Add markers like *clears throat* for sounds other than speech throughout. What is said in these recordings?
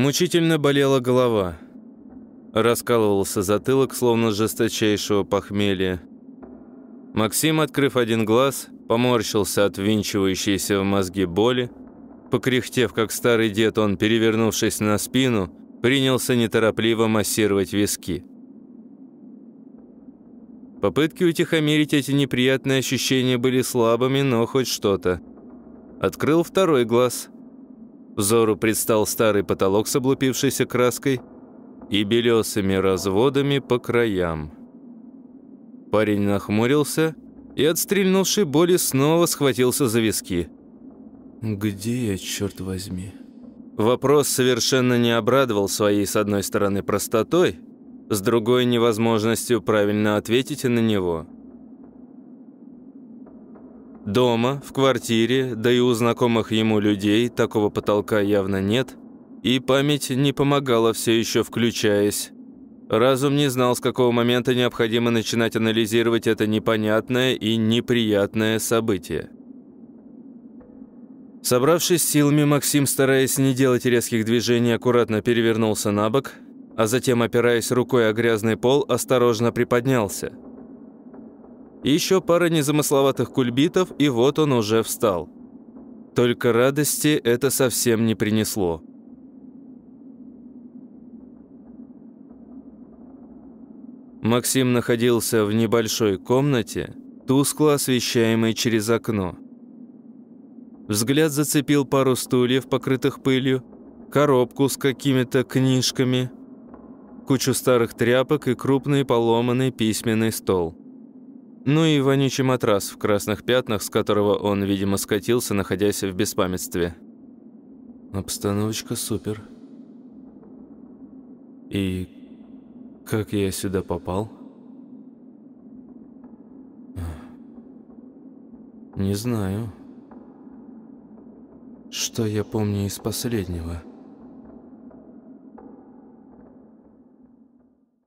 Мучительно болела голова. Раскалывался затылок, словно жесточайшего похмелья. Максим, открыв один глаз, поморщился от винчивающейся в мозги боли. Покряхтев, как старый дед, он, перевернувшись на спину, принялся неторопливо массировать виски. Попытки утихомирить эти неприятные ощущения были слабыми, но хоть что-то. Открыл второй глаз. Взору предстал старый потолок с облупившейся краской и белесыми разводами по краям. Парень нахмурился и, отстрельнувший боли, снова схватился за виски. «Где я, черт возьми?» Вопрос совершенно не обрадовал своей, с одной стороны, простотой, с другой – невозможностью правильно ответить на него. Дома, в квартире, да и у знакомых ему людей такого потолка явно нет, и память не помогала все еще включаясь. Разум не знал, с какого момента необходимо начинать анализировать это непонятное и неприятное событие. Собравшись силами, Максим, стараясь не делать резких движений, аккуратно перевернулся на бок – а затем, опираясь рукой о грязный пол, осторожно приподнялся. Еще пара незамысловатых кульбитов, и вот он уже встал. Только радости это совсем не принесло. Максим находился в небольшой комнате, тускло освещаемой через окно. Взгляд зацепил пару стульев, покрытых пылью, коробку с какими-то книжками – кучу старых тряпок и крупный поломанный письменный стол. Ну и вонючий матрас в красных пятнах, с которого он, видимо, скатился, находясь в беспамятстве. Обстановочка супер. И как я сюда попал? Не знаю. Что я помню из последнего?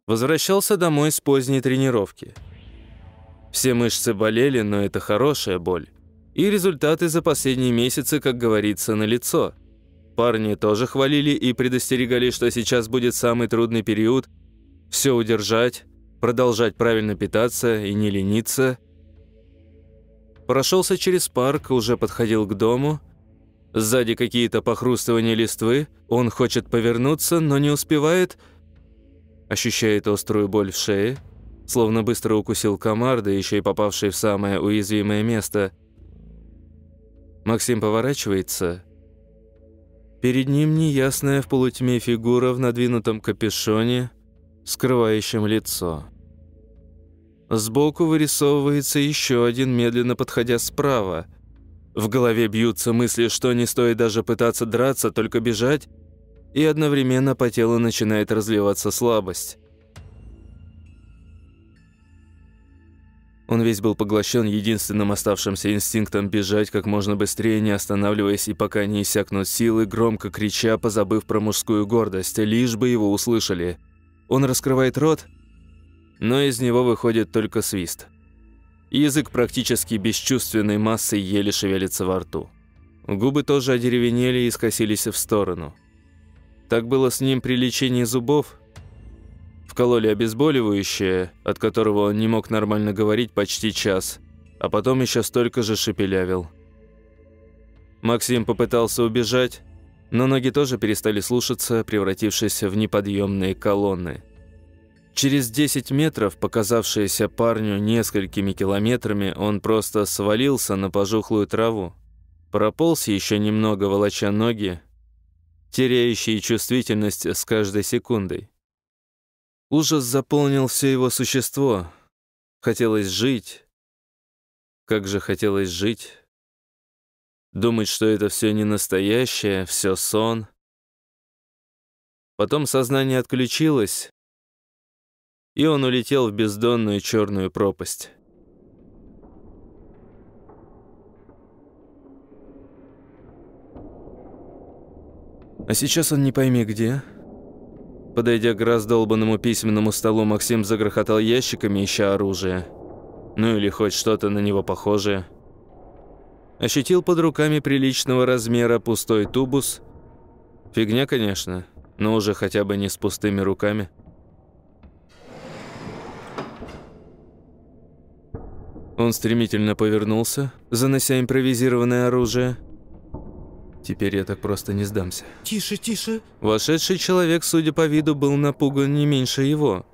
Возвращался домой с поздней тренировки. Все мышцы болели, но это хорошая боль. И результаты за последние месяцы, как говорится, налицо. Парни тоже хвалили и предостерегали, что сейчас будет самый трудный период. Все удержать, продолжать правильно питаться и не лениться. Прошелся через парк, уже подходил к дому. Сзади какие-то похрустывания листвы. Он хочет повернуться, но не успевает – ощущает острую боль в шее, словно быстро укусил комар, да еще и попавший в самое уязвимое место. Максим поворачивается. Перед ним неясная в полутьме фигура в надвинутом капюшоне, скрывающем лицо. Сбоку вырисовывается еще один, медленно подходя справа. В голове бьются мысли, что не стоит даже пытаться драться, только бежать, и одновременно по телу начинает разливаться слабость. Он весь был поглощен единственным оставшимся инстинктом бежать как можно быстрее, не останавливаясь и пока не иссякнут силы, громко крича, позабыв про мужскую гордость, лишь бы его услышали. Он раскрывает рот, но из него выходит только свист. Язык практически бесчувственной массой еле шевелится во рту. Губы тоже одеревенели и скосились в сторону. Так было с ним при лечении зубов. Вкололи обезболивающее, от которого он не мог нормально говорить почти час, а потом еще столько же шепелявил. Максим попытался убежать, но ноги тоже перестали слушаться, превратившись в неподъемные колонны. Через 10 метров, показавшиеся парню несколькими километрами, он просто свалился на пожухлую траву. Прополз еще немного, волоча ноги, теряющий чувствительность с каждой секундой. Ужас заполнил все его существо. Хотелось жить. Как же хотелось жить. Думать, что это все не настоящее, все сон. Потом сознание отключилось, и он улетел в бездонную черную пропасть. А сейчас он не пойми где. Подойдя к раздолбанному письменному столу, Максим загрохотал ящиками, ища оружие. Ну или хоть что-то на него похожее. Ощутил под руками приличного размера пустой тубус. Фигня, конечно. но уже хотя бы не с пустыми руками. Он стремительно повернулся, занося импровизированное оружие. Теперь я так просто не сдамся. Тише, тише. Вошедший человек, судя по виду, был напуган не меньше его.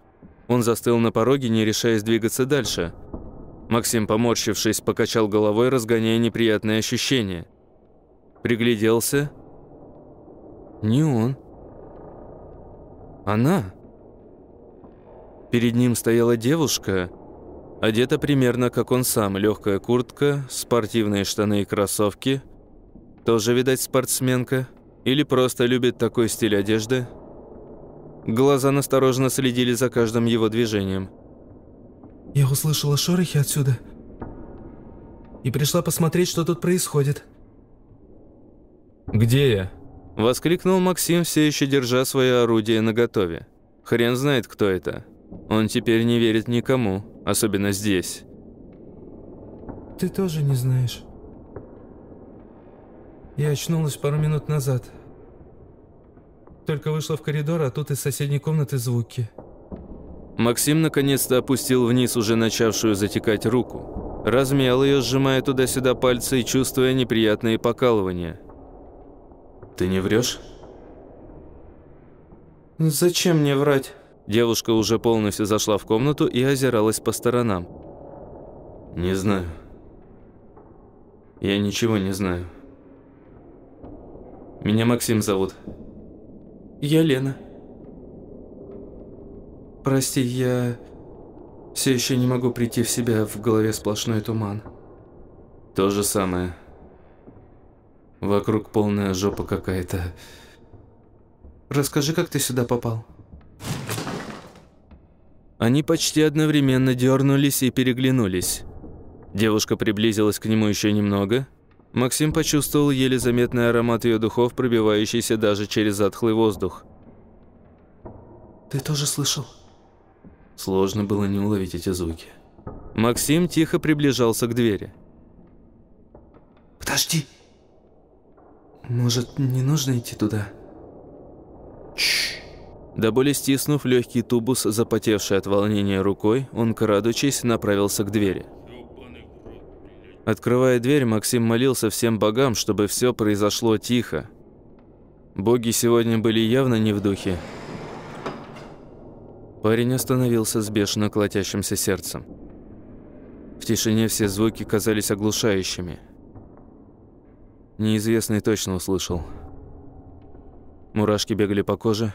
Он застыл на пороге, не решаясь двигаться дальше. Максим, поморщившись, покачал головой, разгоняя неприятные ощущения. Пригляделся. Не он. Она. Перед ним стояла девушка, Одета примерно как он сам, легкая куртка, спортивные штаны и кроссовки. Тоже, видать, спортсменка. Или просто любит такой стиль одежды. Глаза настороженно следили за каждым его движением. Я услышала шорохи отсюда. И пришла посмотреть, что тут происходит. «Где я?» Воскликнул Максим, все еще держа свое орудие наготове. Хрен знает, кто это. Он теперь не верит никому, особенно здесь. Ты тоже не знаешь. Я очнулась пару минут назад. Только вышла в коридор, а тут из соседней комнаты звуки. Максим наконец-то опустил вниз уже начавшую затекать руку. Размял ее, сжимая туда-сюда пальцы и чувствуя неприятные покалывания. «Ты не врешь?» «Зачем мне врать?» Девушка уже полностью зашла в комнату и озиралась по сторонам. «Не знаю. Я ничего не знаю. Меня Максим зовут». «Я Лена». «Прости, я все еще не могу прийти в себя, в голове сплошной туман». «То же самое. Вокруг полная жопа какая-то». «Расскажи, как ты сюда попал?» Они почти одновременно дернулись и переглянулись. Девушка приблизилась к нему еще немного. Максим почувствовал еле заметный аромат ее духов, пробивающийся даже через затхлый воздух. «Ты тоже слышал?» Сложно было не уловить эти звуки. Максим тихо приближался к двери. «Подожди! Может, не нужно идти туда?» «Чш!» До боли стиснув легкий тубус, запотевший от волнения рукой, он, крадучись, направился к двери. Открывая дверь, Максим молился всем богам, чтобы все произошло тихо. Боги сегодня были явно не в духе. Парень остановился с бешено колотящимся сердцем. В тишине все звуки казались оглушающими. Неизвестный точно услышал. Мурашки бегали по коже,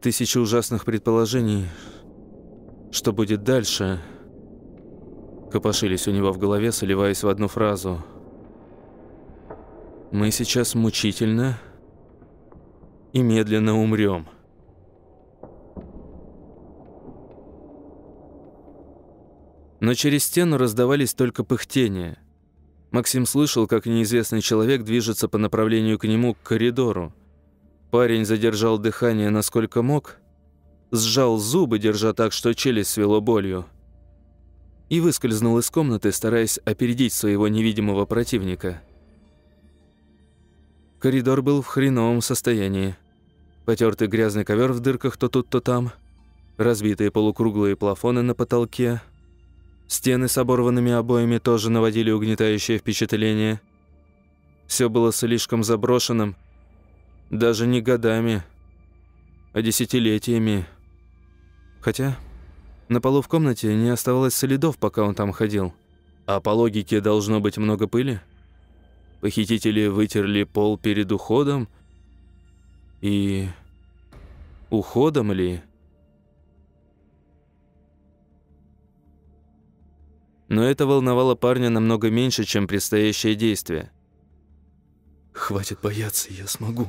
Тысячи ужасных предположений. Что будет дальше? Копошились у него в голове, соливаясь в одну фразу. Мы сейчас мучительно и медленно умрем. Но через стену раздавались только пыхтения. Максим слышал, как неизвестный человек движется по направлению к нему, к коридору. Парень задержал дыхание насколько мог, сжал зубы, держа так, что челюсть свело болью, и выскользнул из комнаты, стараясь опередить своего невидимого противника. Коридор был в хреновом состоянии. Потертый грязный ковер в дырках то тут, то там, разбитые полукруглые плафоны на потолке, стены с оборванными обоями тоже наводили угнетающее впечатление. Все было слишком заброшенным, даже не годами, а десятилетиями. Хотя на полу в комнате не оставалось следов, пока он там ходил. А по логике должно быть много пыли. Похитители вытерли пол перед уходом. И... Уходом ли? Но это волновало парня намного меньше, чем предстоящее действие. «Хватит бояться, я смогу»,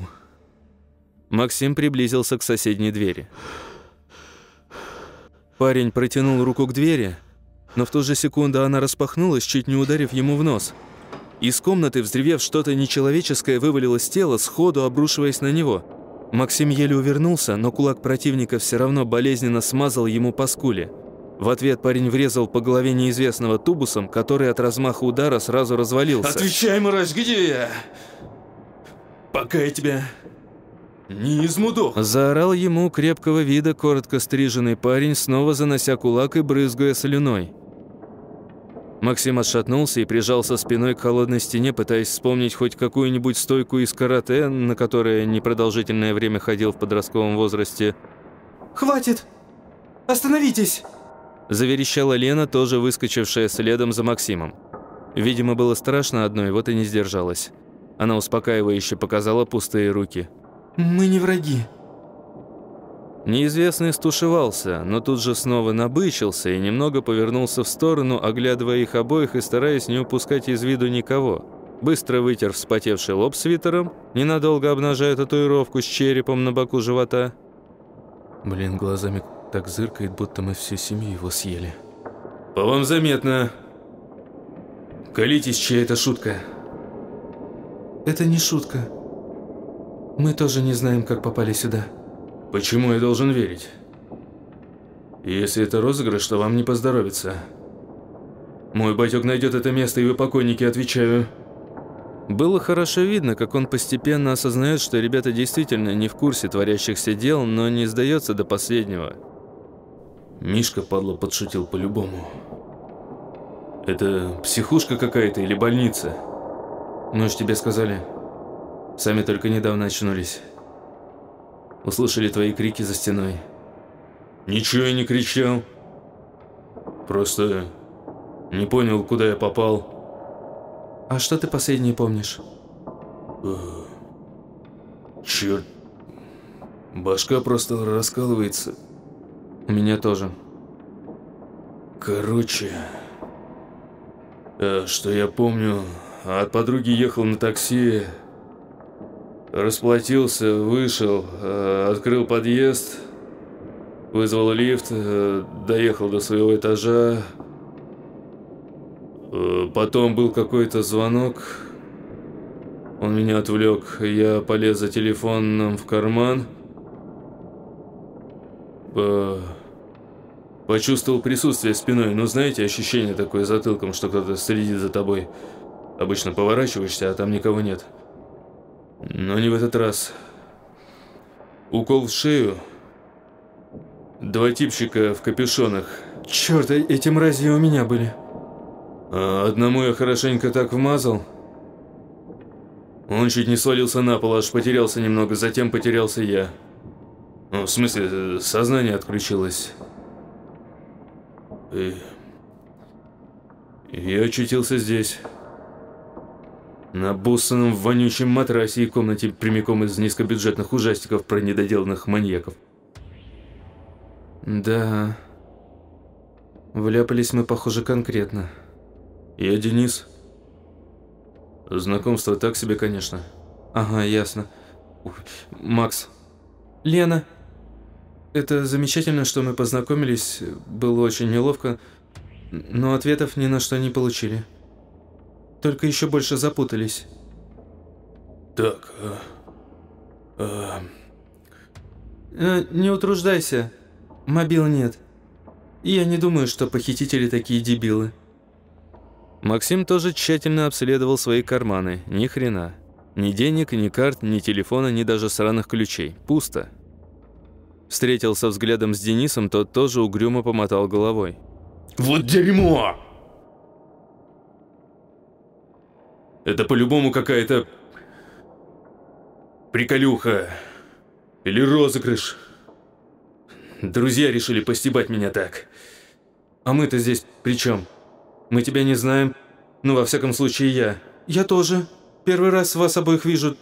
Максим приблизился к соседней двери. Парень протянул руку к двери, но в ту же секунду она распахнулась, чуть не ударив ему в нос. Из комнаты, взревев что-то нечеловеческое, вывалилось тело, сходу обрушиваясь на него. Максим еле увернулся, но кулак противника все равно болезненно смазал ему по скуле. В ответ парень врезал по голове неизвестного тубусом, который от размаха удара сразу развалился. «Отвечай, мразь, где я? Пока я тебя Не измудох!» Заорал ему крепкого вида коротко стриженный парень, снова занося кулак и брызгая слюной. Максим отшатнулся и прижался спиной к холодной стене, пытаясь вспомнить хоть какую-нибудь стойку из карате, на которое непродолжительное время ходил в подростковом возрасте. «Хватит! Остановитесь!» Заверещала Лена, тоже выскочившая следом за Максимом. Видимо, было страшно одной, вот и не сдержалась. Она успокаивающе показала пустые руки. «Мы не враги». Неизвестный стушевался, но тут же снова набычился и немного повернулся в сторону, оглядывая их обоих и стараясь не упускать из виду никого. Быстро вытер вспотевший лоб свитером, ненадолго обнажая татуировку с черепом на боку живота. Блин, глазами так зыркает, будто мы всю семью его съели. «По вам заметно. Колитесь, чья это шутка». «Это не шутка. Мы тоже не знаем, как попали сюда». Почему я должен верить? Если это розыгрыш, то вам не поздоровится. Мой батюк найдет это место, и вы покойники, отвечаю. Было хорошо видно, как он постепенно осознает, что ребята действительно не в курсе творящихся дел, но не сдается до последнего. Мишка, падла, подшутил по-любому. Это психушка какая-то или больница? Ну ж тебе сказали. Сами только недавно очнулись. Услышали твои крики за стеной. Ничего я не кричал. Просто не понял, куда я попал. А что ты последнее помнишь? Черт. Башка просто раскалывается. У меня тоже. Короче, э, что я помню, от подруги ехал на такси, Расплатился, вышел, э, открыл подъезд, вызвал лифт, э, доехал до своего этажа. Э, потом был какой-то звонок. Он меня отвлек. Я полез за телефоном в карман. Почувствовал присутствие спиной. Ну, знаете, ощущение такое затылком, что кто-то следит за тобой. Обычно поворачиваешься, а там никого нет. Но не в этот раз. Укол в шею. Два типчика в капюшонах. Черт, э, эти мрази у меня были. А одному я хорошенько так вмазал. Он чуть не свалился на пол, аж потерялся немного, затем потерялся я. Ну, в смысле, сознание отключилось. И... Я очутился здесь. На боссаном вонючем матрасе и комнате прямиком из низкобюджетных ужастиков про недоделанных маньяков. Да. Вляпались мы, похоже, конкретно. Я Денис. Знакомство так себе, конечно. Ага, ясно. Макс. Лена. Это замечательно, что мы познакомились. Было очень неловко, но ответов ни на что не получили только еще больше запутались. Так, а... а... Э, не утруждайся, мобил нет. Я не думаю, что похитители такие дебилы. Максим тоже тщательно обследовал свои карманы. Ни хрена. Ни денег, ни карт, ни телефона, ни даже сраных ключей. Пусто. Встретился взглядом с Денисом, тот тоже угрюмо помотал головой. «Вот дерьмо!» Это по-любому какая-то приколюха или розыгрыш. Друзья решили постебать меня так. А мы-то здесь при чем? Мы тебя не знаем. Ну, во всяком случае, я. Я тоже. Первый раз вас обоих вижу.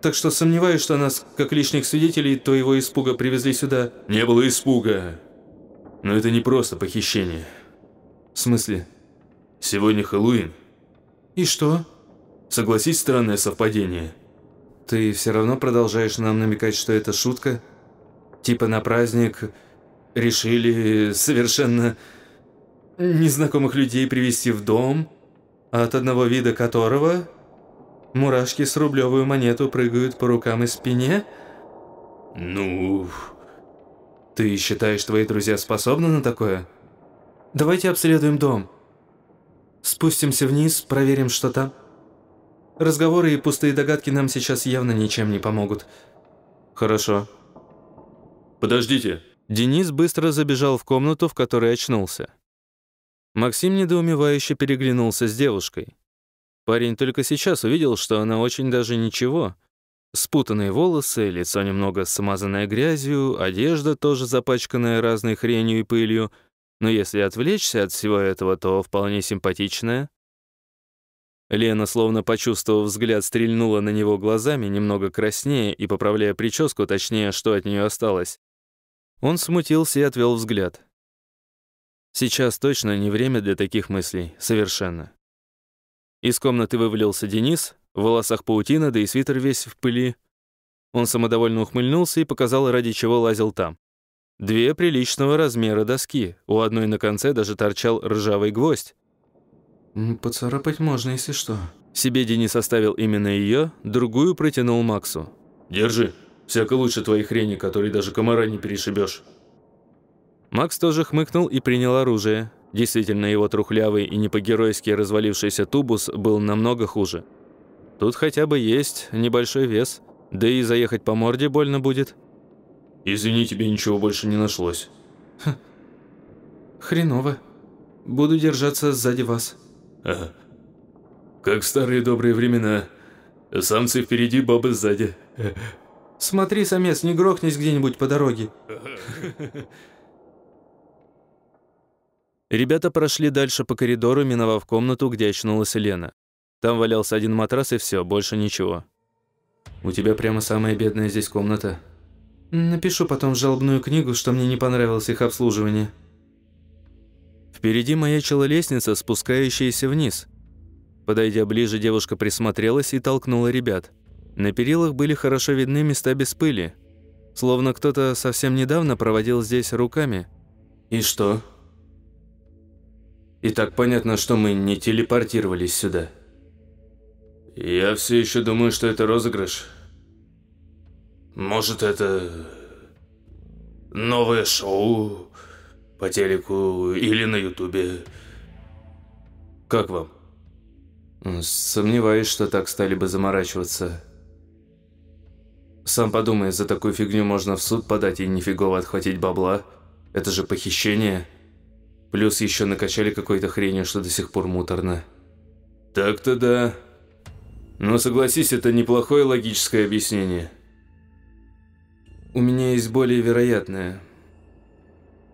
Так что сомневаюсь, что нас, как лишних свидетелей, твоего испуга привезли сюда. Не было испуга. Но это не просто похищение. В смысле? Сегодня Хэллоуин. И что? Согласись, странное совпадение. Ты все равно продолжаешь нам намекать, что это шутка? Типа на праздник решили совершенно незнакомых людей привести в дом, от одного вида которого мурашки с рублевую монету прыгают по рукам и спине? Ну... Ты считаешь, твои друзья способны на такое? Давайте обследуем дом. Спустимся вниз, проверим, что там. Разговоры и пустые догадки нам сейчас явно ничем не помогут. Хорошо. Подождите. Денис быстро забежал в комнату, в которой очнулся. Максим недоумевающе переглянулся с девушкой. Парень только сейчас увидел, что она очень даже ничего. Спутанные волосы, лицо немного смазанное грязью, одежда тоже запачканная разной хренью и пылью, но если отвлечься от всего этого, то вполне симпатичная. Лена, словно почувствовав взгляд, стрельнула на него глазами, немного краснее и поправляя прическу, точнее, что от нее осталось. Он смутился и отвел взгляд. Сейчас точно не время для таких мыслей, совершенно. Из комнаты вывалился Денис, в волосах паутина, да и свитер весь в пыли. Он самодовольно ухмыльнулся и показал, ради чего лазил там. Две приличного размера доски, у одной на конце даже торчал ржавый гвоздь. «Поцарапать можно, если что». Себе Денис оставил именно ее, другую протянул Максу. «Держи, всяко лучше твоей хрени, которой даже комара не перешибешь». Макс тоже хмыкнул и принял оружие. Действительно, его трухлявый и не по-геройски развалившийся тубус был намного хуже. Тут хотя бы есть небольшой вес, да и заехать по морде больно будет. «Извини, тебе ничего больше не нашлось». Ха. «Хреново. Буду держаться сзади вас». Ага. Как в старые добрые времена. Самцы впереди, бабы сзади. Смотри, самец, не грохнись где-нибудь по дороге. *laughs* Ребята прошли дальше по коридору, миновав комнату, где очнулась Лена. Там валялся один матрас и все, больше ничего. «У тебя прямо самая бедная здесь комната». «Напишу потом в жалобную книгу, что мне не понравилось их обслуживание». Впереди маячила лестница, спускающаяся вниз. Подойдя ближе, девушка присмотрелась и толкнула ребят. На перилах были хорошо видны места без пыли. Словно кто-то совсем недавно проводил здесь руками. «И что?» «И так понятно, что мы не телепортировались сюда». «Я все еще думаю, что это розыгрыш. Может, это... новое шоу?» По телеку или на ютубе. Как вам? Сомневаюсь, что так стали бы заморачиваться. Сам подумай, за такую фигню можно в суд подать и нифигово отхватить бабла. Это же похищение. Плюс еще накачали какой-то хренью, что до сих пор муторно. Так-то да. Но согласись, это неплохое логическое объяснение. У меня есть более вероятное.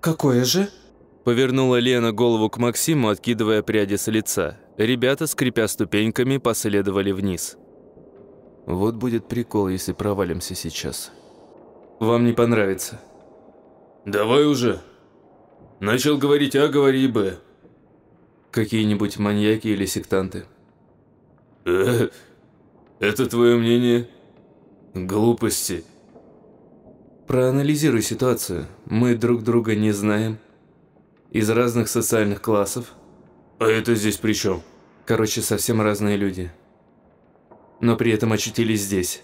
«Какое же?» Повернула Лена голову к Максиму, откидывая пряди с лица. Ребята, скрипя ступеньками, последовали вниз. «Вот будет прикол, если провалимся сейчас. Вам не понравится». «Давай уже. Начал говорить А, говори Б». «Какие-нибудь маньяки или сектанты?» «Э, это твое мнение?» «Глупости». Проанализируй ситуацию. Мы друг друга не знаем. Из разных социальных классов. А это здесь при чем? Короче, совсем разные люди. Но при этом очутились здесь.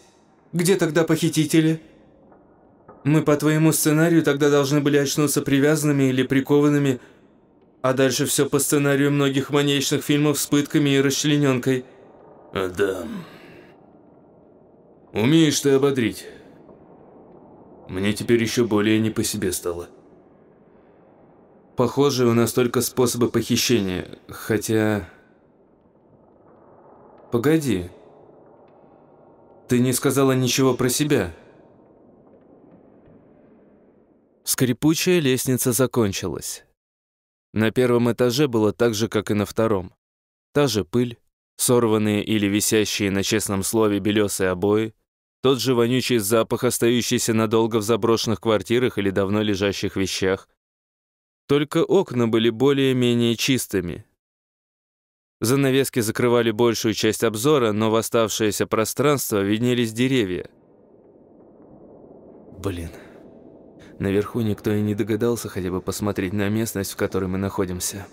Где тогда похитители? Мы по твоему сценарию тогда должны были очнуться привязанными или прикованными, а дальше все по сценарию многих маньячных фильмов с пытками и расчлененкой. Да. Умеешь ты ободрить. Мне теперь еще более не по себе стало. Похоже, у нас только способы похищения, хотя... Погоди. Ты не сказала ничего про себя. Скрипучая лестница закончилась. На первом этаже было так же, как и на втором. Та же пыль, сорванные или висящие на честном слове белесые обои, тот же вонючий запах, остающийся надолго в заброшенных квартирах или давно лежащих вещах. Только окна были более-менее чистыми. Занавески закрывали большую часть обзора, но в оставшееся пространство виднелись деревья. Блин. Наверху никто и не догадался хотя бы посмотреть на местность, в которой мы находимся.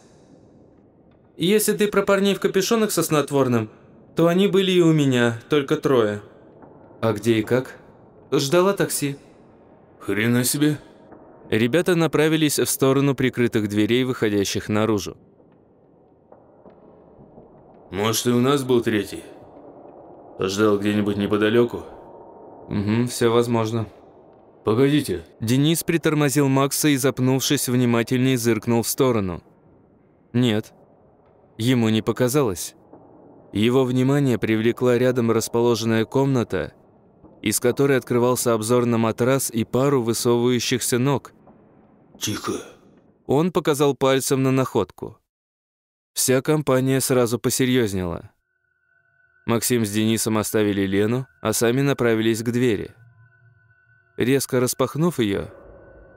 Если ты про парней в капюшонах со снотворным, то они были и у меня, только трое. А где и как? Ждала такси. Хрена себе. Ребята направились в сторону прикрытых дверей, выходящих наружу. Может, и у нас был третий? Ждал где-нибудь неподалеку? Угу, все возможно. Погодите. Денис притормозил Макса и, запнувшись, внимательнее зыркнул в сторону. Нет, ему не показалось. Его внимание привлекла рядом расположенная комната, из которой открывался обзор на матрас и пару высовывающихся ног. «Тихо». Он показал пальцем на находку. Вся компания сразу посерьезнела. Максим с Денисом оставили Лену, а сами направились к двери. Резко распахнув ее,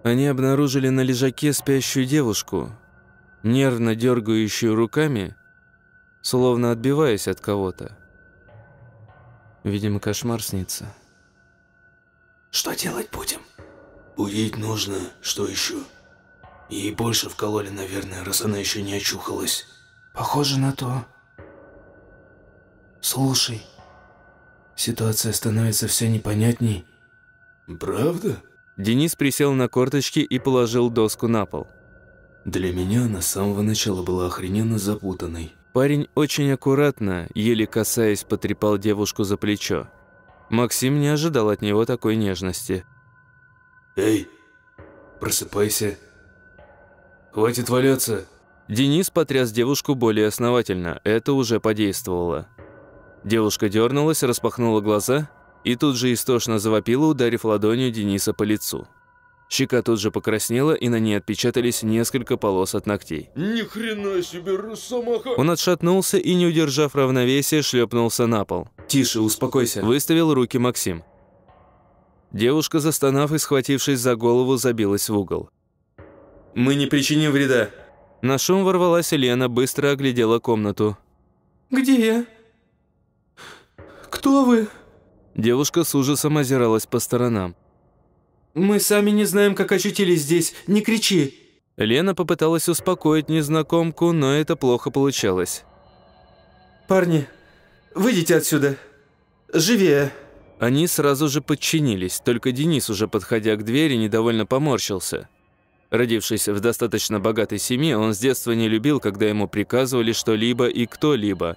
они обнаружили на лежаке спящую девушку, нервно дергающую руками, словно отбиваясь от кого-то. Видимо, кошмар снится. «Что делать будем?» «Будить нужно. Что еще?» Ей больше вкололи, наверное, раз она еще не очухалась. Похоже на то. Слушай, ситуация становится все непонятней. Правда? Денис присел на корточки и положил доску на пол. Для меня она с самого начала была охрененно запутанной. Парень очень аккуратно, еле касаясь, потрепал девушку за плечо. Максим не ожидал от него такой нежности. «Эй, просыпайся. Хватит валяться». Денис потряс девушку более основательно. Это уже подействовало. Девушка дернулась, распахнула глаза и тут же истошно завопила, ударив ладонью Дениса по лицу. Щека тут же покраснела, и на ней отпечатались несколько полос от ногтей. «Ни хрена себе, Росомаха!» Он отшатнулся и, не удержав равновесия, шлепнулся на пол. «Тише, успокойся!» Выставил руки Максим. Девушка, застонав и схватившись за голову, забилась в угол. «Мы не причиним вреда!» На шум ворвалась Лена, быстро оглядела комнату. «Где я? Кто вы?» Девушка с ужасом озиралась по сторонам. «Мы сами не знаем, как очутились здесь. Не кричи!» Лена попыталась успокоить незнакомку, но это плохо получалось. «Парни, выйдите отсюда. Живее!» Они сразу же подчинились, только Денис, уже подходя к двери, недовольно поморщился. Родившись в достаточно богатой семье, он с детства не любил, когда ему приказывали что-либо и кто-либо.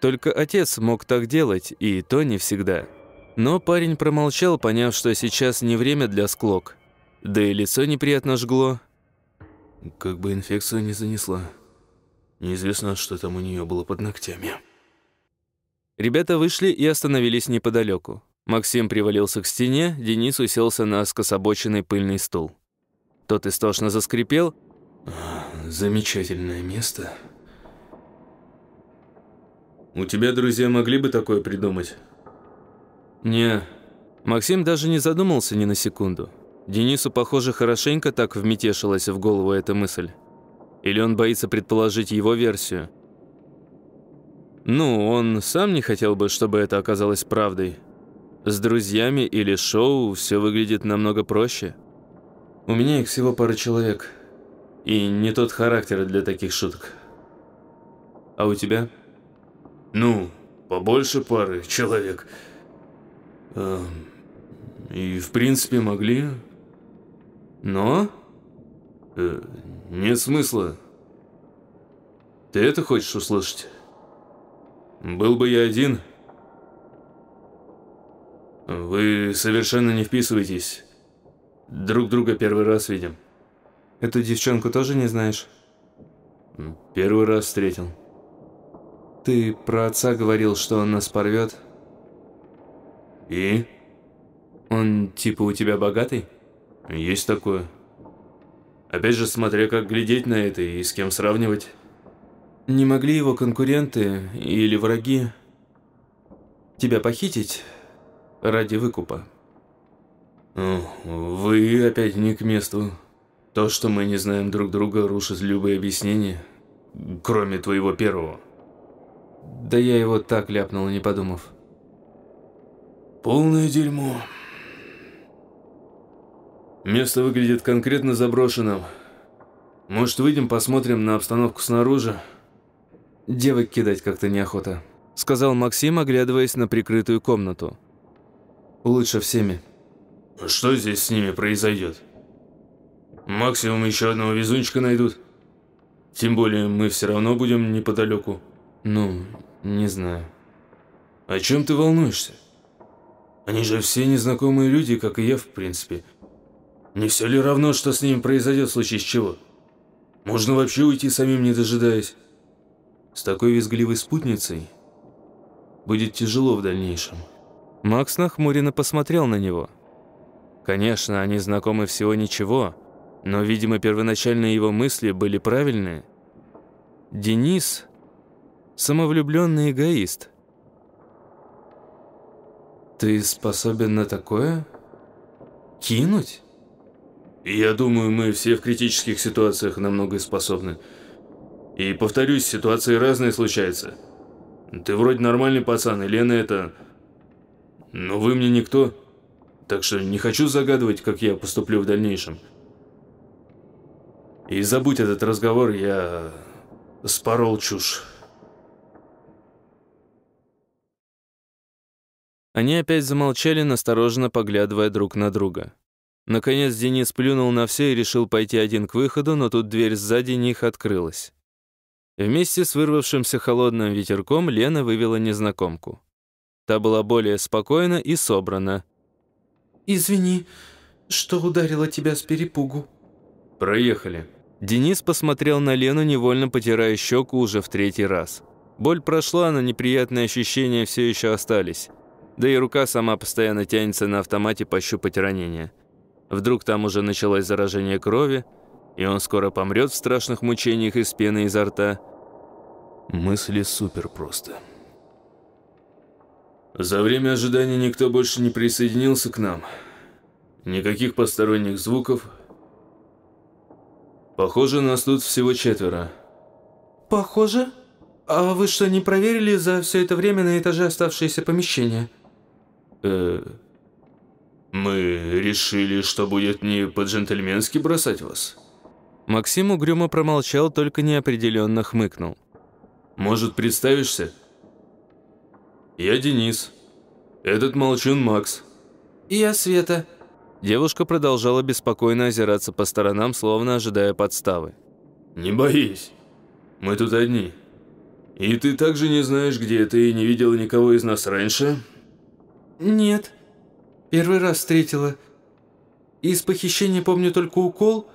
Только отец мог так делать, и то не всегда. Но парень промолчал, поняв, что сейчас не время для склок. Да и лицо неприятно жгло. Как бы инфекция не занесла. Неизвестно, что там у нее было под ногтями. Ребята вышли и остановились неподалеку. Максим привалился к стене, Денис уселся на скособоченный пыльный стул. Тот истошно заскрипел. Замечательное место. У тебя друзья могли бы такое придумать? Не. Максим даже не задумался ни на секунду. Денису, похоже, хорошенько так вмятешилась в голову эта мысль. Или он боится предположить его версию. Ну, он сам не хотел бы, чтобы это оказалось правдой. С друзьями или шоу все выглядит намного проще. У меня их всего пара человек. И не тот характер для таких шуток. А у тебя? Ну, побольше пары человек. Эм, и в принципе могли. Но? Э, нет смысла. Ты это хочешь услышать? Был бы я один. Вы совершенно не вписываетесь. Друг друга первый раз видим. Эту девчонку тоже не знаешь? Первый раз встретил. Ты про отца говорил, что он нас порвет. И? Он типа у тебя богатый? Есть такое. Опять же, смотря как глядеть на это и с кем сравнивать. Не могли его конкуренты или враги тебя похитить ради выкупа? Вы опять не к месту. То, что мы не знаем друг друга, рушит любые объяснения, кроме твоего первого. Да я его так ляпнул, не подумав. Полное дерьмо. Место выглядит конкретно заброшенным. Может, выйдем, посмотрим на обстановку снаружи? Девок кидать как-то неохота, сказал Максим, оглядываясь на прикрытую комнату. Лучше всеми. Что здесь с ними произойдет? Максимум еще одного везунчика найдут. Тем более мы все равно будем неподалеку. Ну, не знаю. О чем ты волнуешься? Они же все незнакомые люди, как и я, в принципе. Не все ли равно, что с ним произойдет в случае с чего? Можно вообще уйти самим не дожидаясь. С такой визгливой спутницей будет тяжело в дальнейшем. Макс нахмуренно посмотрел на него. Конечно, они знакомы всего ничего, но, видимо, первоначальные его мысли были правильные. Денис – самовлюбленный эгоист. «Ты способен на такое? Кинуть?» Я думаю, мы все в критических ситуациях намного способны. И повторюсь, ситуации разные случаются. Ты вроде нормальный пацан, и Лена это... Но вы мне никто. Так что не хочу загадывать, как я поступлю в дальнейшем. И забудь этот разговор, я спорол чушь. Они опять замолчали, настороженно поглядывая друг на друга. Наконец Денис плюнул на все и решил пойти один к выходу, но тут дверь сзади них открылась. Вместе с вырвавшимся холодным ветерком Лена вывела незнакомку. Та была более спокойна и собрана. «Извини, что ударила тебя с перепугу». «Проехали». Денис посмотрел на Лену, невольно потирая щеку уже в третий раз. Боль прошла, но неприятные ощущения все еще остались. Да и рука сама постоянно тянется на автомате пощупать ранение. Вдруг там уже началось заражение крови, и он скоро помрет в страшных мучениях из пены изо рта. Мысли супер просто. За время ожидания никто больше не присоединился к нам. Никаких посторонних звуков. Похоже, нас тут всего четверо. Похоже? А вы что, не проверили за все это время на этаже оставшиеся помещения? Э, мы решили, что будет не по-джентльменски бросать вас. Максим угрюмо промолчал, только неопределенно хмыкнул. «Может, представишься?» «Я Денис. Этот молчун Макс». «Я Света». Девушка продолжала беспокойно озираться по сторонам, словно ожидая подставы. «Не боись. Мы тут одни. И ты также не знаешь, где ты и не видел никого из нас раньше?» «Нет. Первый раз встретила. Из похищения помню только укол,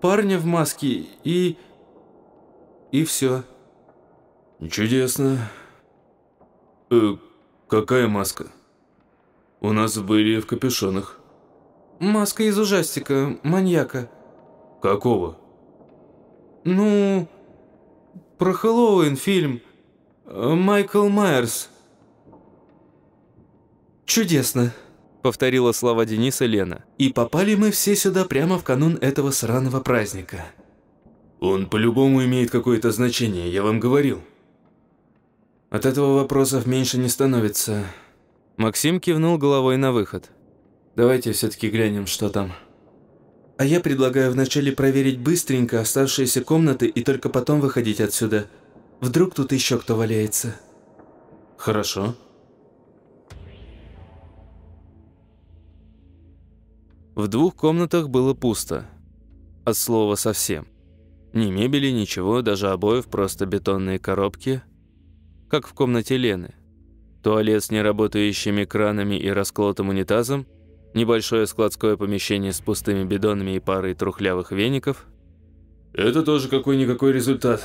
парня в маске и... и все. Чудесно. Э, какая маска? У нас были в капюшонах. Маска из ужастика, маньяка. Какого? Ну, про Хэллоуин фильм. Майкл Майерс. Чудесно повторила слова Дениса Лена. «И попали мы все сюда прямо в канун этого сраного праздника». «Он по-любому имеет какое-то значение, я вам говорил». От этого вопросов меньше не становится. Максим кивнул головой на выход. «Давайте все-таки глянем, что там». «А я предлагаю вначале проверить быстренько оставшиеся комнаты и только потом выходить отсюда. Вдруг тут еще кто валяется». «Хорошо». В двух комнатах было пусто. От слова совсем. Ни мебели, ничего, даже обоев, просто бетонные коробки. Как в комнате Лены. Туалет с неработающими кранами и расколотым унитазом, небольшое складское помещение с пустыми бидонами и парой трухлявых веников. Это тоже какой-никакой результат.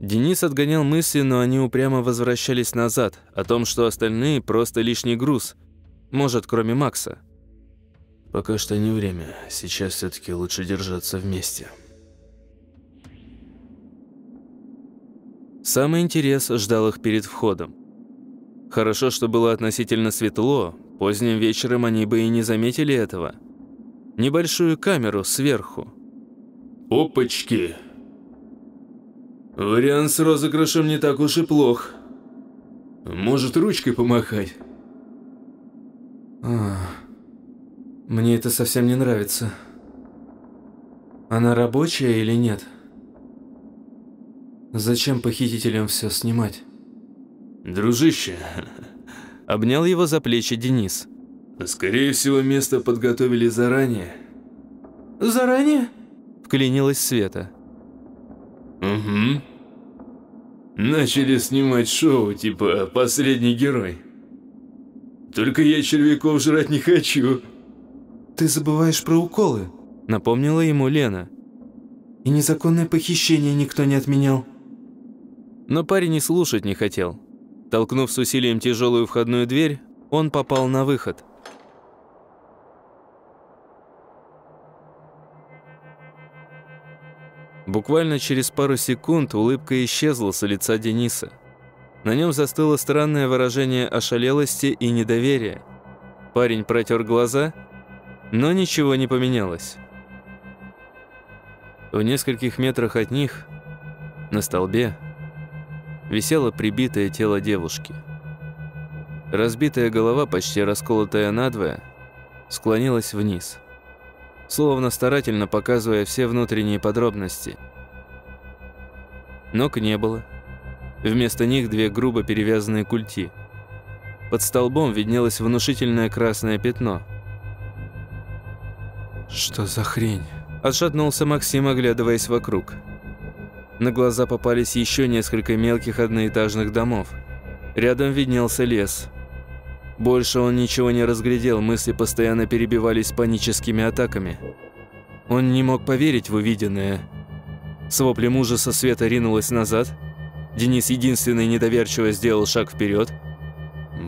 Денис отгонял мысли, но они упрямо возвращались назад, о том, что остальные просто лишний груз. Может, кроме Макса. Пока что не время. Сейчас все-таки лучше держаться вместе. Самый интерес ждал их перед входом. Хорошо, что было относительно светло, поздним вечером они бы и не заметили этого. Небольшую камеру сверху. Опачки! Вариант с розыгрышем не так уж и плох. Может, ручкой помахать? Ах... Мне это совсем не нравится. Она рабочая или нет? Зачем похитителям все снимать? Дружище, *laughs* обнял его за плечи Денис. Скорее всего, место подготовили заранее. Заранее? Вклинилась Света. Угу. Начали снимать шоу, типа «Последний герой». Только я червяков жрать не хочу. «Ты забываешь про уколы», — напомнила ему Лена. «И незаконное похищение никто не отменял». Но парень и слушать не хотел. Толкнув с усилием тяжелую входную дверь, он попал на выход. Буквально через пару секунд улыбка исчезла с лица Дениса. На нем застыло странное выражение ошалелости и недоверия. Парень протер глаза, но ничего не поменялось. В нескольких метрах от них, на столбе, висело прибитое тело девушки. Разбитая голова, почти расколотая надвое, склонилась вниз, словно старательно показывая все внутренние подробности. Ног не было. Вместо них две грубо перевязанные культи. Под столбом виднелось внушительное красное пятно. «Что за хрень?» Отшатнулся Максим, оглядываясь вокруг. На глаза попались еще несколько мелких одноэтажных домов. Рядом виднелся лес. Больше он ничего не разглядел, мысли постоянно перебивались паническими атаками. Он не мог поверить в увиденное. С воплем ужаса Света ринулась назад. Денис единственный недоверчиво сделал шаг вперед.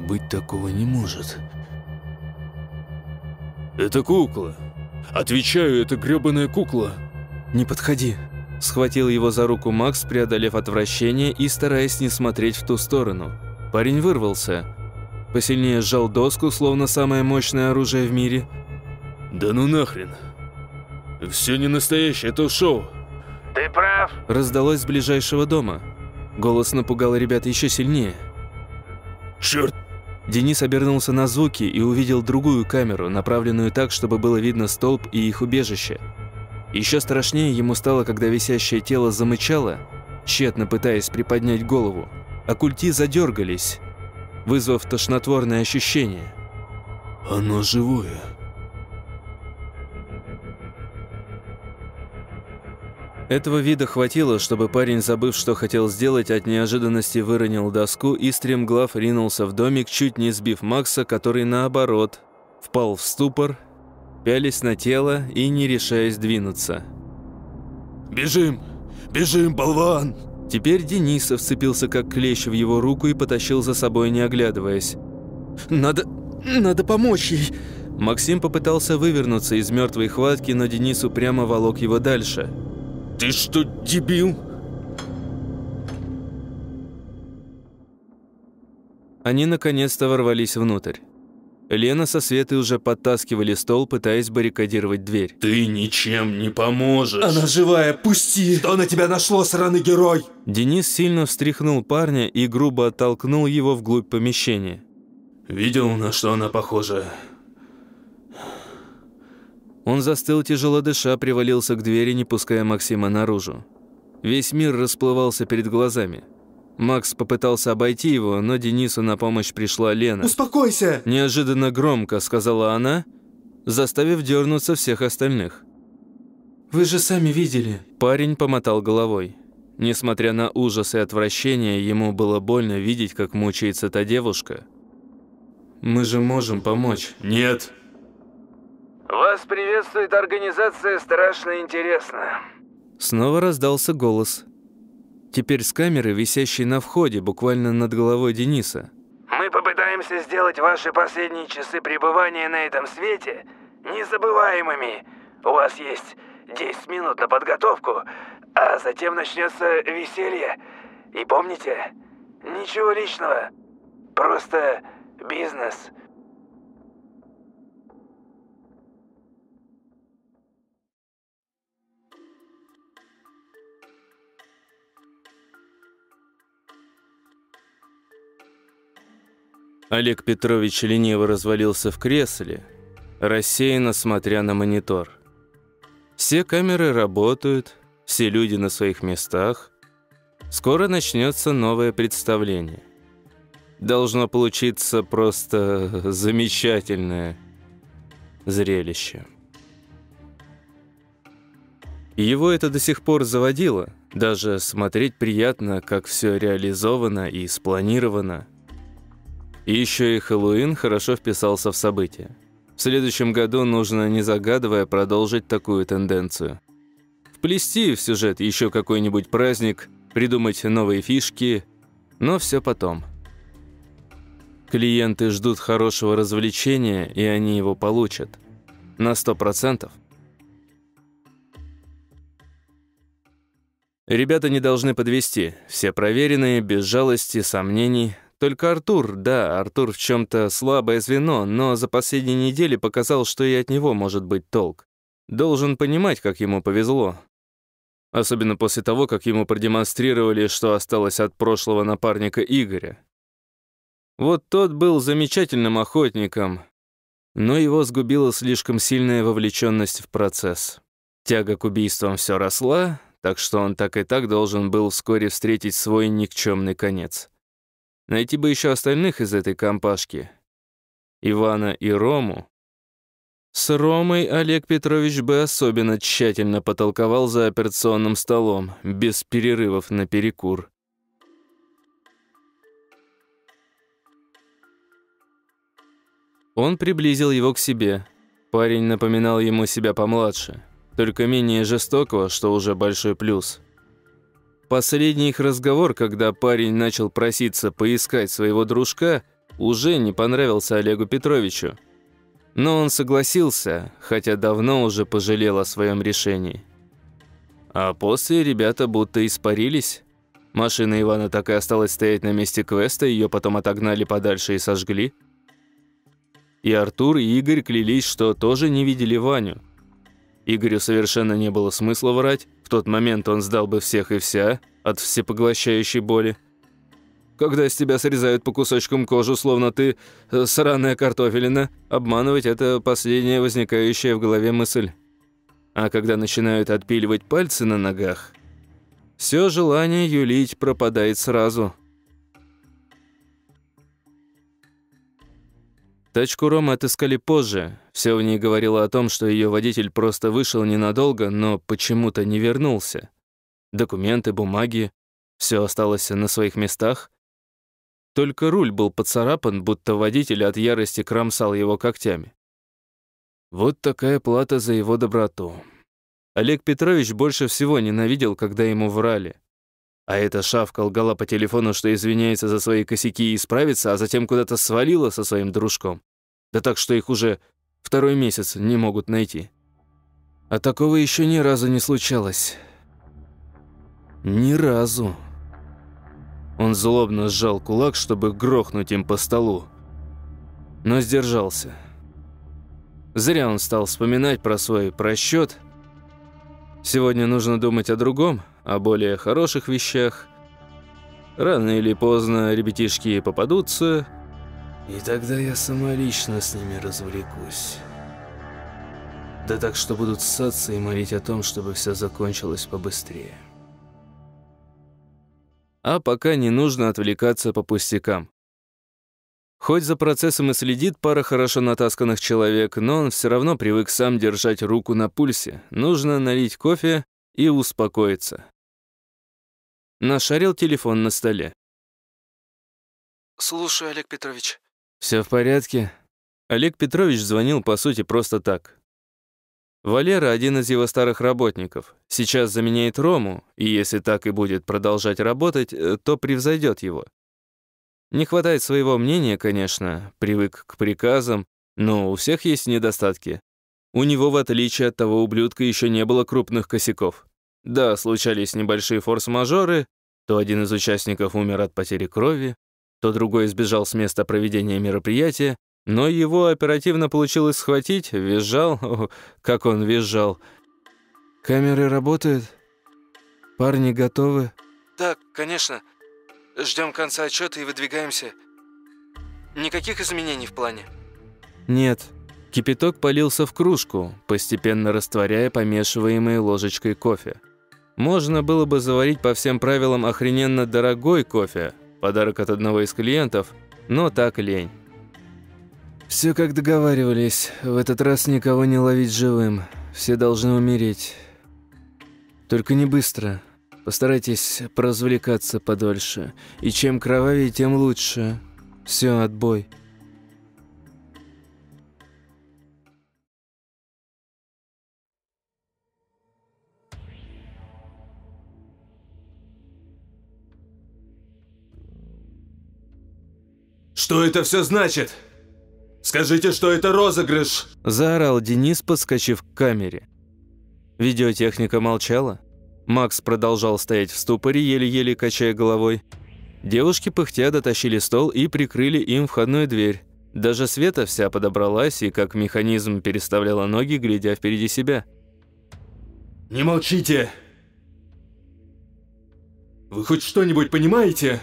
«Быть такого не может». «Это кукла. Отвечаю, это грёбаная кукла». «Не подходи», Схватил его за руку Макс, преодолев отвращение и стараясь не смотреть в ту сторону. Парень вырвался. Посильнее сжал доску, словно самое мощное оружие в мире. «Да ну нахрен! Все не настоящее, это шоу!» «Ты прав!» Раздалось с ближайшего дома. Голос напугал ребят еще сильнее. «Черт!» Денис обернулся на звуки и увидел другую камеру, направленную так, чтобы было видно столб и их убежище. Еще страшнее ему стало, когда висящее тело замычало, тщетно пытаясь приподнять голову, а культи задергались, вызвав тошнотворное ощущение. «Оно живое», Этого вида хватило, чтобы парень, забыв, что хотел сделать, от неожиданности выронил доску и стремглав ринулся в домик, чуть не сбив Макса, который, наоборот, впал в ступор пялись на тело и не решаясь двинуться. «Бежим! Бежим, болван!» Теперь Денисов вцепился как клещ в его руку и потащил за собой, не оглядываясь. «Надо... надо помочь ей!» Максим попытался вывернуться из мертвой хватки, но Денису прямо волок его дальше. «Ты что, дебил?» Они наконец-то ворвались внутрь. Лена со Светой уже подтаскивали стол, пытаясь баррикадировать дверь. «Ты ничем не поможешь!» «Она живая, пусти! Что на тебя нашло, сраный герой?» Денис сильно встряхнул парня и грубо оттолкнул его вглубь помещения. «Видел, на что она похожа?» Он застыл, тяжело дыша, привалился к двери, не пуская Максима наружу. Весь мир расплывался перед глазами. Макс попытался обойти его, но Денису на помощь пришла Лена. «Успокойся!» Неожиданно громко сказала она, заставив дернуться всех остальных. «Вы же сами видели». Парень помотал головой. Несмотря на ужас и отвращение, ему было больно видеть, как мучается та девушка. «Мы же можем помочь». «Нет». «Вас приветствует организация «Страшно интересно». Снова раздался голос. Теперь с камеры, висящей на входе, буквально над головой Дениса. «Мы попытаемся сделать ваши последние часы пребывания на этом свете незабываемыми. У вас есть 10 минут на подготовку, а затем начнется веселье. И помните, ничего личного, просто бизнес». Олег Петрович лениво развалился в кресле, рассеянно смотря на монитор. Все камеры работают, все люди на своих местах. Скоро начнется новое представление. Должно получиться просто замечательное зрелище. Его это до сих пор заводило. Даже смотреть приятно, как все реализовано и спланировано – и еще и Хэллоуин хорошо вписался в события. В следующем году нужно, не загадывая, продолжить такую тенденцию. Вплести в сюжет еще какой-нибудь праздник, придумать новые фишки, но все потом. Клиенты ждут хорошего развлечения, и они его получат. На сто процентов. Ребята не должны подвести, все проверенные, без жалости, сомнений – только Артур, да, Артур в чем-то слабое звено, но за последние недели показал, что и от него может быть толк. Должен понимать, как ему повезло. Особенно после того, как ему продемонстрировали, что осталось от прошлого напарника Игоря. Вот тот был замечательным охотником, но его сгубила слишком сильная вовлеченность в процесс. Тяга к убийствам все росла, так что он так и так должен был вскоре встретить свой никчемный конец. Найти бы еще остальных из этой компашки. Ивана и Рому. С Ромой Олег Петрович бы особенно тщательно потолковал за операционным столом, без перерывов на перекур. Он приблизил его к себе. Парень напоминал ему себя помладше, только менее жестокого, что уже большой плюс. Последний их разговор, когда парень начал проситься поискать своего дружка, уже не понравился Олегу Петровичу. Но он согласился, хотя давно уже пожалел о своем решении. А после ребята будто испарились. Машина Ивана так и осталась стоять на месте квеста, ее потом отогнали подальше и сожгли. И Артур, и Игорь клялись, что тоже не видели Ваню. Игорю совершенно не было смысла врать, тот момент он сдал бы всех и вся от всепоглощающей боли. Когда с тебя срезают по кусочкам кожу, словно ты э, сраная картофелина, обманывать – это последняя возникающая в голове мысль. А когда начинают отпиливать пальцы на ногах, все желание юлить пропадает сразу – Тачку Рома отыскали позже. Все в ней говорило о том, что ее водитель просто вышел ненадолго, но почему-то не вернулся. Документы, бумаги, все осталось на своих местах. Только руль был поцарапан, будто водитель от ярости кромсал его когтями. Вот такая плата за его доброту. Олег Петрович больше всего ненавидел, когда ему врали. А эта шавка лгала по телефону, что извиняется за свои косяки и исправится, а затем куда-то свалила со своим дружком. Да так, что их уже второй месяц не могут найти. А такого еще ни разу не случалось. Ни разу. Он злобно сжал кулак, чтобы грохнуть им по столу. Но сдержался. Зря он стал вспоминать про свой просчет. Сегодня нужно думать о другом, о более хороших вещах. Рано или поздно ребятишки попадутся, и тогда я самолично с ними развлекусь. Да так, что будут ссаться и молить о том, чтобы все закончилось побыстрее. А пока не нужно отвлекаться по пустякам. Хоть за процессом и следит пара хорошо натасканных человек, но он все равно привык сам держать руку на пульсе. Нужно налить кофе и успокоиться. Нашарил телефон на столе. «Слушаю, Олег Петрович». «Все в порядке?» Олег Петрович звонил, по сути, просто так. Валера – один из его старых работников. Сейчас заменяет Рому, и если так и будет продолжать работать, э, то превзойдет его. Не хватает своего мнения, конечно, привык к приказам, но у всех есть недостатки. У него, в отличие от того ублюдка, еще не было крупных косяков. Да, случались небольшие форс-мажоры, то один из участников умер от потери крови, то другой сбежал с места проведения мероприятия, но его оперативно получилось схватить, визжал, *laughs* о, как он визжал. «Камеры работают? Парни готовы?» «Да, конечно. Ждем конца отчета и выдвигаемся. Никаких изменений в плане?» «Нет», Кипяток полился в кружку, постепенно растворяя помешиваемый ложечкой кофе. Можно было бы заварить по всем правилам охрененно дорогой кофе, подарок от одного из клиентов, но так лень. Все как договаривались, в этот раз никого не ловить живым, все должны умереть. Только не быстро, постарайтесь поразвлекаться подольше, и чем кровавее, тем лучше. Все, отбой. Что это все значит? Скажите, что это розыгрыш!» Заорал Денис, подскочив к камере. Видеотехника молчала. Макс продолжал стоять в ступоре, еле-еле качая головой. Девушки пыхтя дотащили стол и прикрыли им входную дверь. Даже Света вся подобралась и как механизм переставляла ноги, глядя впереди себя. «Не молчите! Вы хоть что-нибудь понимаете?»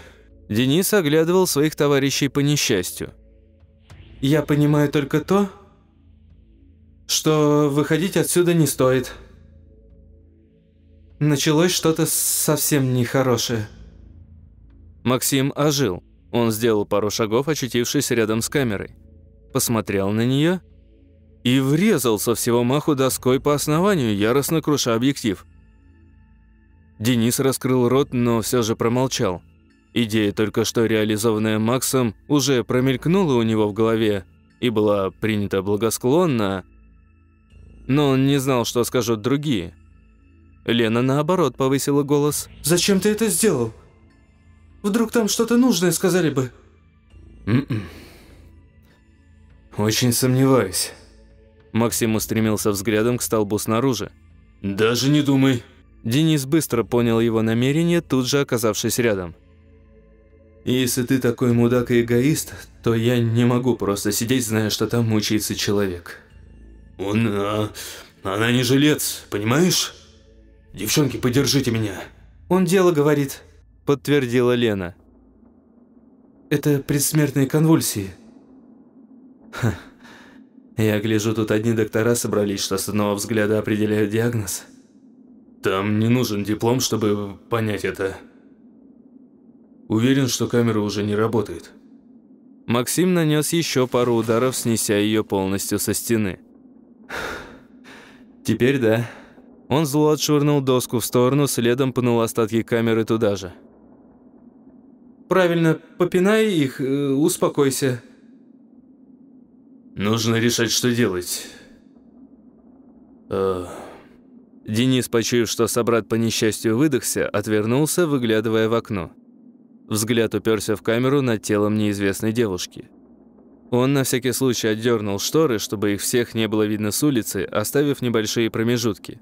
Денис оглядывал своих товарищей по несчастью. «Я понимаю только то, что выходить отсюда не стоит. Началось что-то совсем нехорошее». Максим ожил. Он сделал пару шагов, очутившись рядом с камерой. Посмотрел на нее и врезал со всего маху доской по основанию, яростно круша объектив. Денис раскрыл рот, но все же промолчал. Идея, только что реализованная Максом, уже промелькнула у него в голове и была принята благосклонно, но он не знал, что скажут другие. Лена, наоборот, повысила голос. «Зачем ты это сделал? Вдруг там что-то нужное сказали бы?» М м-м. -м. «Очень сомневаюсь». Максим устремился взглядом к столбу снаружи. «Даже не думай». Денис быстро понял его намерение, тут же оказавшись рядом. «Если ты такой мудак и эгоист, то я не могу просто сидеть, зная, что там мучается человек. Он... А, она не жилец, понимаешь? Девчонки, поддержите меня». «Он дело говорит», – подтвердила Лена. «Это предсмертные конвульсии». Ха. Я гляжу, тут одни доктора собрались, что с одного взгляда определяют диагноз. Там не нужен диплом, чтобы понять это. Уверен, что камера уже не работает. Максим нанес еще пару ударов, снеся ее полностью со стены. *sighs* Теперь да. Он зло отшвырнул доску в сторону, следом пнул остатки камеры туда же. «Правильно, попинай их, э, успокойся». «Нужно решать, что делать». Э... Денис, почуяв, что собрат по несчастью выдохся, отвернулся, выглядывая в окно. Взгляд уперся в камеру над телом неизвестной девушки. Он на всякий случай отдернул шторы, чтобы их всех не было видно с улицы, оставив небольшие промежутки.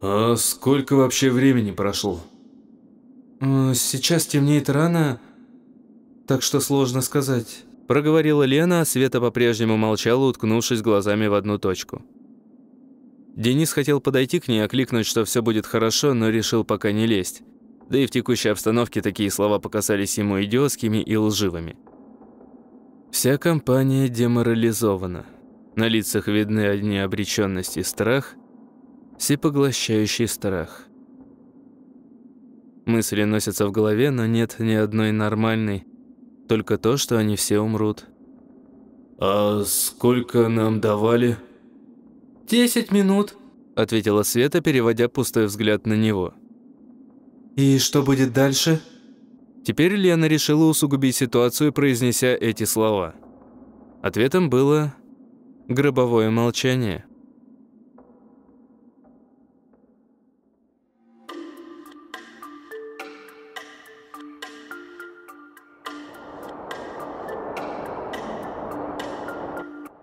«А сколько вообще времени прошло?» э, «Сейчас темнеет рано, так что сложно сказать», – проговорила Лена, а Света по-прежнему молчала, уткнувшись глазами в одну точку. Денис хотел подойти к ней, окликнуть, что все будет хорошо, но решил пока не лезть. Да и в текущей обстановке такие слова показались ему идиотскими и лживыми. Вся компания деморализована. На лицах видны одни обреченность и страх, всепоглощающий страх. Мысли носятся в голове, но нет ни одной нормальной, только то, что они все умрут. «А сколько нам давали?» «Десять минут», — ответила Света, переводя пустой взгляд на него. «И что будет дальше?» Теперь Лена решила усугубить ситуацию, произнеся эти слова. Ответом было гробовое молчание.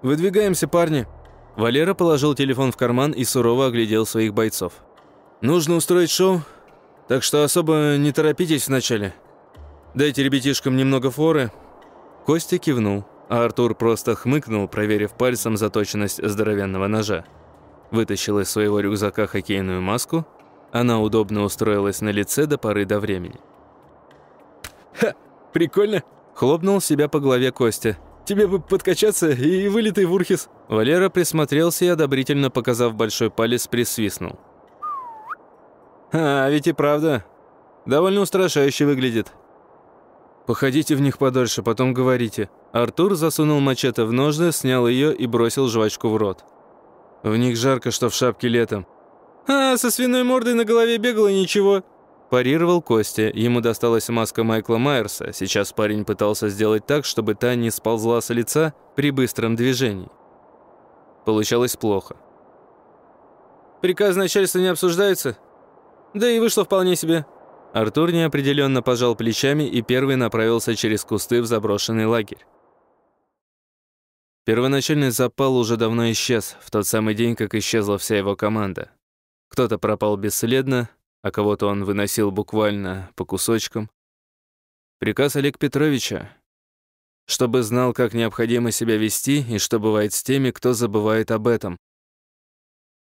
«Выдвигаемся, парни!» Валера положил телефон в карман и сурово оглядел своих бойцов. «Нужно устроить шоу, так что особо не торопитесь вначале. Дайте ребятишкам немного форы». Костя кивнул, а Артур просто хмыкнул, проверив пальцем заточенность здоровенного ножа. Вытащил из своего рюкзака хоккейную маску. Она удобно устроилась на лице до поры до времени. «Ха, прикольно!» – хлопнул себя по голове Костя. «Тебе бы подкачаться и вылитый в урхис!» Валера присмотрелся и, одобрительно показав большой палец, присвистнул. А, ведь и правда. Довольно устрашающе выглядит. Походите в них подольше, потом говорите. Артур засунул мачете в ножны, снял ее и бросил жвачку в рот. В них жарко, что в шапке летом. А, со свиной мордой на голове бегало ничего. Парировал Костя. Ему досталась маска Майкла Майерса. Сейчас парень пытался сделать так, чтобы та не сползла с лица при быстром движении. Получалось плохо. Приказ начальства не обсуждается? Да и вышло вполне себе. Артур неопределенно пожал плечами и первый направился через кусты в заброшенный лагерь. Первоначальный запал уже давно исчез, в тот самый день, как исчезла вся его команда. Кто-то пропал бесследно, а кого-то он выносил буквально по кусочкам. Приказ Олег Петровича, чтобы знал, как необходимо себя вести и что бывает с теми, кто забывает об этом.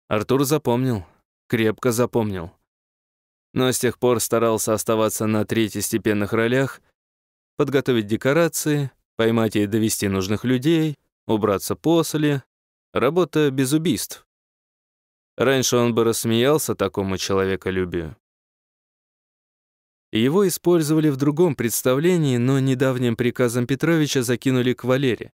Артур запомнил, крепко запомнил. Но с тех пор старался оставаться на третьестепенных ролях, подготовить декорации, поймать и довести нужных людей, убраться после, работа без убийств. Раньше он бы рассмеялся такому человеколюбию. Его использовали в другом представлении, но недавним приказом Петровича закинули к Валере.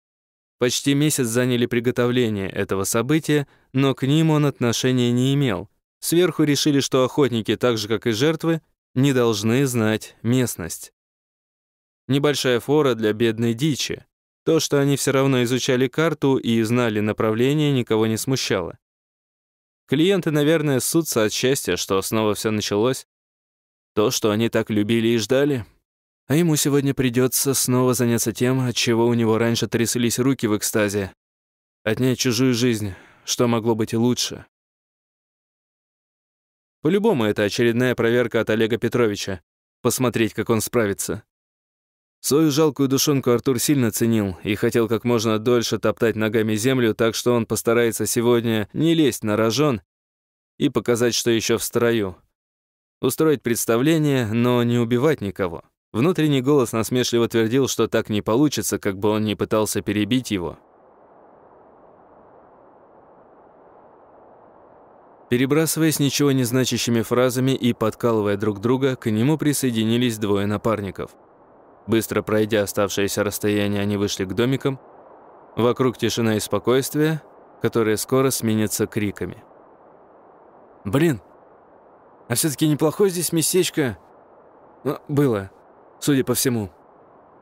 Почти месяц заняли приготовление этого события, но к ним он отношения не имел. Сверху решили, что охотники, так же как и жертвы, не должны знать местность. Небольшая фора для бедной дичи. То, что они все равно изучали карту и знали направление, никого не смущало. Клиенты, наверное, ссутся от счастья, что снова все началось. То, что они так любили и ждали. А ему сегодня придется снова заняться тем, от чего у него раньше тряслись руки в экстазе. Отнять чужую жизнь, что могло быть лучше. По-любому, это очередная проверка от Олега Петровича. Посмотреть, как он справится. Свою жалкую душонку Артур сильно ценил и хотел как можно дольше топтать ногами землю, так что он постарается сегодня не лезть на рожон и показать, что еще в строю. Устроить представление, но не убивать никого. Внутренний голос насмешливо твердил, что так не получится, как бы он ни пытался перебить его. Перебрасываясь ничего не значащими фразами и подкалывая друг друга, к нему присоединились двое напарников – Быстро пройдя оставшееся расстояние, они вышли к домикам. Вокруг тишина и спокойствие, которые скоро сменятся криками. «Блин, а все-таки неплохое здесь местечко...» ну, «Было, судя по всему».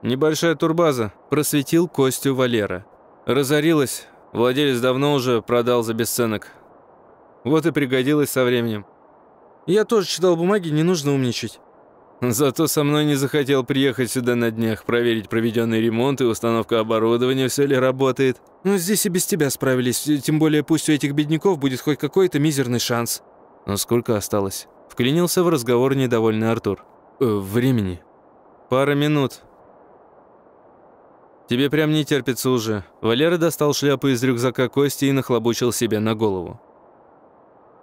«Небольшая турбаза», – просветил Костю Валера. «Разорилась, владелец давно уже продал за бесценок. Вот и пригодилась со временем». «Я тоже читал бумаги, не нужно умничать». Зато со мной не захотел приехать сюда на днях, проверить проведенный ремонт и установка оборудования, все ли работает. Ну, здесь и без тебя справились, тем более пусть у этих бедняков будет хоть какой-то мизерный шанс. Но сколько осталось? Вклинился в разговор недовольный Артур. Э, времени. Пара минут. Тебе прям не терпится уже. Валера достал шляпу из рюкзака Кости и нахлобучил себе на голову.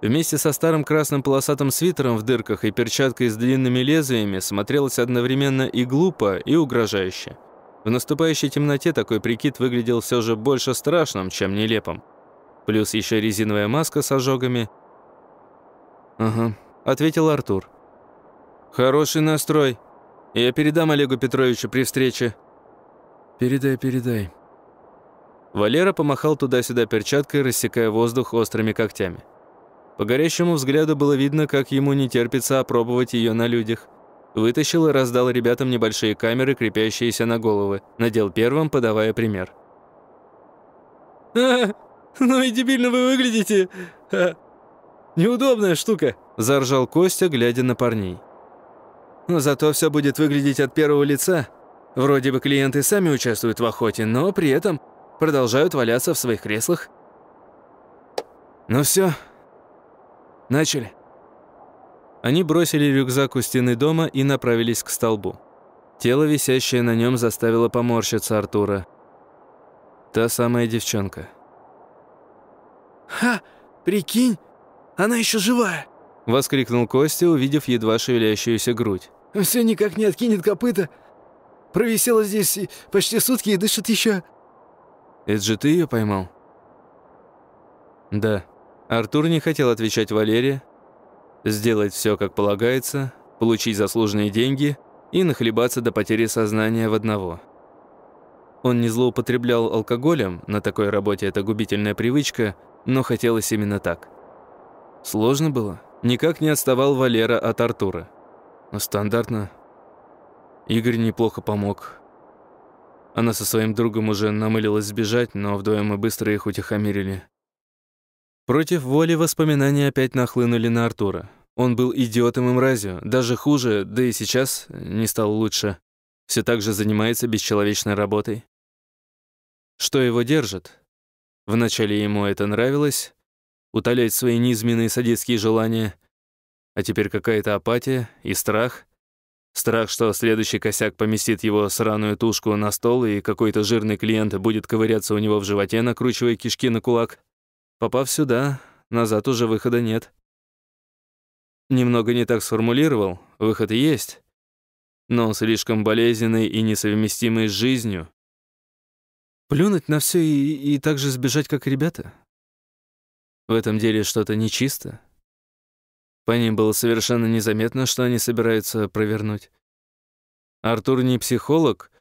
Вместе со старым красным полосатым свитером в дырках и перчаткой с длинными лезвиями смотрелось одновременно и глупо, и угрожающе. В наступающей темноте такой прикид выглядел все же больше страшным, чем нелепым. Плюс еще резиновая маска с ожогами. «Ага», — ответил Артур. «Хороший настрой. Я передам Олегу Петровичу при встрече». «Передай, передай». Валера помахал туда-сюда перчаткой, рассекая воздух острыми когтями. По горящему взгляду было видно, как ему не терпится опробовать ее на людях. Вытащил и раздал ребятам небольшие камеры, крепящиеся на головы. Надел первым, подавая пример. «А, ну и дебильно вы выглядите! А, неудобная штука!» – заржал Костя, глядя на парней. «Но зато все будет выглядеть от первого лица. Вроде бы клиенты сами участвуют в охоте, но при этом продолжают валяться в своих креслах. Ну все, Начали». Они бросили рюкзак у стены дома и направились к столбу. Тело, висящее на нем, заставило поморщиться Артура. Та самая девчонка. «Ха! Прикинь, она еще живая!» Воскликнул Костя, увидев едва шевелящуюся грудь. «Все никак не откинет копыта. Провисела здесь почти сутки и дышит еще». «Это же ты ее поймал?» «Да», Артур не хотел отвечать Валере, сделать все как полагается, получить заслуженные деньги и нахлебаться до потери сознания в одного. Он не злоупотреблял алкоголем, на такой работе это губительная привычка, но хотелось именно так. Сложно было. Никак не отставал Валера от Артура. Но стандартно. Игорь неплохо помог. Она со своим другом уже намылилась сбежать, но вдвоем мы быстро их утихомирили. Против воли воспоминания опять нахлынули на Артура. Он был идиотом и мразью, даже хуже, да и сейчас не стал лучше. Все так же занимается бесчеловечной работой. Что его держит? Вначале ему это нравилось, утолять свои низменные садистские желания, а теперь какая-то апатия и страх. Страх, что следующий косяк поместит его сраную тушку на стол, и какой-то жирный клиент будет ковыряться у него в животе, накручивая кишки на кулак. Попав сюда, назад уже выхода нет. Немного не так сформулировал, выход есть, но слишком болезненный и несовместимый с жизнью. Плюнуть на все и, и так же сбежать, как ребята? В этом деле что-то нечисто. По ним было совершенно незаметно, что они собираются провернуть. Артур не психолог,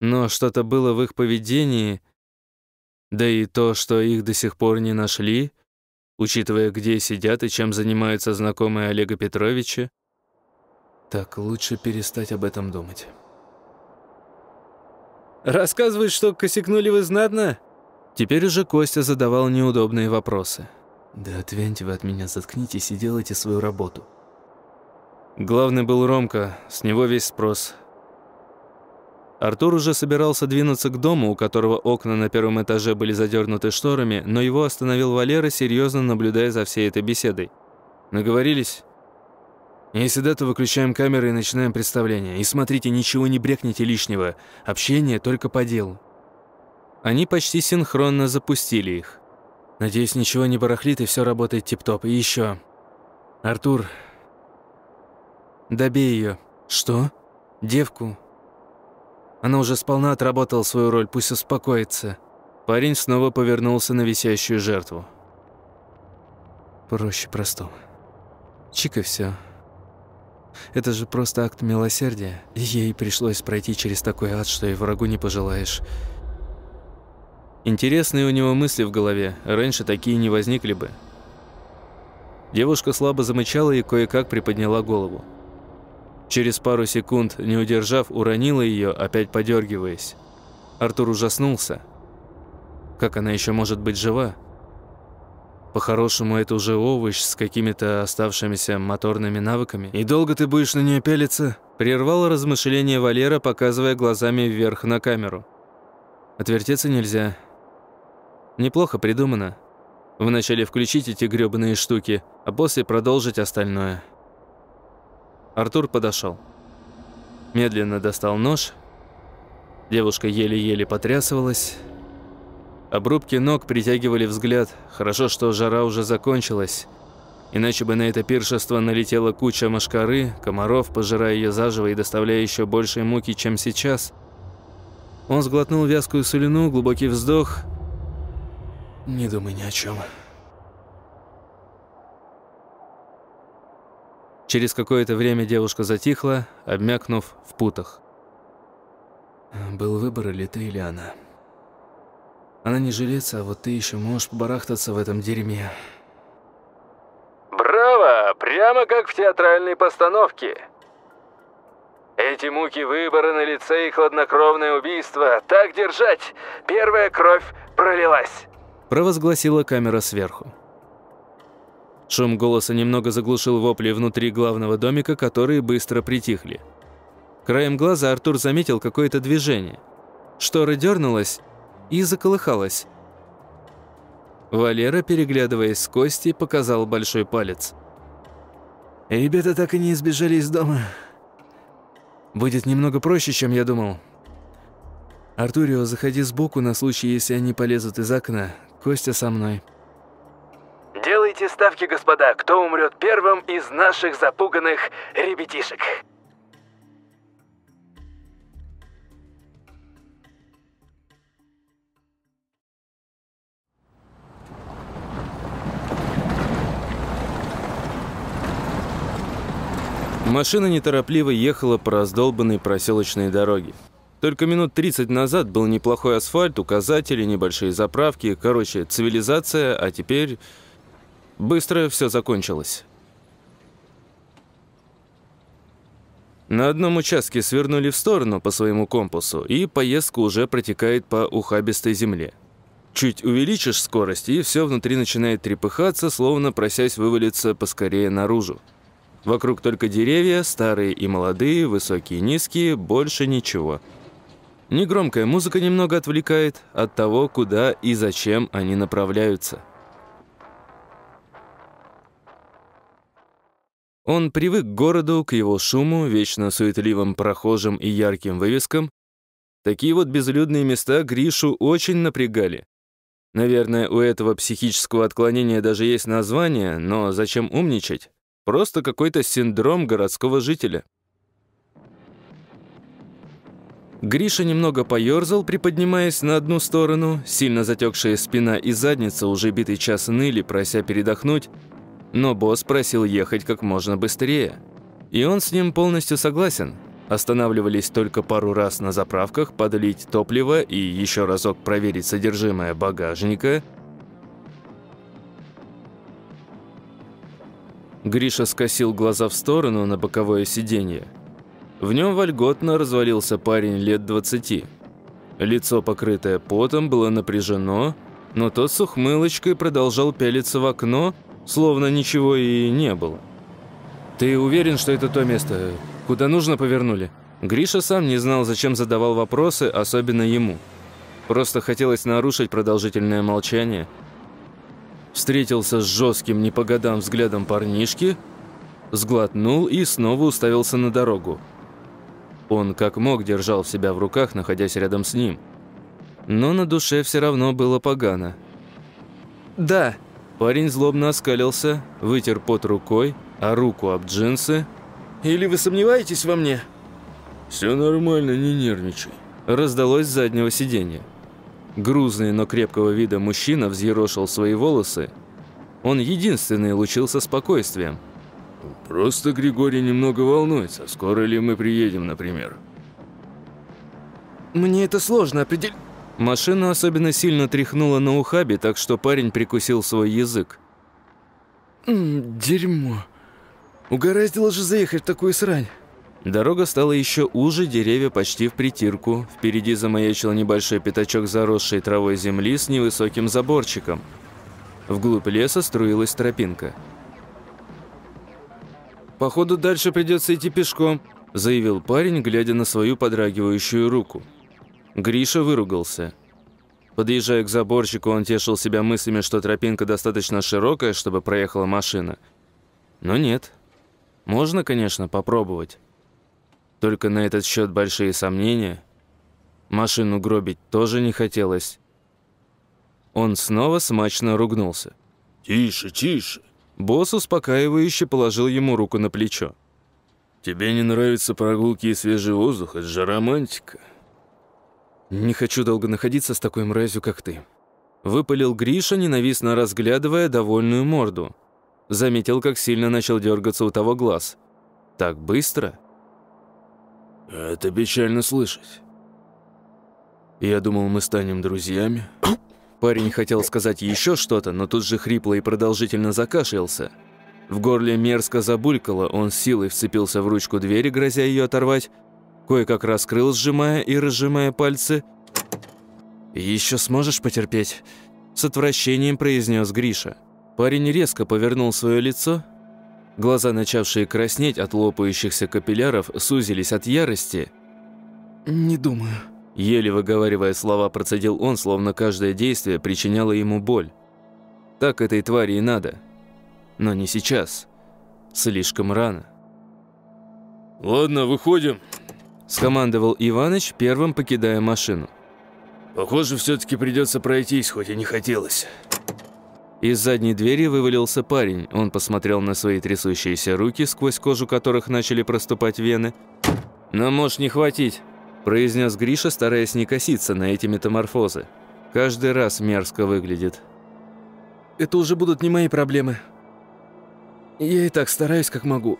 но что-то было в их поведении, да и то, что их до сих пор не нашли, учитывая, где сидят и чем занимаются знакомые Олега Петровича. Так, лучше перестать об этом думать. Рассказывают, что косякнули вы знатно? Теперь уже Костя задавал неудобные вопросы. Да отвяньте вы от меня, заткнитесь и делайте свою работу. Главный был Ромка, с него весь спрос. Артур уже собирался двинуться к дому, у которого окна на первом этаже были задернуты шторами, но его остановил Валера, серьезно наблюдая за всей этой беседой. Наговорились? Если да, то выключаем камеры и начинаем представление. И смотрите, ничего не брекните лишнего. Общение только по делу. Они почти синхронно запустили их. Надеюсь, ничего не барахлит и все работает тип-топ. И еще. Артур, добей ее. Что? Девку. Она уже сполна отработала свою роль, пусть успокоится. Парень снова повернулся на висящую жертву. Проще простого. Чика все. Это же просто акт милосердия. Ей пришлось пройти через такой ад, что и врагу не пожелаешь. Интересные у него мысли в голове, раньше такие не возникли бы. Девушка слабо замычала и кое-как приподняла голову. Через пару секунд, не удержав, уронила ее, опять подергиваясь. Артур ужаснулся. Как она еще может быть жива? По-хорошему, это уже овощ с какими-то оставшимися моторными навыками. «И долго ты будешь на нее пялиться?» Прервал размышление Валера, показывая глазами вверх на камеру. «Отвертеться нельзя. Неплохо придумано. Вначале включить эти грёбаные штуки, а после продолжить остальное». Артур подошел. Медленно достал нож. Девушка еле-еле потрясывалась. Обрубки ног притягивали взгляд. Хорошо, что жара уже закончилась. Иначе бы на это пиршество налетела куча машкары, комаров, пожирая ее заживо и доставляя еще больше муки, чем сейчас. Он сглотнул вязкую слюну, глубокий вздох. «Не думай ни о чем. Через какое-то время девушка затихла, обмякнув в путах. «Был выбор или ты, или она?» Она не жилец, а вот ты еще можешь барахтаться в этом дерьме. Браво! Прямо как в театральной постановке. Эти муки выбора на лице и хладнокровное убийство. Так держать! Первая кровь пролилась. Провозгласила камера сверху. Шум голоса немного заглушил вопли внутри главного домика, которые быстро притихли. Краем глаза Артур заметил какое-то движение. Штора дернулась, и заколыхалась. Валера, переглядываясь с Костей, показал большой палец. «Ребята так и не избежали из дома. Будет немного проще, чем я думал. Артурио, заходи сбоку на случай, если они полезут из окна. Костя со мной». «Делайте ставки, господа, кто умрет первым из наших запуганных ребятишек». Машина неторопливо ехала по раздолбанной проселочной дороге. Только минут 30 назад был неплохой асфальт, указатели, небольшие заправки, короче, цивилизация, а теперь быстро все закончилось. На одном участке свернули в сторону по своему компасу, и поездка уже протекает по ухабистой земле. Чуть увеличишь скорость, и все внутри начинает трепыхаться, словно просясь вывалиться поскорее наружу. Вокруг только деревья, старые и молодые, высокие и низкие, больше ничего. Негромкая музыка немного отвлекает от того, куда и зачем они направляются. Он привык к городу, к его шуму, вечно суетливым прохожим и ярким вывескам. Такие вот безлюдные места Гришу очень напрягали. Наверное, у этого психического отклонения даже есть название, но зачем умничать? Просто какой-то синдром городского жителя. Гриша немного поерзал, приподнимаясь на одну сторону, сильно затекшая спина и задница уже битый час ныли, прося передохнуть, но босс просил ехать как можно быстрее. И он с ним полностью согласен. Останавливались только пару раз на заправках, подлить топливо и еще разок проверить содержимое багажника. Гриша скосил глаза в сторону на боковое сиденье. В нем вольготно развалился парень лет 20. Лицо, покрытое потом, было напряжено, но тот с ухмылочкой продолжал пялиться в окно, словно ничего и не было. «Ты уверен, что это то место? Куда нужно повернули?» Гриша сам не знал, зачем задавал вопросы, особенно ему. Просто хотелось нарушить продолжительное молчание. Встретился с жестким не по годам взглядом парнишки, сглотнул и снова уставился на дорогу. Он как мог держал себя в руках, находясь рядом с ним. Но на душе все равно было погано. «Да», Парень злобно оскалился, вытер пот рукой, а руку об джинсы. «Или вы сомневаетесь во мне?» «Все нормально, не нервничай», – раздалось с заднего сиденья. Грузный, но крепкого вида мужчина взъерошил свои волосы. Он единственный лучился спокойствием. «Просто Григорий немного волнуется, скоро ли мы приедем, например». «Мне это сложно определить...» Машину особенно сильно тряхнуло на ухабе, так что парень прикусил свой язык. Дерьмо. Угораздило же заехать в такую срань. Дорога стала еще уже, деревья почти в притирку. Впереди замаячил небольшой пятачок заросшей травой земли с невысоким заборчиком. Вглубь леса струилась тропинка. «Походу, дальше придется идти пешком», – заявил парень, глядя на свою подрагивающую руку. Гриша выругался. Подъезжая к заборчику, он тешил себя мыслями, что тропинка достаточно широкая, чтобы проехала машина. Но нет. Можно, конечно, попробовать. Только на этот счет большие сомнения. Машину гробить тоже не хотелось. Он снова смачно ругнулся. «Тише, тише!» Босс успокаивающе положил ему руку на плечо. «Тебе не нравятся прогулки и свежий воздух? Это же романтика!» «Не хочу долго находиться с такой мразью, как ты». Выпалил Гриша, ненавистно разглядывая довольную морду. Заметил, как сильно начал дергаться у того глаз. «Так быстро?» «Это печально слышать. Я думал, мы станем друзьями». Парень хотел сказать еще что-то, но тут же хрипло и продолжительно закашлялся. В горле мерзко забулькало, он силой вцепился в ручку двери, грозя ее оторвать, кое-как раскрыл, сжимая и разжимая пальцы. «Еще сможешь потерпеть?» С отвращением произнес Гриша. Парень резко повернул свое лицо. Глаза, начавшие краснеть от лопающихся капилляров, сузились от ярости. «Не думаю». Еле выговаривая слова, процедил он, словно каждое действие причиняло ему боль. Так этой твари и надо. Но не сейчас. Слишком рано. «Ладно, выходим», скомандовал Иваныч, первым покидая машину. «Похоже, все-таки придется пройтись, хоть и не хотелось». Из задней двери вывалился парень. Он посмотрел на свои трясущиеся руки, сквозь кожу которых начали проступать вены. «Но может не хватить», – произнес Гриша, стараясь не коситься на эти метаморфозы. «Каждый раз мерзко выглядит». «Это уже будут не мои проблемы. Я и так стараюсь, как могу».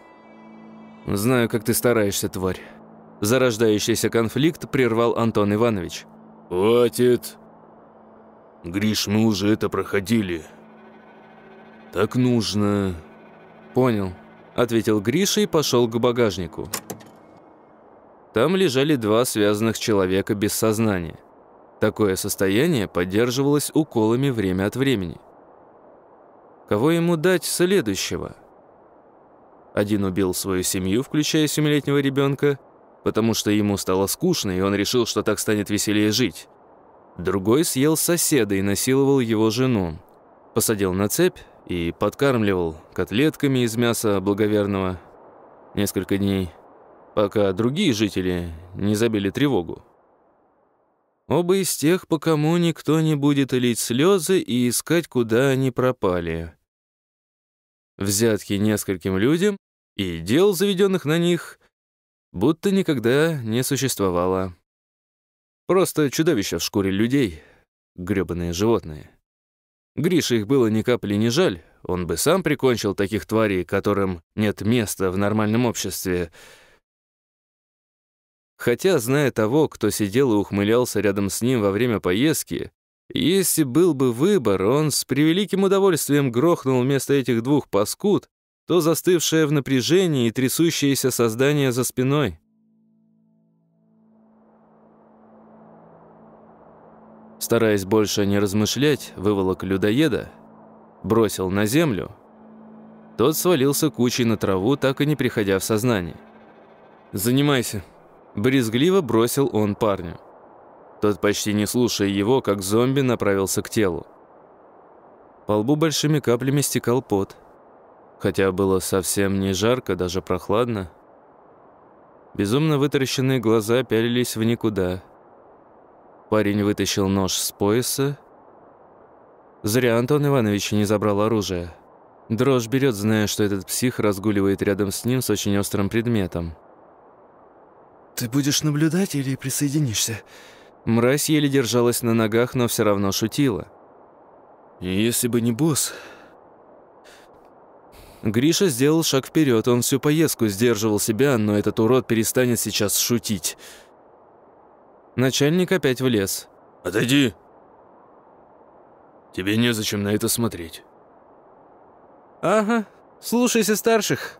«Знаю, как ты стараешься, тварь». Зарождающийся конфликт прервал Антон Иванович. «Хватит. Гриш, мы уже это проходили. Так нужно...» «Понял», — ответил Гриша и пошел к багажнику. Там лежали два связанных человека без сознания. Такое состояние поддерживалось уколами время от времени. Кого ему дать следующего? Один убил свою семью, включая семилетнего ребенка, потому что ему стало скучно, и он решил, что так станет веселее жить. Другой съел соседа и насиловал его жену. Посадил на цепь и подкармливал котлетками из мяса благоверного несколько дней, пока другие жители не забили тревогу. Оба из тех, по кому никто не будет лить слезы и искать, куда они пропали. Взятки нескольким людям и дел, заведенных на них, будто никогда не существовало. Просто чудовища в шкуре людей, грёбаные животные. Грише их было ни капли не жаль, он бы сам прикончил таких тварей, которым нет места в нормальном обществе. Хотя, зная того, кто сидел и ухмылялся рядом с ним во время поездки, если был бы выбор, он с превеликим удовольствием грохнул вместо этих двух паскуд то застывшее в напряжении и трясущееся создание за спиной. Стараясь больше не размышлять, выволок людоеда, бросил на землю. Тот свалился кучей на траву, так и не приходя в сознание. «Занимайся», – брезгливо бросил он парню. Тот, почти не слушая его, как зомби, направился к телу. По лбу большими каплями стекал пот. Хотя было совсем не жарко, даже прохладно. Безумно вытаращенные глаза пялились в никуда – Парень вытащил нож с пояса. Зря Антон Иванович не забрал оружие. Дрожь берет, зная, что этот псих разгуливает рядом с ним с очень острым предметом. «Ты будешь наблюдать или присоединишься?» Мразь еле держалась на ногах, но все равно шутила. «Если бы не босс...» Гриша сделал шаг вперед, он всю поездку сдерживал себя, но этот урод перестанет сейчас шутить. Начальник опять влез. «Отойди! Тебе незачем на это смотреть». «Ага, слушайся старших».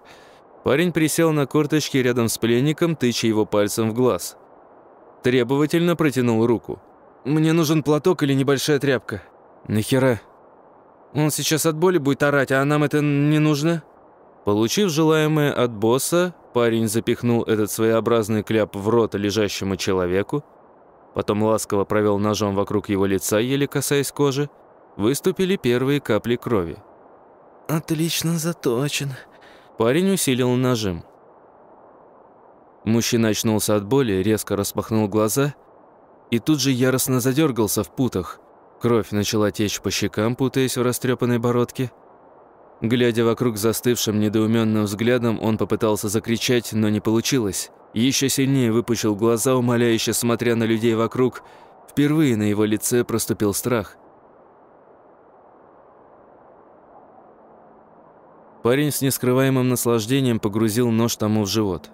Парень присел на корточки рядом с пленником, тыча его пальцем в глаз. Требовательно протянул руку. «Мне нужен платок или небольшая тряпка». «Нахера?» «Он сейчас от боли будет орать, а нам это не нужно?» Получив желаемое от босса, парень запихнул этот своеобразный кляп в рот лежащему человеку, Потом ласково провел ножом вокруг его лица, еле касаясь кожи. Выступили первые капли крови. «Отлично заточен». Парень усилил нажим. Мужчина очнулся от боли, резко распахнул глаза и тут же яростно задергался в путах. Кровь начала течь по щекам, путаясь в растрепанной бородке. Глядя вокруг застывшим недоуменным взглядом, он попытался закричать, но не получилось. Еще сильнее выпучил глаза, умоляюще смотря на людей вокруг. Впервые на его лице проступил страх. Парень с нескрываемым наслаждением погрузил нож тому в живот.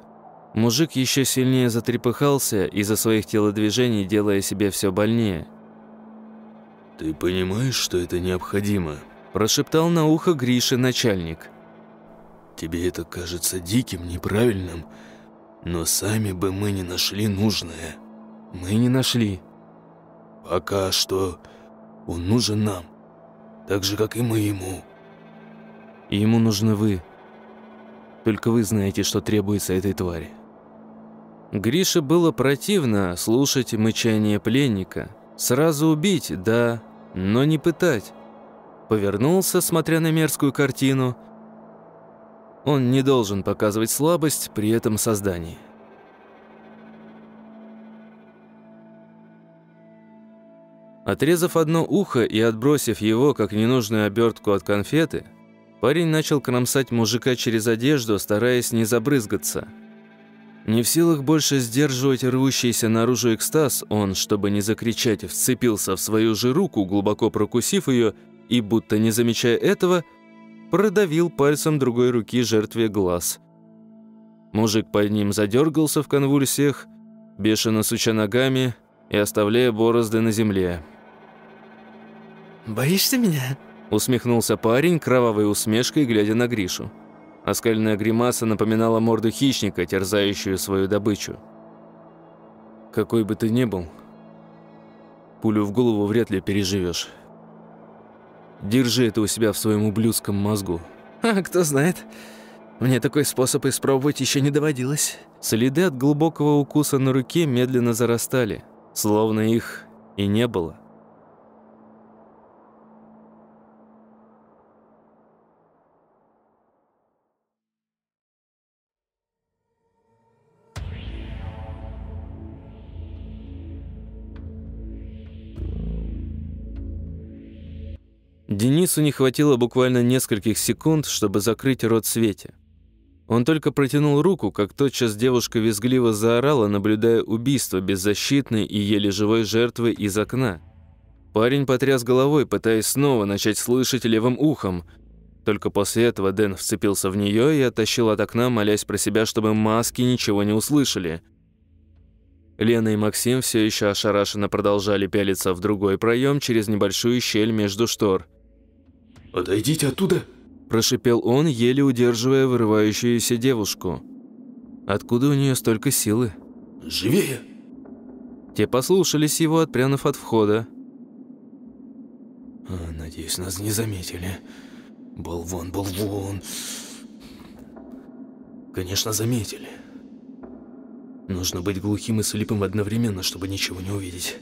Мужик еще сильнее затрепыхался из-за своих телодвижений, делая себе все больнее. «Ты понимаешь, что это необходимо?» Прошептал на ухо Грише начальник. «Тебе это кажется диким, неправильным, но сами бы мы не нашли нужное. Мы не нашли. Пока что он нужен нам, так же, как и мы ему. Ему нужны вы. Только вы знаете, что требуется этой твари. Грише было противно слушать мычание пленника. Сразу убить, да, но не пытать. Повернулся, смотря на мерзкую картину, он не должен показывать слабость при этом создании. Отрезав одно ухо и отбросив его, как ненужную обертку от конфеты, парень начал кромсать мужика через одежду, стараясь не забрызгаться. Не в силах больше сдерживать рвущийся наружу экстаз, он, чтобы не закричать, вцепился в свою же руку, глубоко прокусив ее, и, будто не замечая этого, продавил пальцем другой руки жертве глаз. Мужик под ним задергался в конвульсиях, бешено суча ногами и оставляя борозды на земле. «Боишься меня?» Усмехнулся парень, кровавой усмешкой, глядя на Гришу. Оскальная гримаса напоминала морду хищника, терзающую свою добычу. «Какой бы ты ни был, пулю в голову вряд ли переживешь. Держи это у себя в своем ублюдском мозгу. А, кто знает. Мне такой способ испробовать еще не доводилось. Следы от глубокого укуса на руке медленно зарастали, словно их и не было. Денису не хватило буквально нескольких секунд, чтобы закрыть рот Свете. Он только протянул руку, как тотчас девушка визгливо заорала, наблюдая убийство беззащитной и еле живой жертвы из окна. Парень потряс головой, пытаясь снова начать слышать левым ухом. Только после этого Дэн вцепился в нее и оттащил от окна, молясь про себя, чтобы маски ничего не услышали. Лена и Максим все еще ошарашенно продолжали пялиться в другой проем через небольшую щель между штор – «Отойдите оттуда!» – прошипел он, еле удерживая вырывающуюся девушку. Откуда у нее столько силы? «Живее!» Те послушались его, отпрянув от входа. А, «Надеюсь, нас не заметили. Болван, болван!» «Конечно, заметили. Нужно быть глухим и слепым одновременно, чтобы ничего не увидеть».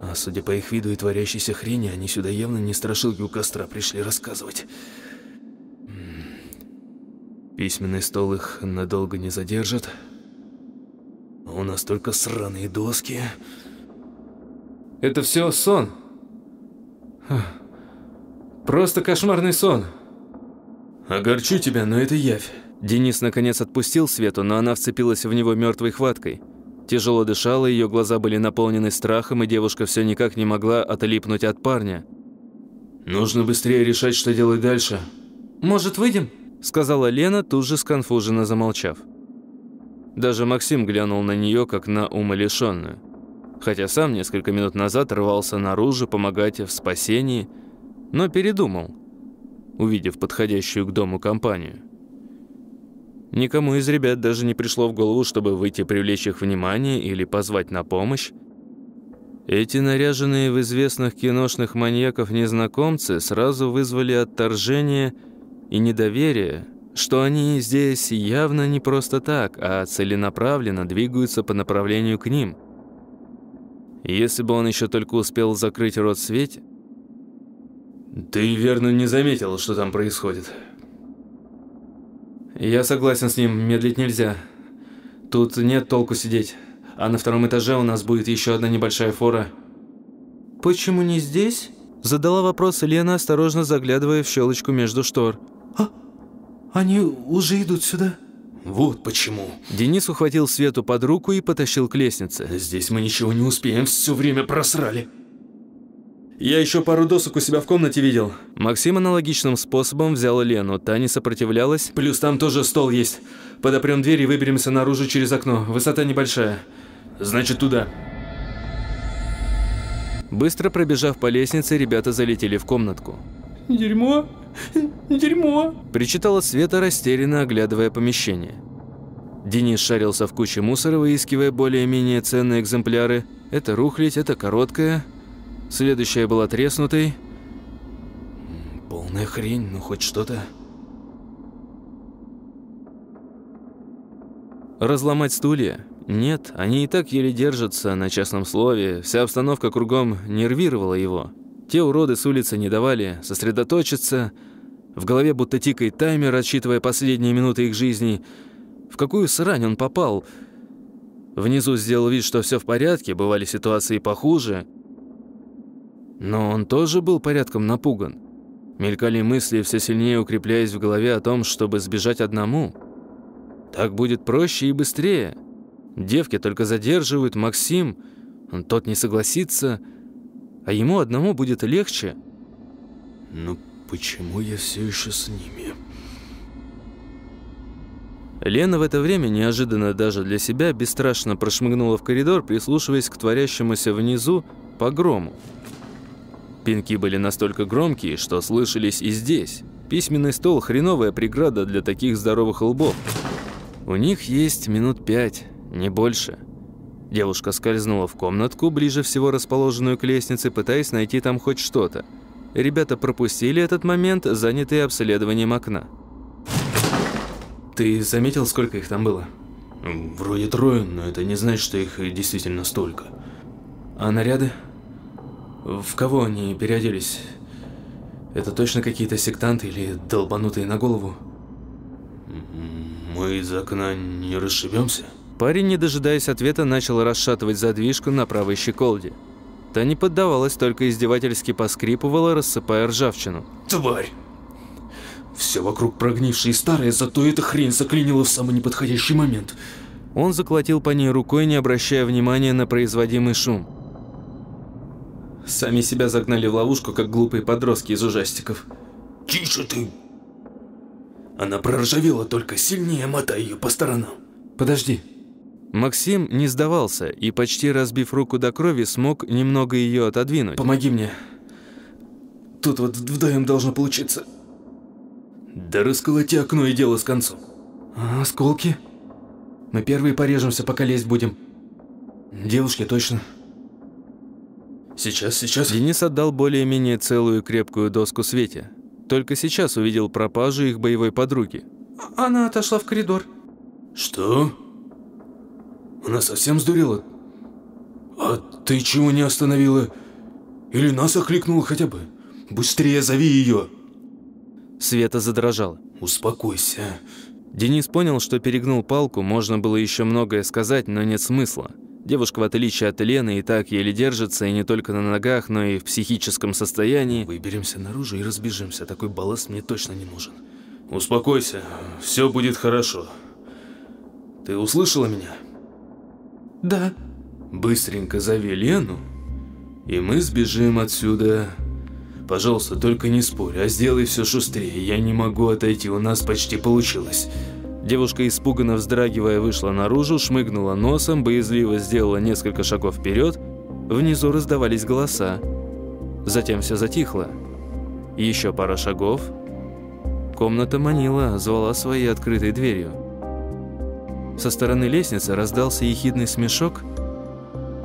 А судя по их виду и творящейся хрени, они сюда явно не страшилки у костра пришли рассказывать. Письменный стол их надолго не задержит. А у нас только сраные доски. Это все сон. Просто кошмарный сон. Огорчу тебя, но это явь. Денис наконец отпустил Свету, но она вцепилась в него мертвой хваткой. Тяжело дышала, ее глаза были наполнены страхом, и девушка все никак не могла отлипнуть от парня. «Нужно быстрее решать, что делать дальше». «Может, выйдем?» – сказала Лена, тут же сконфуженно замолчав. Даже Максим глянул на нее, как на умалишенную. Хотя сам несколько минут назад рвался наружу помогать в спасении, но передумал, увидев подходящую к дому компанию. Никому из ребят даже не пришло в голову, чтобы выйти привлечь их внимание или позвать на помощь. Эти наряженные в известных киношных маньяков незнакомцы сразу вызвали отторжение и недоверие, что они здесь явно не просто так, а целенаправленно двигаются по направлению к ним. Если бы он еще только успел закрыть рот Свете... «Ты верно не заметил, что там происходит?» Я согласен с ним, медлить нельзя. Тут нет толку сидеть. А на втором этаже у нас будет еще одна небольшая фора. «Почему не здесь?» Задала вопрос Лена, осторожно заглядывая в щелочку между штор. «А, они уже идут сюда?» «Вот почему». Денис ухватил Свету под руку и потащил к лестнице. «Здесь мы ничего не успеем, все время просрали». Я еще пару досок у себя в комнате видел. Максим аналогичным способом взял Лену. Та не сопротивлялась. Плюс там тоже стол есть. Подопрем дверь и выберемся наружу через окно. Высота небольшая. Значит, туда. Быстро пробежав по лестнице, ребята залетели в комнатку. «Дерьмо! Дерьмо!» Причитала Света, растерянно оглядывая помещение. Денис шарился в куче мусора, выискивая более-менее ценные экземпляры. Это рухлить, это короткая, Следующая была треснутой. Полная хрень, ну хоть что-то. Разломать стулья? Нет, они и так еле держатся на частном слове. Вся обстановка кругом нервировала его. Те уроды с улицы не давали сосредоточиться. В голове будто тикает таймер, отсчитывая последние минуты их жизни. В какую срань он попал? Внизу сделал вид, что все в порядке, бывали ситуации похуже – но он тоже был порядком напуган. Мелькали мысли, все сильнее укрепляясь в голове о том, чтобы сбежать одному. Так будет проще и быстрее. Девки только задерживают Максим, тот не согласится, а ему одному будет легче. «Ну, почему я все еще с ними? Лена в это время, неожиданно даже для себя, бесстрашно прошмыгнула в коридор, прислушиваясь к творящемуся внизу погрому. Пинки были настолько громкие, что слышались и здесь. Письменный стол – хреновая преграда для таких здоровых лбов. У них есть минут пять, не больше. Девушка скользнула в комнатку, ближе всего расположенную к лестнице, пытаясь найти там хоть что-то. Ребята пропустили этот момент, занятые обследованием окна. Ты заметил, сколько их там было? Вроде трое, но это не значит, что их действительно столько. А наряды? В кого они переоделись? Это точно какие-то сектанты или долбанутые на голову? Мы из окна не расшибемся? Парень, не дожидаясь ответа, начал расшатывать задвижку на правой щеколде. Та не поддавалась, только издевательски поскрипывала, рассыпая ржавчину. Тварь! Все вокруг прогнившее и старое, зато эта хрень заклинила в самый неподходящий момент. Он заколотил по ней рукой, не обращая внимания на производимый шум. Сами себя загнали в ловушку, как глупые подростки из ужастиков. Тише ты! Она проржавела только сильнее, мотай ее по сторонам. Подожди. Максим не сдавался и, почти разбив руку до крови, смог немного ее отодвинуть. Помоги мне. Тут вот вдвоем должно получиться. Да расколоти окно и дело с концом. А, осколки? Мы первые порежемся, пока лезть будем. Девушки, точно. Сейчас, сейчас. Денис отдал более-менее целую крепкую доску Свете. Только сейчас увидел пропажу их боевой подруги. Она отошла в коридор. Что? Она совсем сдурела? А ты чего не остановила? Или нас окликнула хотя бы? Быстрее зови ее. Света задрожала. Успокойся. Денис понял, что перегнул палку, можно было еще многое сказать, но нет смысла. Девушка, в отличие от Лены, и так еле держится, и не только на ногах, но и в психическом состоянии. Выберемся наружу и разбежимся, такой балласт мне точно не нужен. Успокойся, все будет хорошо. Ты услышала меня? Да. Быстренько зови Лену, и мы сбежим отсюда. Пожалуйста, только не спорь, а сделай все шустрее. Я не могу отойти, у нас почти получилось. Девушка, испуганно вздрагивая, вышла наружу, шмыгнула носом, боязливо сделала несколько шагов вперед. Внизу раздавались голоса. Затем все затихло. Еще пара шагов. Комната манила, звала своей открытой дверью. Со стороны лестницы раздался ехидный смешок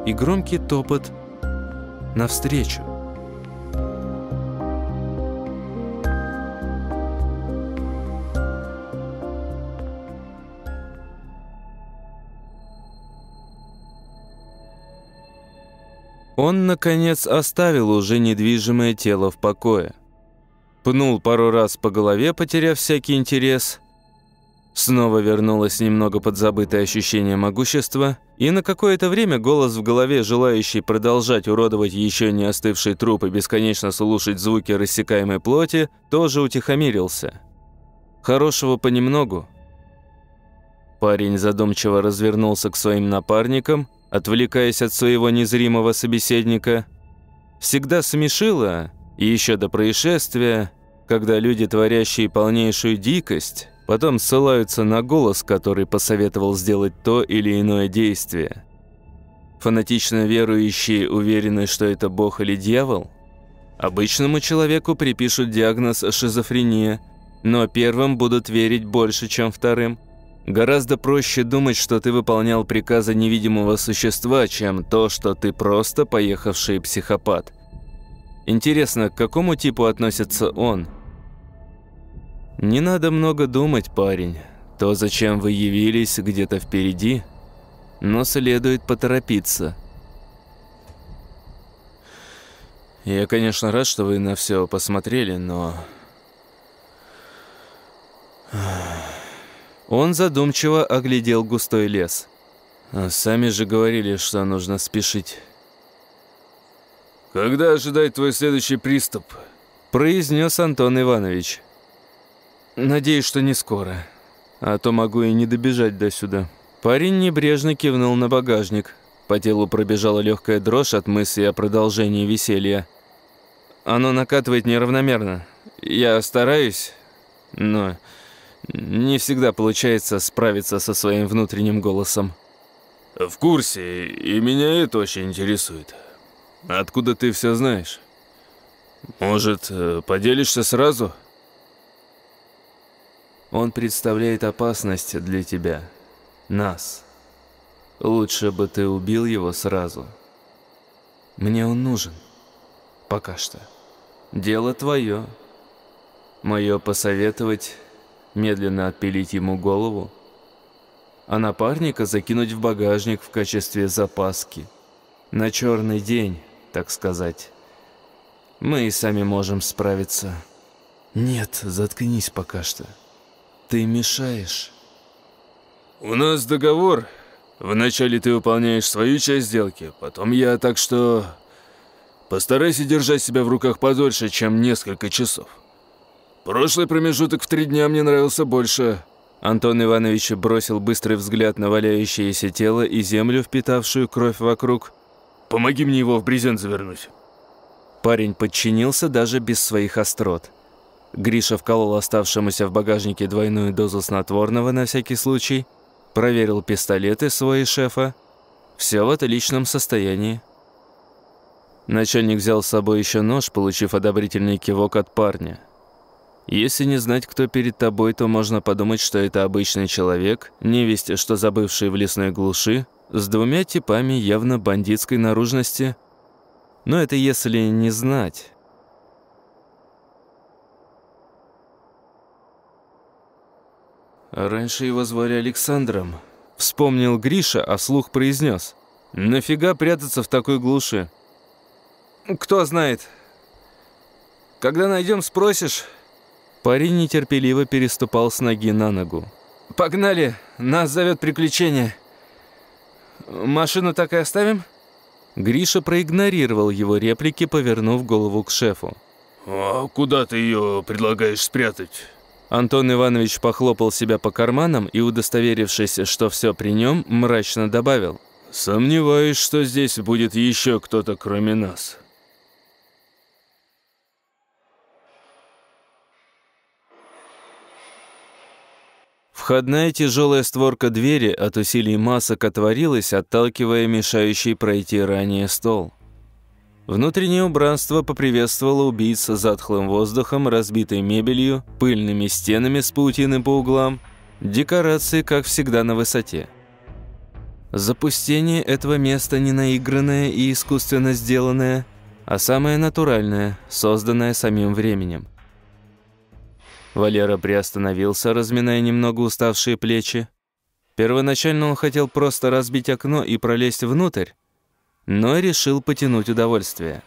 и громкий топот навстречу. Он, наконец, оставил уже недвижимое тело в покое. Пнул пару раз по голове, потеряв всякий интерес. Снова вернулось немного подзабытое ощущение могущества, и на какое-то время голос в голове, желающий продолжать уродовать еще не остывший труп и бесконечно слушать звуки рассекаемой плоти, тоже утихомирился. Хорошего понемногу. Парень задумчиво развернулся к своим напарникам, отвлекаясь от своего незримого собеседника. Всегда смешило, и еще до происшествия, когда люди, творящие полнейшую дикость, потом ссылаются на голос, который посоветовал сделать то или иное действие. Фанатично верующие уверены, что это бог или дьявол? Обычному человеку припишут диагноз шизофрения, но первым будут верить больше, чем вторым – Гораздо проще думать, что ты выполнял приказы невидимого существа, чем то, что ты просто поехавший психопат. Интересно, к какому типу относится он? Не надо много думать, парень. То, зачем вы явились, где-то впереди, но следует поторопиться. Я, конечно, рад, что вы на все посмотрели, но... Он задумчиво оглядел густой лес. Сами же говорили, что нужно спешить. «Когда ожидать твой следующий приступ?» произнес Антон Иванович. «Надеюсь, что не скоро, а то могу и не добежать до сюда». Парень небрежно кивнул на багажник. По телу пробежала легкая дрожь от мысли о продолжении веселья. Оно накатывает неравномерно. Я стараюсь, но не всегда получается справиться со своим внутренним голосом. В курсе, и меня это очень интересует. Откуда ты все знаешь? Может, э, поделишься сразу? Он представляет опасность для тебя. Нас. Лучше бы ты убил его сразу. Мне он нужен. Пока что. Дело твое. Мое посоветовать медленно отпилить ему голову, а напарника закинуть в багажник в качестве запаски. На черный день, так сказать. Мы и сами можем справиться. Нет, заткнись пока что. Ты мешаешь. У нас договор, Вначале ты выполняешь свою часть сделки, потом я, так что... Постарайся держать себя в руках подольше, чем несколько часов. Прошлый промежуток в три дня мне нравился больше. Антон Иванович бросил быстрый взгляд на валяющееся тело и землю, впитавшую кровь вокруг. «Помоги мне его в брезент завернуть». Парень подчинился даже без своих острот. Гриша вколол оставшемуся в багажнике двойную дозу снотворного на всякий случай – Проверил пистолеты свои шефа. Все в отличном состоянии. Начальник взял с собой еще нож, получив одобрительный кивок от парня. Если не знать, кто перед тобой, то можно подумать, что это обычный человек, невесть, что забывший в лесной глуши, с двумя типами явно бандитской наружности. Но это если не знать. Раньше его звали Александром. Вспомнил Гриша, а слух произнес. Нафига прятаться в такой глуши? Кто знает. Когда найдем, спросишь. Парень нетерпеливо переступал с ноги на ногу. «Погнали! Нас зовет приключение!» «Машину так и оставим?» Гриша проигнорировал его реплики, повернув голову к шефу. «А куда ты ее предлагаешь спрятать?» Антон Иванович похлопал себя по карманам и, удостоверившись, что все при нем, мрачно добавил. «Сомневаюсь, что здесь будет еще кто-то, кроме нас». Входная тяжелая створка двери от усилий масок отворилась, отталкивая мешающий пройти ранее стол. Внутреннее убранство поприветствовало убийц затхлым воздухом, разбитой мебелью, пыльными стенами с паутиной по углам, декорации, как всегда, на высоте. Запустение этого места не наигранное и искусственно сделанное, а самое натуральное, созданное самим временем. Валера приостановился, разминая немного уставшие плечи. Первоначально он хотел просто разбить окно и пролезть внутрь, но решил потянуть удовольствие.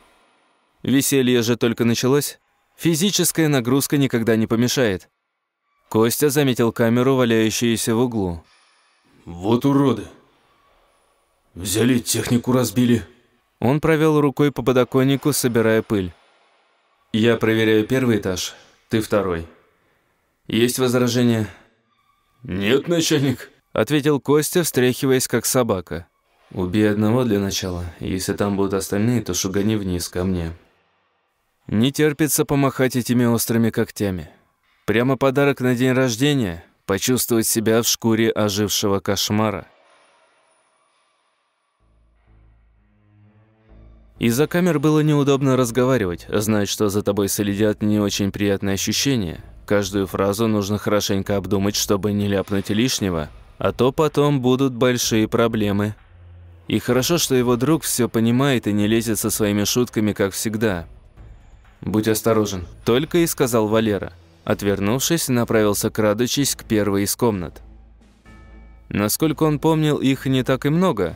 Веселье же только началось. Физическая нагрузка никогда не помешает. Костя заметил камеру, валяющуюся в углу. «Вот уроды! Взяли технику, разбили!» Он провел рукой по подоконнику, собирая пыль. «Я проверяю первый этаж, ты второй. Есть возражения?» «Нет, начальник», — ответил Костя, встряхиваясь как собака. Убей одного для начала. Если там будут остальные, то шугани вниз ко мне. Не терпится помахать этими острыми когтями. Прямо подарок на день рождения – почувствовать себя в шкуре ожившего кошмара. Из-за камер было неудобно разговаривать, знать, что за тобой следят не очень приятные ощущения. Каждую фразу нужно хорошенько обдумать, чтобы не ляпнуть лишнего, а то потом будут большие проблемы – и хорошо, что его друг все понимает и не лезет со своими шутками, как всегда. «Будь осторожен», – только и сказал Валера. Отвернувшись, направился, крадучись, к первой из комнат. Насколько он помнил, их не так и много.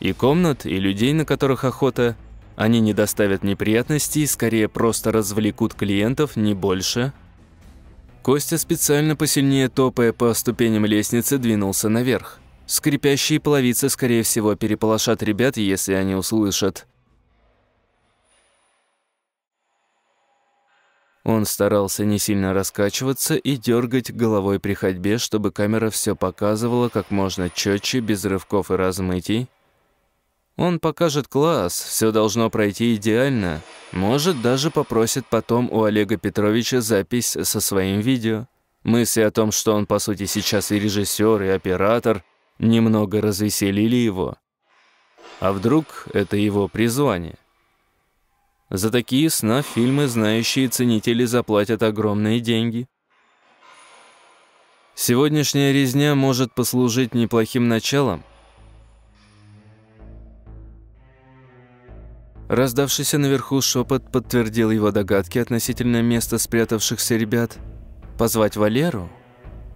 И комнат, и людей, на которых охота. Они не доставят неприятностей, скорее просто развлекут клиентов, не больше. Костя специально посильнее топая по ступеням лестницы двинулся наверх. Скрипящие половицы, скорее всего, переполошат ребят, если они услышат. Он старался не сильно раскачиваться и дергать головой при ходьбе, чтобы камера все показывала как можно четче, без рывков и размытий. Он покажет класс, все должно пройти идеально. Может, даже попросит потом у Олега Петровича запись со своим видео. Мысли о том, что он, по сути, сейчас и режиссер, и оператор – немного развеселили его. А вдруг это его призвание? За такие сна фильмы знающие ценители заплатят огромные деньги. Сегодняшняя резня может послужить неплохим началом. Раздавшийся наверху шепот подтвердил его догадки относительно места спрятавшихся ребят. Позвать Валеру?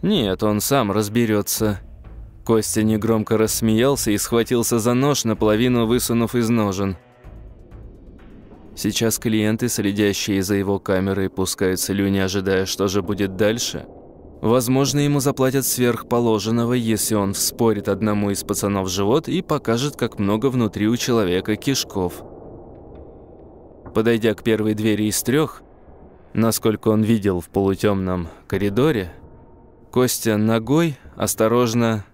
Нет, он сам разберется. Костя негромко рассмеялся и схватился за нож, наполовину высунув из ножен. Сейчас клиенты, следящие за его камерой, пускают слюни, ожидая, что же будет дальше. Возможно, ему заплатят сверхположенного, если он вспорит одному из пацанов живот и покажет, как много внутри у человека кишков. Подойдя к первой двери из трех, насколько он видел в полутемном коридоре, Костя ногой осторожно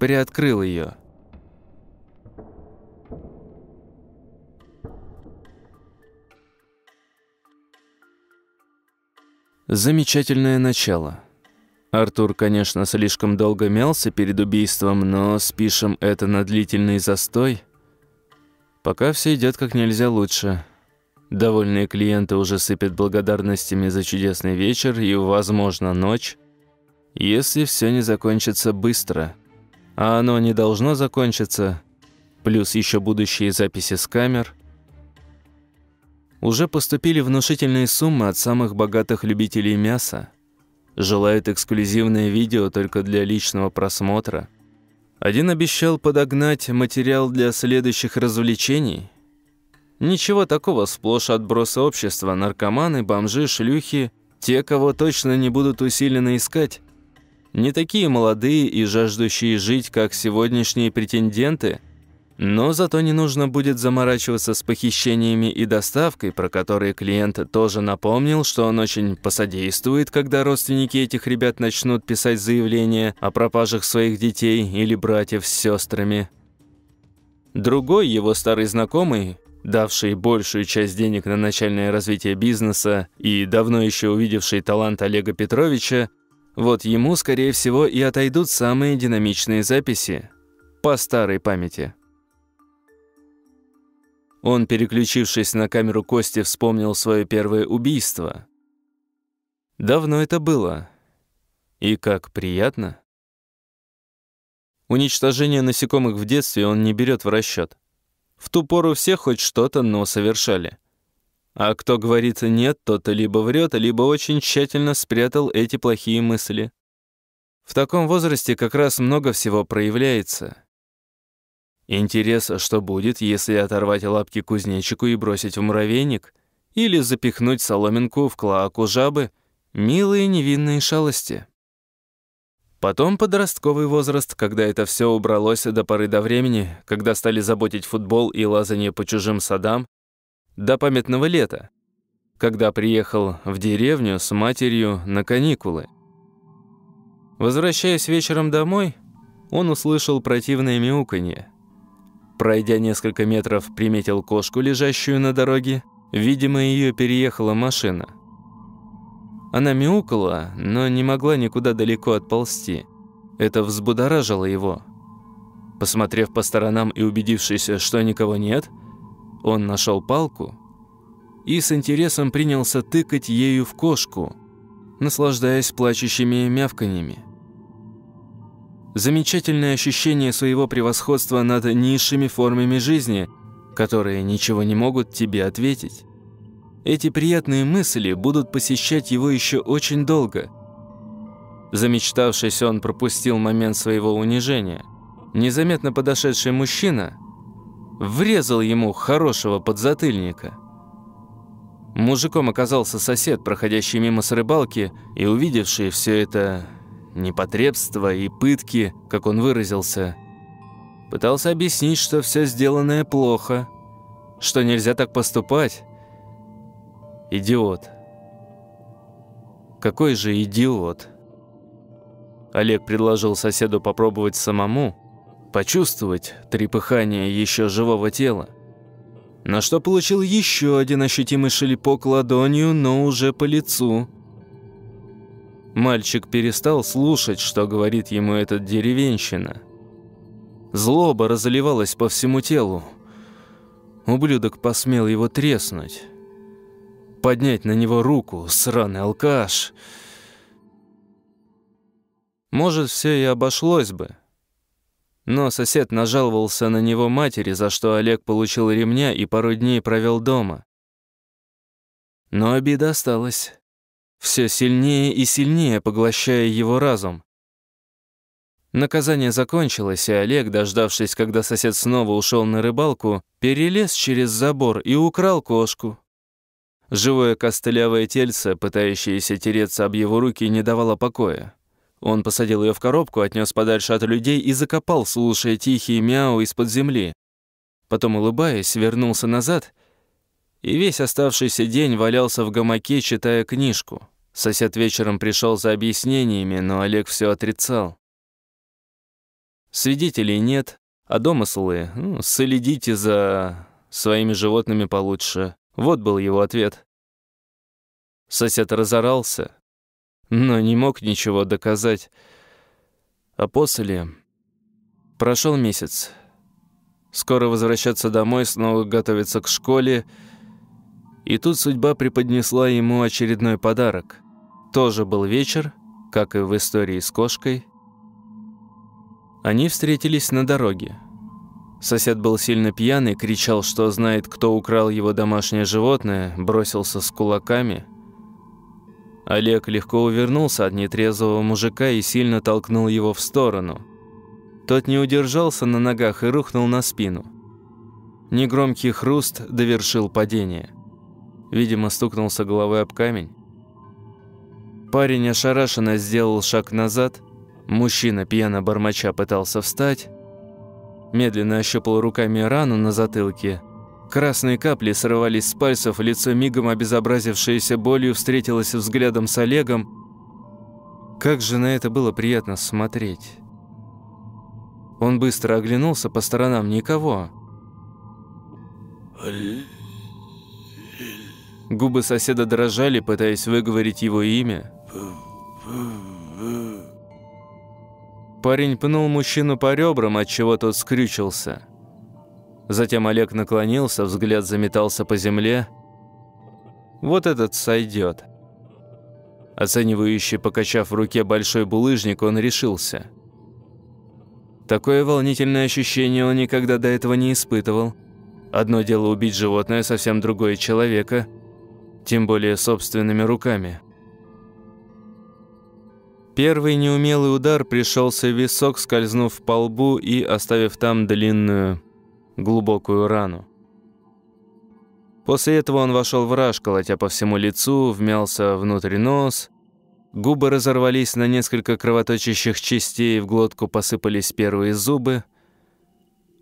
приоткрыл ее. Замечательное начало. Артур, конечно, слишком долго мялся перед убийством, но спишем это на длительный застой. Пока все идет как нельзя лучше. Довольные клиенты уже сыпят благодарностями за чудесный вечер и, возможно, ночь. Если все не закончится быстро, а оно не должно закончиться, плюс еще будущие записи с камер, уже поступили внушительные суммы от самых богатых любителей мяса. Желают эксклюзивное видео только для личного просмотра. Один обещал подогнать материал для следующих развлечений. Ничего такого, сплошь отбросы общества, наркоманы, бомжи, шлюхи, те, кого точно не будут усиленно искать. Не такие молодые и жаждущие жить, как сегодняшние претенденты, но зато не нужно будет заморачиваться с похищениями и доставкой, про которые клиент тоже напомнил, что он очень посодействует, когда родственники этих ребят начнут писать заявления о пропажах своих детей или братьев с сестрами. Другой его старый знакомый, давший большую часть денег на начальное развитие бизнеса и давно еще увидевший талант Олега Петровича, вот ему, скорее всего, и отойдут самые динамичные записи по старой памяти. Он, переключившись на камеру Кости, вспомнил свое первое убийство. Давно это было. И как приятно. Уничтожение насекомых в детстве он не берет в расчет. В ту пору все хоть что-то, но совершали. А кто говорит «нет», тот либо врет, либо очень тщательно спрятал эти плохие мысли. В таком возрасте как раз много всего проявляется. Интерес, что будет, если оторвать лапки кузнечику и бросить в муравейник, или запихнуть соломинку в клоаку жабы, милые невинные шалости. Потом подростковый возраст, когда это все убралось до поры до времени, когда стали заботить футбол и лазание по чужим садам, до памятного лета, когда приехал в деревню с матерью на каникулы. Возвращаясь вечером домой, он услышал противное мяуканье. Пройдя несколько метров, приметил кошку, лежащую на дороге. Видимо, ее переехала машина. Она мяукала, но не могла никуда далеко отползти. Это взбудоражило его. Посмотрев по сторонам и убедившись, что никого нет, он нашел палку и с интересом принялся тыкать ею в кошку, наслаждаясь плачущими мявканьями. Замечательное ощущение своего превосходства над низшими формами жизни, которые ничего не могут тебе ответить. Эти приятные мысли будут посещать его еще очень долго. Замечтавшись, он пропустил момент своего унижения. Незаметно подошедший мужчина врезал ему хорошего подзатыльника. Мужиком оказался сосед, проходящий мимо с рыбалки и увидевший все это непотребство и пытки, как он выразился. Пытался объяснить, что все сделанное плохо, что нельзя так поступать. Идиот. Какой же идиот. Олег предложил соседу попробовать самому, почувствовать трепыхание еще живого тела. На что получил еще один ощутимый шлепок ладонью, но уже по лицу. Мальчик перестал слушать, что говорит ему этот деревенщина. Злоба разливалась по всему телу. Ублюдок посмел его треснуть. Поднять на него руку, сраный алкаш. Может, все и обошлось бы, Но сосед нажаловался на него матери, за что Олег получил ремня и пару дней провел дома. Но обида осталась. Все сильнее и сильнее поглощая его разум. Наказание закончилось, и Олег, дождавшись, когда сосед снова ушел на рыбалку, перелез через забор и украл кошку. Живое костылявое тельце, пытающееся тереться об его руки, не давало покоя. Он посадил ее в коробку, отнес подальше от людей и закопал, слушая тихие мяу из-под земли. Потом, улыбаясь, вернулся назад и весь оставшийся день валялся в гамаке, читая книжку. Сосед вечером пришел за объяснениями, но Олег все отрицал. Свидетелей нет, а домыслы ну, следите за своими животными получше. Вот был его ответ. Сосед разорался, но не мог ничего доказать. А после... Прошел месяц. Скоро возвращаться домой, снова готовиться к школе. И тут судьба преподнесла ему очередной подарок. Тоже был вечер, как и в истории с кошкой. Они встретились на дороге. Сосед был сильно пьяный, кричал, что знает, кто украл его домашнее животное, бросился с кулаками – Олег легко увернулся от нетрезвого мужика и сильно толкнул его в сторону. Тот не удержался на ногах и рухнул на спину. Негромкий хруст довершил падение. Видимо, стукнулся головой об камень. Парень ошарашенно сделал шаг назад. Мужчина, пьяно бормоча, пытался встать. Медленно ощупал руками рану на затылке – Красные капли срывались с пальцев, лицо мигом обезобразившееся болью встретилось взглядом с Олегом. Как же на это было приятно смотреть. Он быстро оглянулся по сторонам, никого. Губы соседа дрожали, пытаясь выговорить его имя. Парень пнул мужчину по ребрам, отчего тот скрючился. Затем Олег наклонился, взгляд заметался по земле. «Вот этот сойдет». Оценивающий, покачав в руке большой булыжник, он решился. Такое волнительное ощущение он никогда до этого не испытывал. Одно дело убить животное, совсем другое человека, тем более собственными руками. Первый неумелый удар пришелся в висок, скользнув по лбу и оставив там длинную глубокую рану. После этого он вошел в раж, колотя по всему лицу, вмялся внутрь нос. Губы разорвались на несколько кровоточащих частей, в глотку посыпались первые зубы.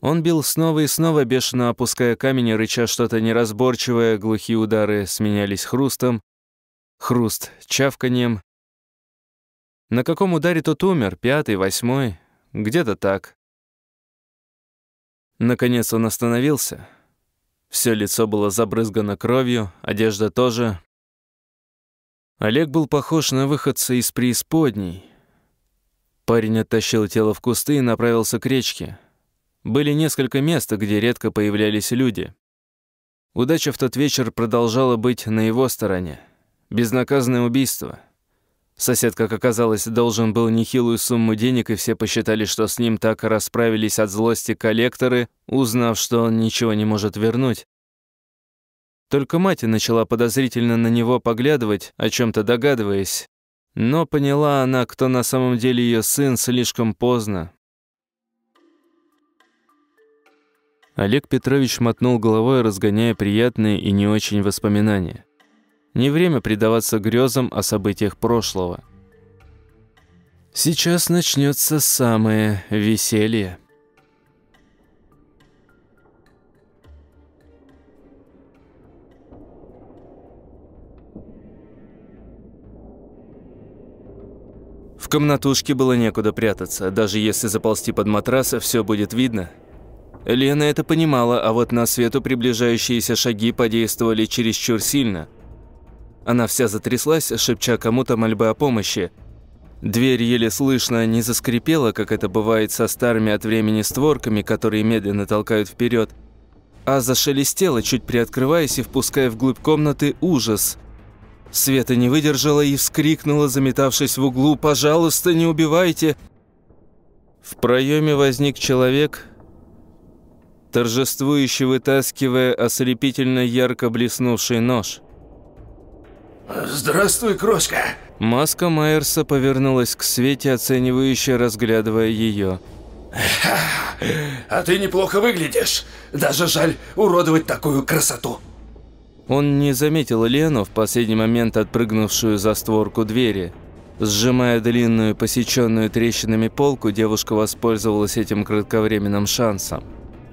Он бил снова и снова, бешено опуская камень рыча что-то неразборчивое, глухие удары сменялись хрустом, хруст чавканием. На каком ударе тот умер? Пятый, восьмой? Где-то так. Наконец он остановился. Все лицо было забрызгано кровью, одежда тоже. Олег был похож на выходца из преисподней. Парень оттащил тело в кусты и направился к речке. Были несколько мест, где редко появлялись люди. Удача в тот вечер продолжала быть на его стороне. Безнаказанное убийство — Сосед, как оказалось, должен был нехилую сумму денег, и все посчитали, что с ним так расправились от злости коллекторы, узнав, что он ничего не может вернуть. Только мать начала подозрительно на него поглядывать, о чем-то догадываясь. Но поняла она, кто на самом деле ее сын, слишком поздно. Олег Петрович мотнул головой, разгоняя приятные и не очень воспоминания. Не время предаваться грезам о событиях прошлого. Сейчас начнется самое веселье. В комнатушке было некуда прятаться. Даже если заползти под матрас, все будет видно. Лена это понимала, а вот на свету приближающиеся шаги подействовали чересчур сильно – она вся затряслась, шепча кому-то мольбы о помощи. Дверь еле слышно не заскрипела, как это бывает со старыми от времени створками, которые медленно толкают вперед, а зашелестела, чуть приоткрываясь и впуская вглубь комнаты ужас. Света не выдержала и вскрикнула, заметавшись в углу «Пожалуйста, не убивайте!» В проеме возник человек, торжествующе вытаскивая ослепительно ярко блеснувший нож. «Здравствуй, крошка!» Маска Майерса повернулась к Свете, оценивающе разглядывая ее. «А ты неплохо выглядишь. Даже жаль уродовать такую красоту». Он не заметил Лену, в последний момент отпрыгнувшую за створку двери. Сжимая длинную, посеченную трещинами полку, девушка воспользовалась этим кратковременным шансом.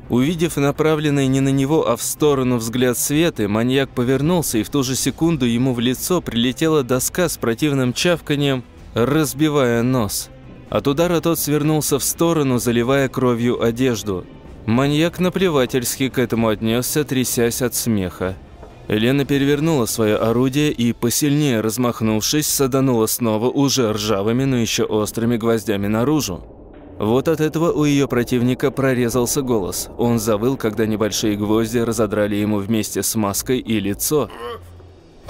Увидев направленный не на него, а в сторону взгляд Светы, маньяк повернулся, и в ту же секунду ему в лицо прилетела доска с противным чавканием, разбивая нос. От удара тот свернулся в сторону, заливая кровью одежду. Маньяк наплевательски к этому отнесся, трясясь от смеха. Елена перевернула свое орудие и, посильнее размахнувшись, саданула снова уже ржавыми, но еще острыми гвоздями наружу. Вот от этого у ее противника прорезался голос. Он завыл, когда небольшие гвозди разодрали ему вместе с маской и лицо.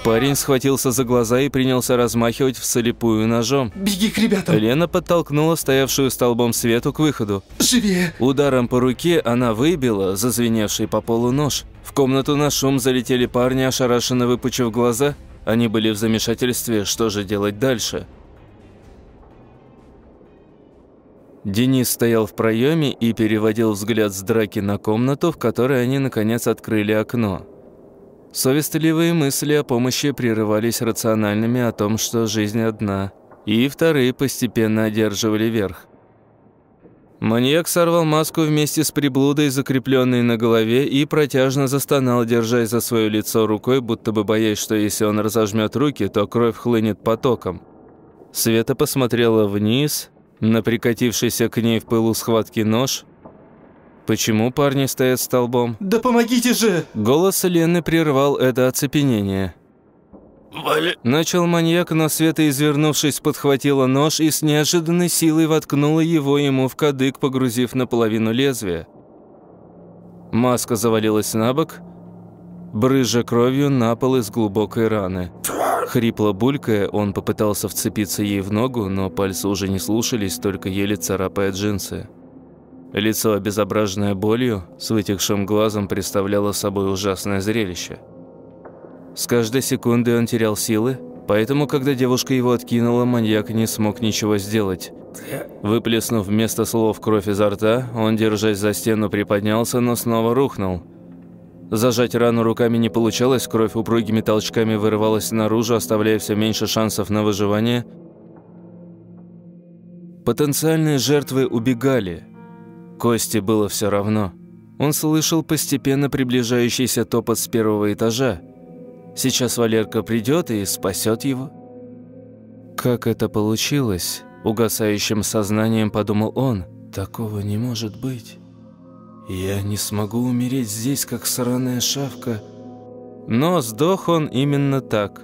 Парень схватился за глаза и принялся размахивать вслепую ножом. «Беги к ребятам!» Лена подтолкнула стоявшую столбом свету к выходу. «Живее!» Ударом по руке она выбила зазвеневший по полу нож. В комнату на шум залетели парни, ошарашенно выпучив глаза. Они были в замешательстве, что же делать дальше. Денис стоял в проеме и переводил взгляд с драки на комнату, в которой они, наконец, открыли окно. Совестливые мысли о помощи прерывались рациональными о том, что жизнь одна, и вторые постепенно одерживали верх. Маньяк сорвал маску вместе с приблудой, закрепленной на голове, и протяжно застонал, держась за свое лицо рукой, будто бы боясь, что если он разожмет руки, то кровь хлынет потоком. Света посмотрела вниз, на прикатившийся к ней в пылу схватки нож, Почему парни стоят столбом? «Да помогите же!» Голос Лены прервал это оцепенение. Валя... Начал маньяк, но Света, извернувшись, подхватила нож и с неожиданной силой воткнула его ему в кадык, погрузив наполовину лезвия. Маска завалилась на бок, брызжа кровью на пол из глубокой раны. Хрипло булькая, он попытался вцепиться ей в ногу, но пальцы уже не слушались, только еле царапая джинсы. Лицо, обезображенное болью, с вытекшим глазом представляло собой ужасное зрелище. С каждой секундой он терял силы, поэтому, когда девушка его откинула, маньяк не смог ничего сделать. Выплеснув вместо слов кровь изо рта, он, держась за стену, приподнялся, но снова рухнул. Зажать рану руками не получалось, кровь упругими толчками вырывалась наружу, оставляя все меньше шансов на выживание. Потенциальные жертвы убегали – Кости было все равно. Он слышал постепенно приближающийся топот с первого этажа. Сейчас Валерка придет и спасет его. Как это получилось? Угасающим сознанием подумал он. Такого не может быть. Я не смогу умереть здесь, как сраная шавка. Но сдох он именно так.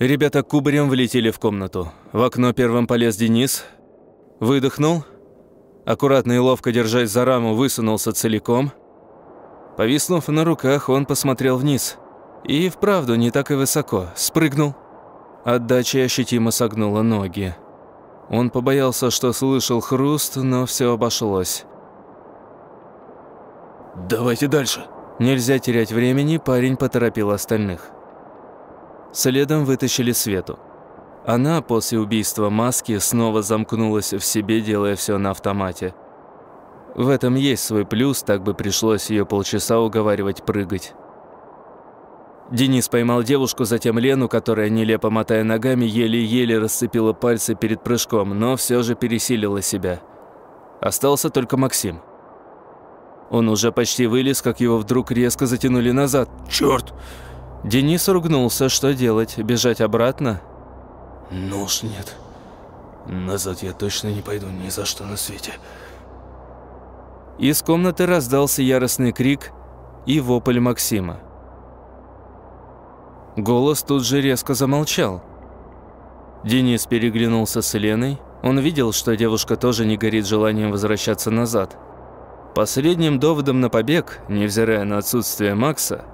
Ребята кубарем влетели в комнату. В окно первым полез Денис. Выдохнул. Аккуратно и ловко держась за раму, высунулся целиком. Повиснув на руках, он посмотрел вниз. И вправду не так и высоко. Спрыгнул. Отдача ощутимо согнула ноги. Он побоялся, что слышал хруст, но все обошлось. «Давайте дальше». Нельзя терять времени, парень поторопил остальных. Следом вытащили Свету. Она после убийства маски снова замкнулась в себе, делая все на автомате. В этом есть свой плюс, так бы пришлось ее полчаса уговаривать прыгать. Денис поймал девушку, затем Лену, которая, нелепо мотая ногами, еле-еле расцепила пальцы перед прыжком, но все же пересилила себя. Остался только Максим. Он уже почти вылез, как его вдруг резко затянули назад. «Черт!» Денис ругнулся, что делать, бежать обратно? Ну уж нет. Назад я точно не пойду ни за что на свете. Из комнаты раздался яростный крик и вопль Максима. Голос тут же резко замолчал. Денис переглянулся с Леной. Он видел, что девушка тоже не горит желанием возвращаться назад. Последним доводом на побег, невзирая на отсутствие Макса,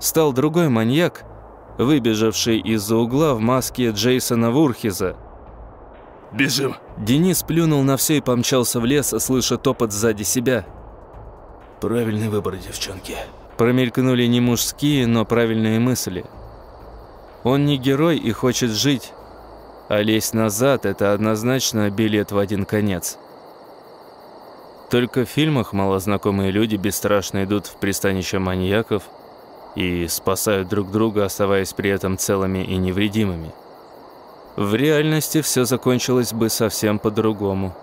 стал другой маньяк, выбежавший из-за угла в маске Джейсона Вурхиза. «Бежим!» Денис плюнул на все и помчался в лес, слыша топот сзади себя. «Правильный выбор, девчонки». Промелькнули не мужские, но правильные мысли. Он не герой и хочет жить, а лезть назад – это однозначно билет в один конец. Только в фильмах малознакомые люди бесстрашно идут в пристанище маньяков и спасают друг друга, оставаясь при этом целыми и невредимыми. В реальности все закончилось бы совсем по-другому.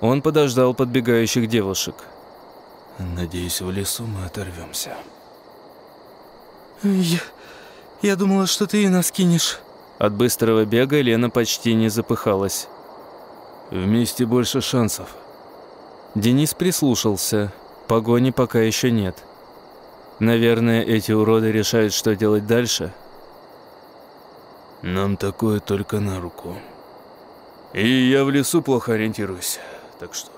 Он подождал подбегающих девушек. «Надеюсь, в лесу мы оторвемся». Я... я думала, что ты и нас кинешь. От быстрого бега Лена почти не запыхалась. Вместе больше шансов. Денис прислушался. Погони пока еще нет. Наверное, эти уроды решают, что делать дальше. Нам такое только на руку. И я в лесу плохо ориентируюсь, так что...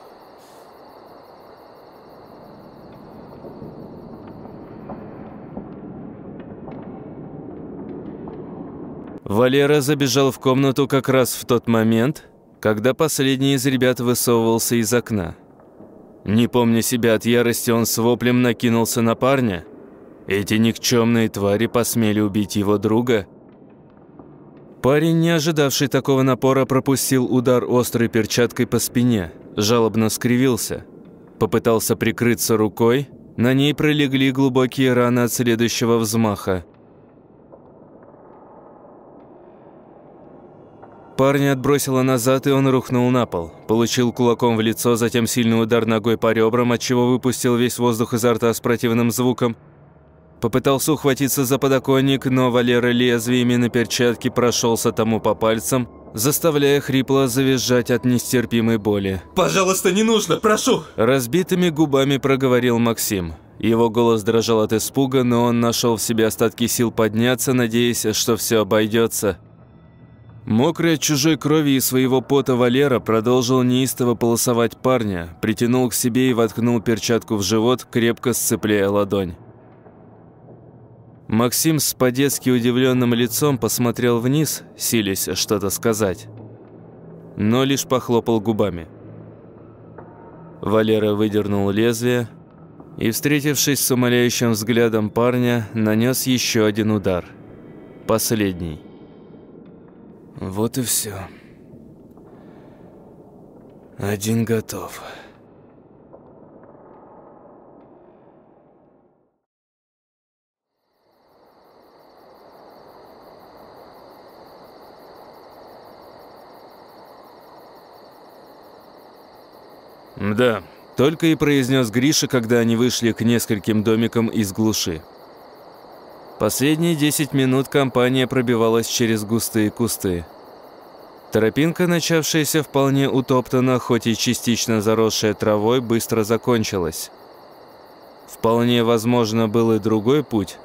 Валера забежал в комнату как раз в тот момент, когда последний из ребят высовывался из окна. Не помня себя от ярости, он с воплем накинулся на парня. Эти никчемные твари посмели убить его друга. Парень, не ожидавший такого напора, пропустил удар острой перчаткой по спине, жалобно скривился. Попытался прикрыться рукой, на ней пролегли глубокие раны от следующего взмаха. Парня отбросило назад, и он рухнул на пол. Получил кулаком в лицо, затем сильный удар ногой по ребрам, отчего выпустил весь воздух изо рта с противным звуком. Попытался ухватиться за подоконник, но Валера лезвиями на перчатке прошелся тому по пальцам, заставляя хрипло завизжать от нестерпимой боли. «Пожалуйста, не нужно, прошу!» Разбитыми губами проговорил Максим. Его голос дрожал от испуга, но он нашел в себе остатки сил подняться, надеясь, что все обойдется. Мокрый от чужой крови и своего пота Валера продолжил неистово полосовать парня, притянул к себе и воткнул перчатку в живот, крепко сцепляя ладонь. Максим с по-детски удивленным лицом посмотрел вниз, силясь что-то сказать, но лишь похлопал губами. Валера выдернул лезвие и, встретившись с умоляющим взглядом парня, нанес еще один удар. Последний. Вот и все. Один готов. «Да», – только и произнес Гриша, когда они вышли к нескольким домикам из глуши. Последние 10 минут компания пробивалась через густые кусты. Тропинка, начавшаяся вполне утоптанно, хоть и частично заросшая травой, быстро закончилась. Вполне возможно был и другой путь,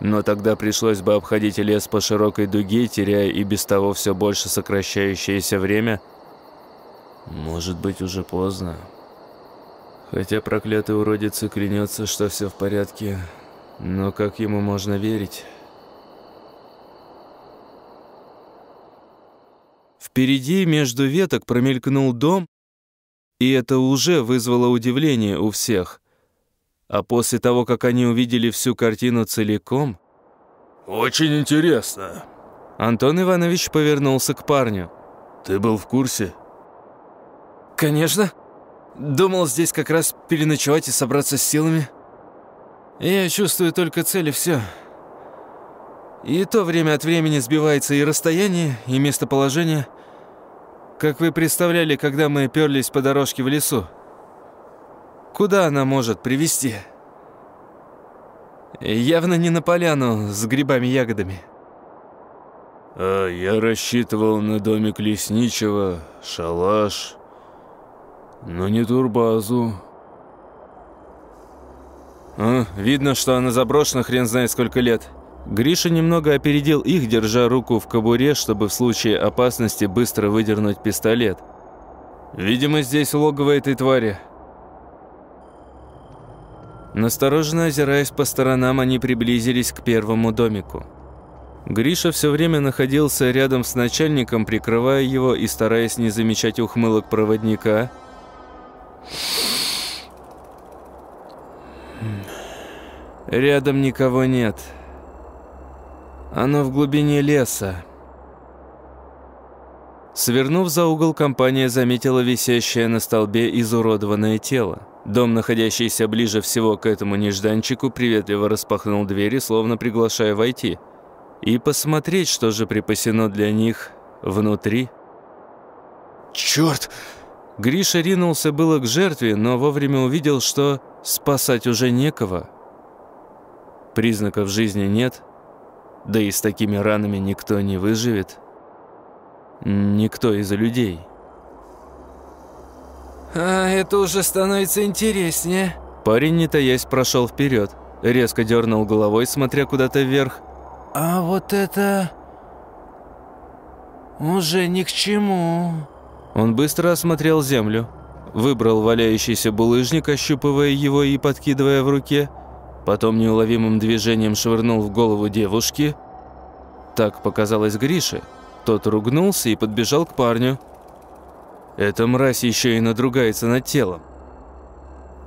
но тогда пришлось бы обходить лес по широкой дуге, теряя и без того все больше сокращающееся время. Может быть, уже поздно. Хотя проклятый уродец и клянется, что все в порядке, но как ему можно верить? Впереди между веток промелькнул дом, и это уже вызвало удивление у всех. А после того, как они увидели всю картину целиком... «Очень интересно». Антон Иванович повернулся к парню. «Ты был в курсе?» «Конечно. Думал здесь как раз переночевать и собраться с силами. Я чувствую только цель и все. И то время от времени сбивается и расстояние, и местоположение. Как вы представляли, когда мы перлись по дорожке в лесу? Куда она может привести? Явно не на поляну с грибами-ягодами. А я рассчитывал на домик лесничего, шалаш, но не турбазу. А, видно, что она заброшена хрен знает сколько лет. Гриша немного опередил их, держа руку в кобуре, чтобы в случае опасности быстро выдернуть пистолет. Видимо, здесь логово этой твари. Настороженно озираясь по сторонам, они приблизились к первому домику. Гриша все время находился рядом с начальником, прикрывая его и стараясь не замечать ухмылок проводника. Рядом никого нет. Оно в глубине леса. Свернув за угол, компания заметила висящее на столбе изуродованное тело. Дом, находящийся ближе всего к этому нежданчику, приветливо распахнул двери, словно приглашая войти. И посмотреть, что же припасено для них внутри. «Черт!» Гриша ринулся было к жертве, но вовремя увидел, что спасать уже некого. Признаков жизни нет, да и с такими ранами никто не выживет. Никто из людей. А это уже становится интереснее. Парень, не таясь, прошел вперед. Резко дернул головой, смотря куда-то вверх. А вот это... уже ни к чему. Он быстро осмотрел землю. Выбрал валяющийся булыжник, ощупывая его и подкидывая в руке. Потом неуловимым движением швырнул в голову девушки. Так показалось Грише. Тот ругнулся и подбежал к парню. Эта мразь еще и надругается над телом.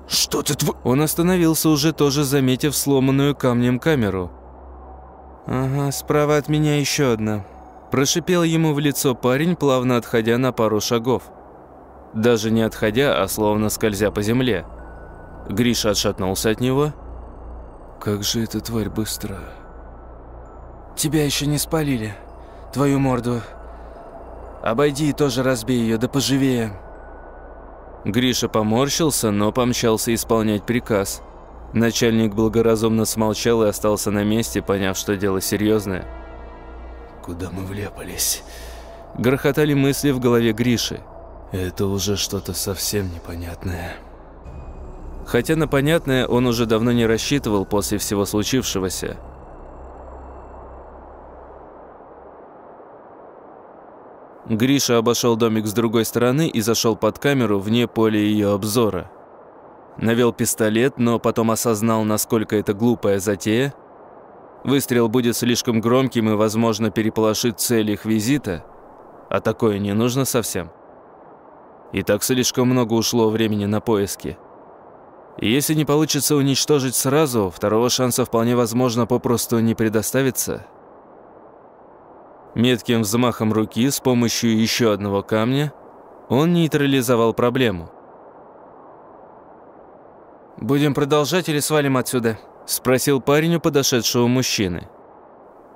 «Что ты тв...» Он остановился уже тоже, заметив сломанную камнем камеру. «Ага, справа от меня еще одна». Прошипел ему в лицо парень, плавно отходя на пару шагов. Даже не отходя, а словно скользя по земле. Гриша отшатнулся от него. «Как же эта тварь быстро!» «Тебя еще не спалили», твою морду. Обойди и тоже разбей ее, да поживее». Гриша поморщился, но помчался исполнять приказ. Начальник благоразумно смолчал и остался на месте, поняв, что дело серьезное. «Куда мы влепались?» Грохотали мысли в голове Гриши. «Это уже что-то совсем непонятное». Хотя на понятное он уже давно не рассчитывал после всего случившегося. Гриша обошел домик с другой стороны и зашел под камеру вне поля ее обзора. Навел пистолет, но потом осознал, насколько это глупая затея. Выстрел будет слишком громким и, возможно, переполошит цель их визита, а такое не нужно совсем. И так слишком много ушло времени на поиски. Если не получится уничтожить сразу, второго шанса вполне возможно попросту не предоставится – Метким взмахом руки с помощью еще одного камня он нейтрализовал проблему. «Будем продолжать или свалим отсюда?» – спросил парень у подошедшего мужчины.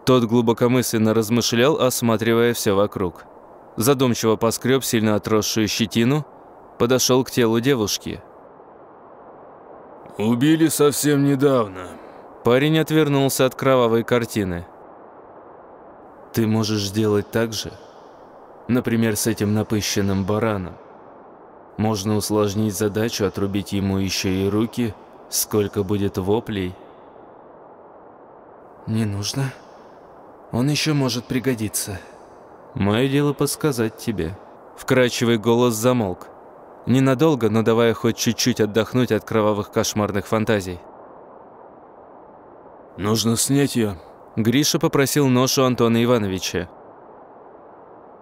Тот глубокомысленно размышлял, осматривая все вокруг. Задумчиво поскреб сильно отросшую щетину, подошел к телу девушки. «Убили совсем недавно». Парень отвернулся от кровавой картины. Ты можешь сделать так же, например, с этим напыщенным бараном. Можно усложнить задачу, отрубить ему еще и руки, сколько будет воплей. Не нужно. Он еще может пригодиться. Мое дело подсказать тебе. Вкрачивый голос замолк. Ненадолго, но давая хоть чуть-чуть отдохнуть от кровавых кошмарных фантазий. Нужно снять ее, Гриша попросил нож у Антона Ивановича.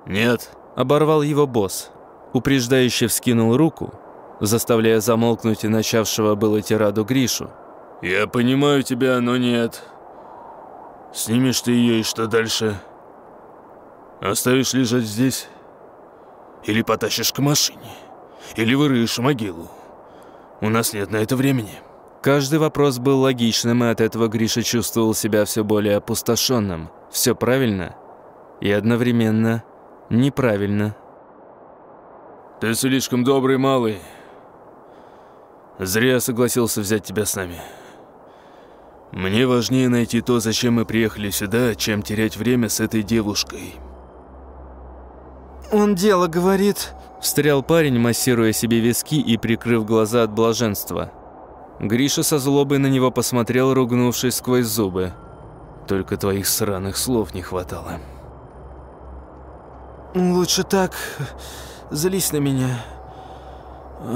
«Нет», – оборвал его босс. Упреждающе вскинул руку, заставляя замолкнуть и начавшего было тираду Гришу. «Я понимаю тебя, но нет. Снимешь ты ее и что дальше? Оставишь лежать здесь? Или потащишь к машине? Или вырыешь могилу? У нас нет на это времени». Каждый вопрос был логичным, и от этого Гриша чувствовал себя все более опустошенным. Все правильно и одновременно неправильно. «Ты слишком добрый малый. Зря согласился взять тебя с нами. Мне важнее найти то, зачем мы приехали сюда, чем терять время с этой девушкой». «Он дело говорит», – встрял парень, массируя себе виски и прикрыв глаза от блаженства. Гриша со злобой на него посмотрел, ругнувшись сквозь зубы. Только твоих сраных слов не хватало. «Лучше так. Злись на меня.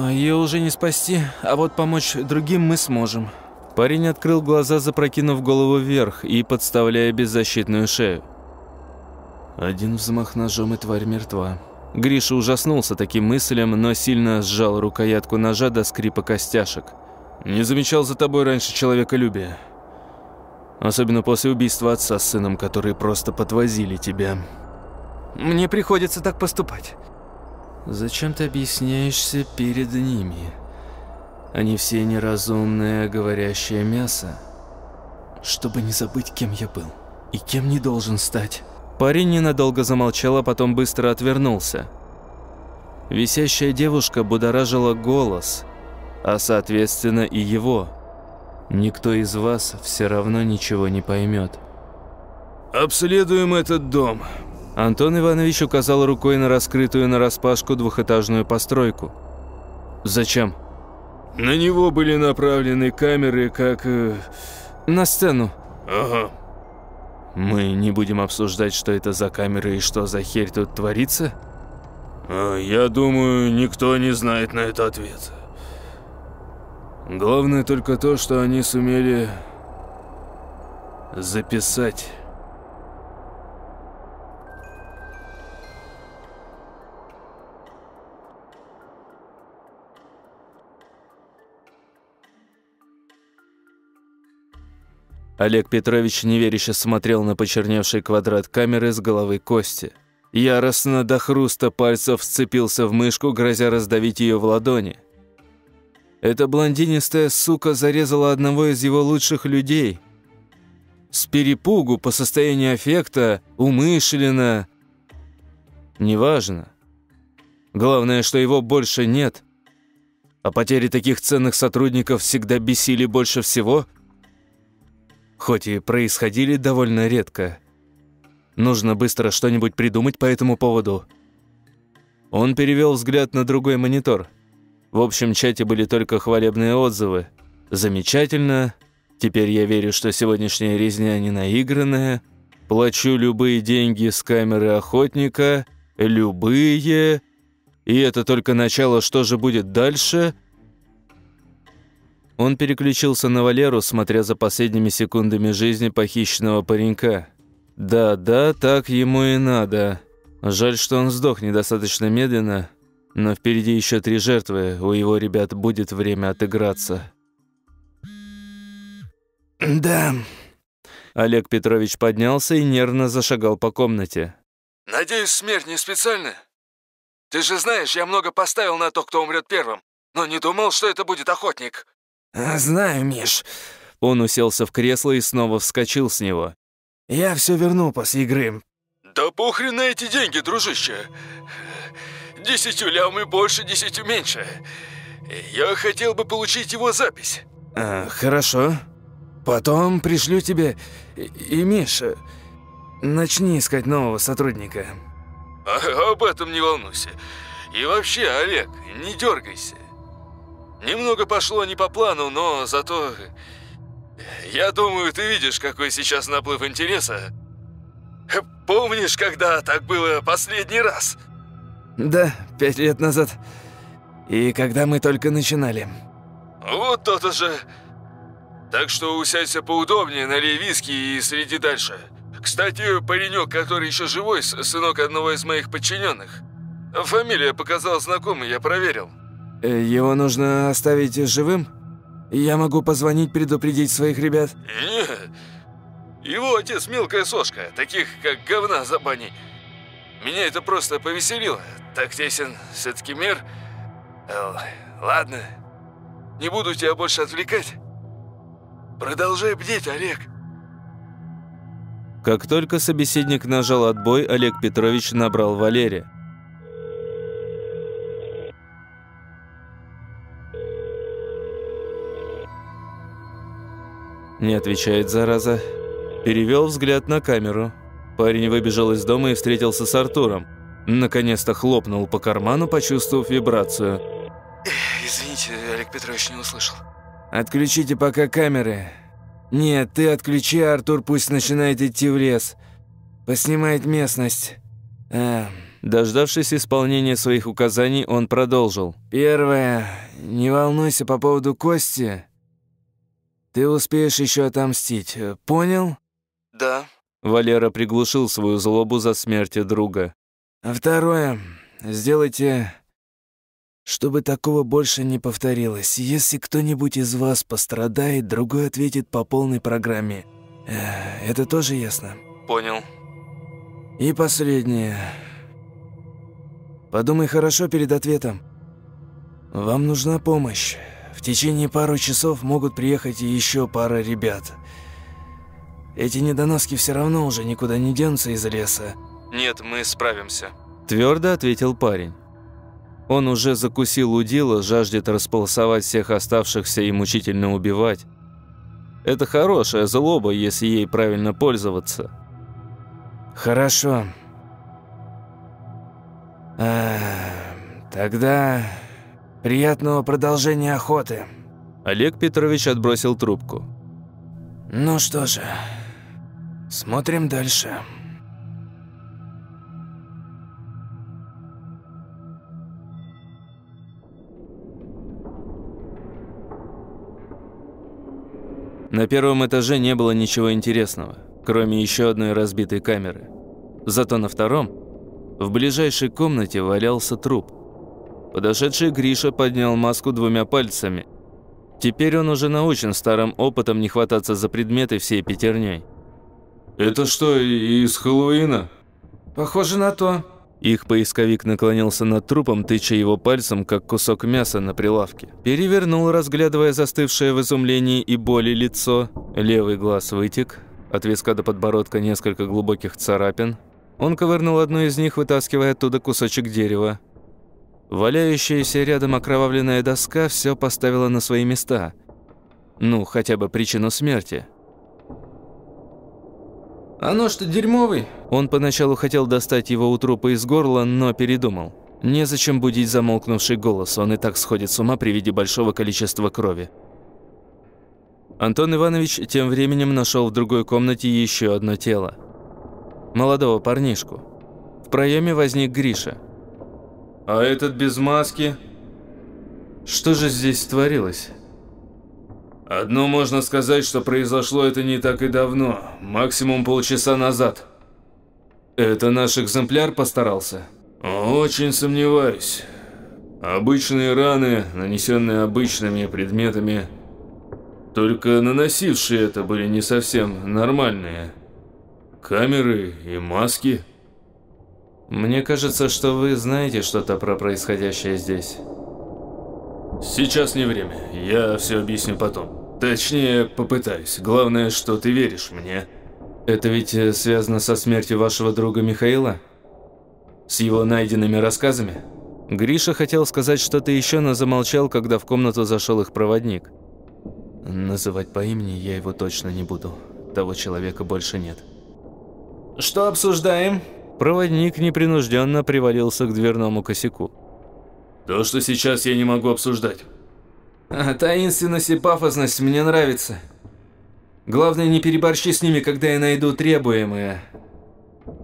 Ее уже не спасти, а вот помочь другим мы сможем. Парень открыл глаза, запрокинув голову вверх и подставляя беззащитную шею. Один взмах ножом, и тварь мертва. Гриша ужаснулся таким мыслям, но сильно сжал рукоятку ножа до скрипа костяшек. «Не замечал за тобой раньше человеколюбия. Особенно после убийства отца с сыном, которые просто подвозили тебя». Мне приходится так поступать. «Зачем ты объясняешься перед ними? Они все неразумное, говорящее мясо. Чтобы не забыть, кем я был и кем не должен стать». Парень ненадолго замолчал, а потом быстро отвернулся. Висящая девушка будоражила голос, а соответственно и его. Никто из вас все равно ничего не поймет. «Обследуем этот дом», Антон Иванович указал рукой на раскрытую нараспашку двухэтажную постройку. «Зачем?» «На него были направлены камеры, как...» э... На сцену. «Ага». Мы не будем обсуждать, что это за камеры и что за херь тут творится? А, я думаю, никто не знает на это ответ. Главное только то, что они сумели записать. Олег Петрович неверяще смотрел на почерневший квадрат камеры с головы Кости. Яростно до хруста пальцев вцепился в мышку, грозя раздавить ее в ладони. Эта блондинистая сука зарезала одного из его лучших людей. С перепугу, по состоянию аффекта, умышленно. Неважно. Главное, что его больше нет. А потери таких ценных сотрудников всегда бесили больше всего – хоть и происходили довольно редко. Нужно быстро что-нибудь придумать по этому поводу. Он перевел взгляд на другой монитор. В общем чате были только хвалебные отзывы. Замечательно. Теперь я верю, что сегодняшняя резня не наигранная. Плачу любые деньги с камеры охотника. Любые. И это только начало, что же будет дальше – он переключился на Валеру, смотря за последними секундами жизни похищенного паренька. Да-да, так ему и надо. Жаль, что он сдох недостаточно медленно, но впереди еще три жертвы, у его ребят будет время отыграться. *clears throat* «Да». Олег Петрович поднялся и нервно зашагал по комнате. «Надеюсь, смерть не специальная? Ты же знаешь, я много поставил на то, кто умрет первым, но не думал, что это будет охотник». «Знаю, Миш». Он уселся в кресло и снова вскочил с него. «Я все верну после игры». «Да похрен на эти деньги, дружище. Десятью лямы больше, десятью меньше. Я хотел бы получить его запись». А, «Хорошо. Потом пришлю тебе. И, и Миш, начни искать нового сотрудника». А, «Об этом не волнуйся. И вообще, Олег, не дергайся. Немного пошло не по плану, но зато... Я думаю, ты видишь, какой сейчас наплыв интереса. Помнишь, когда так было последний раз? Да, пять лет назад. И когда мы только начинали. Вот то-то же. Так что усядься поудобнее, налей виски и следи дальше. Кстати, паренек, который еще живой, сынок одного из моих подчиненных. Фамилия показалась знакомой, я проверил. Э, его нужно оставить живым? Я могу позвонить, предупредить своих ребят? Нет. Его отец мелкая сошка, таких как говна за баней. Меня это просто повеселило. Так тесен все-таки мир. Э, ладно, не буду тебя больше отвлекать. Продолжай бдеть, Олег. Как только собеседник нажал отбой, Олег Петрович набрал Валерия. Не отвечает, зараза. Перевел взгляд на камеру. Парень выбежал из дома и встретился с Артуром. Наконец-то хлопнул по карману, почувствовав вибрацию. Извините, Олег Петрович не услышал. Отключите пока камеры. Нет, ты отключи, а Артур пусть начинает идти в лес. Поснимает местность. А, Дождавшись исполнения своих указаний, он продолжил. «Первое. Не волнуйся по поводу Кости. Ты успеешь еще отомстить. Понял?» «Да». Валера приглушил свою злобу за смерть друга. А второе. Сделайте, чтобы такого больше не повторилось. Если кто-нибудь из вас пострадает, другой ответит по полной программе. Э, это тоже ясно? Понял. И последнее. Подумай хорошо перед ответом. Вам нужна помощь. В течение пару часов могут приехать еще пара ребят. Эти недоноски все равно уже никуда не денутся из леса. Нет, мы справимся. Твердо ответил парень. Он уже закусил удила, жаждет располосовать всех оставшихся и мучительно убивать. Это хорошая злоба, если ей правильно пользоваться. Хорошо. А, тогда приятного продолжения охоты. Олег Петрович отбросил трубку. Ну что же, смотрим дальше. На первом этаже не было ничего интересного, кроме еще одной разбитой камеры. Зато на втором, в ближайшей комнате валялся труп. Подошедший Гриша поднял маску двумя пальцами. Теперь он уже научен старым опытом не хвататься за предметы всей пятерней. «Это что, из Хэллоуина?» «Похоже на то», их поисковик наклонился над трупом, тыча его пальцем, как кусок мяса на прилавке. Перевернул, разглядывая застывшее в изумлении и боли лицо. Левый глаз вытек, от виска до подбородка несколько глубоких царапин. Он ковырнул одну из них, вытаскивая оттуда кусочек дерева. Валяющаяся рядом окровавленная доска все поставила на свои места. Ну, хотя бы причину смерти. «А нож-то дерьмовый!» Он поначалу хотел достать его у трупа из горла, но передумал. Незачем будить замолкнувший голос, он и так сходит с ума при виде большого количества крови. Антон Иванович тем временем нашел в другой комнате еще одно тело. Молодого парнишку. В проеме возник Гриша. «А этот без маски?» Что же здесь творилось? Одно можно сказать, что произошло это не так и давно, максимум полчаса назад. Это наш экземпляр постарался? Очень сомневаюсь. Обычные раны, нанесенные обычными предметами, только наносившие это были не совсем нормальные. Камеры и маски. Мне кажется, что вы знаете что-то про происходящее здесь. Сейчас не время, я все объясню потом. Точнее, попытаюсь. Главное, что ты веришь мне. Это ведь э, связано со смертью вашего друга Михаила? С его найденными рассказами? Гриша хотел сказать что-то еще, но замолчал, когда в комнату зашел их проводник. Называть по имени я его точно не буду. Того человека больше нет. «Что обсуждаем?» Проводник непринужденно привалился к дверному косяку. «То, что сейчас я не могу обсуждать. А, таинственность и пафосность мне нравится. Главное, не переборщи с ними, когда я найду требуемое.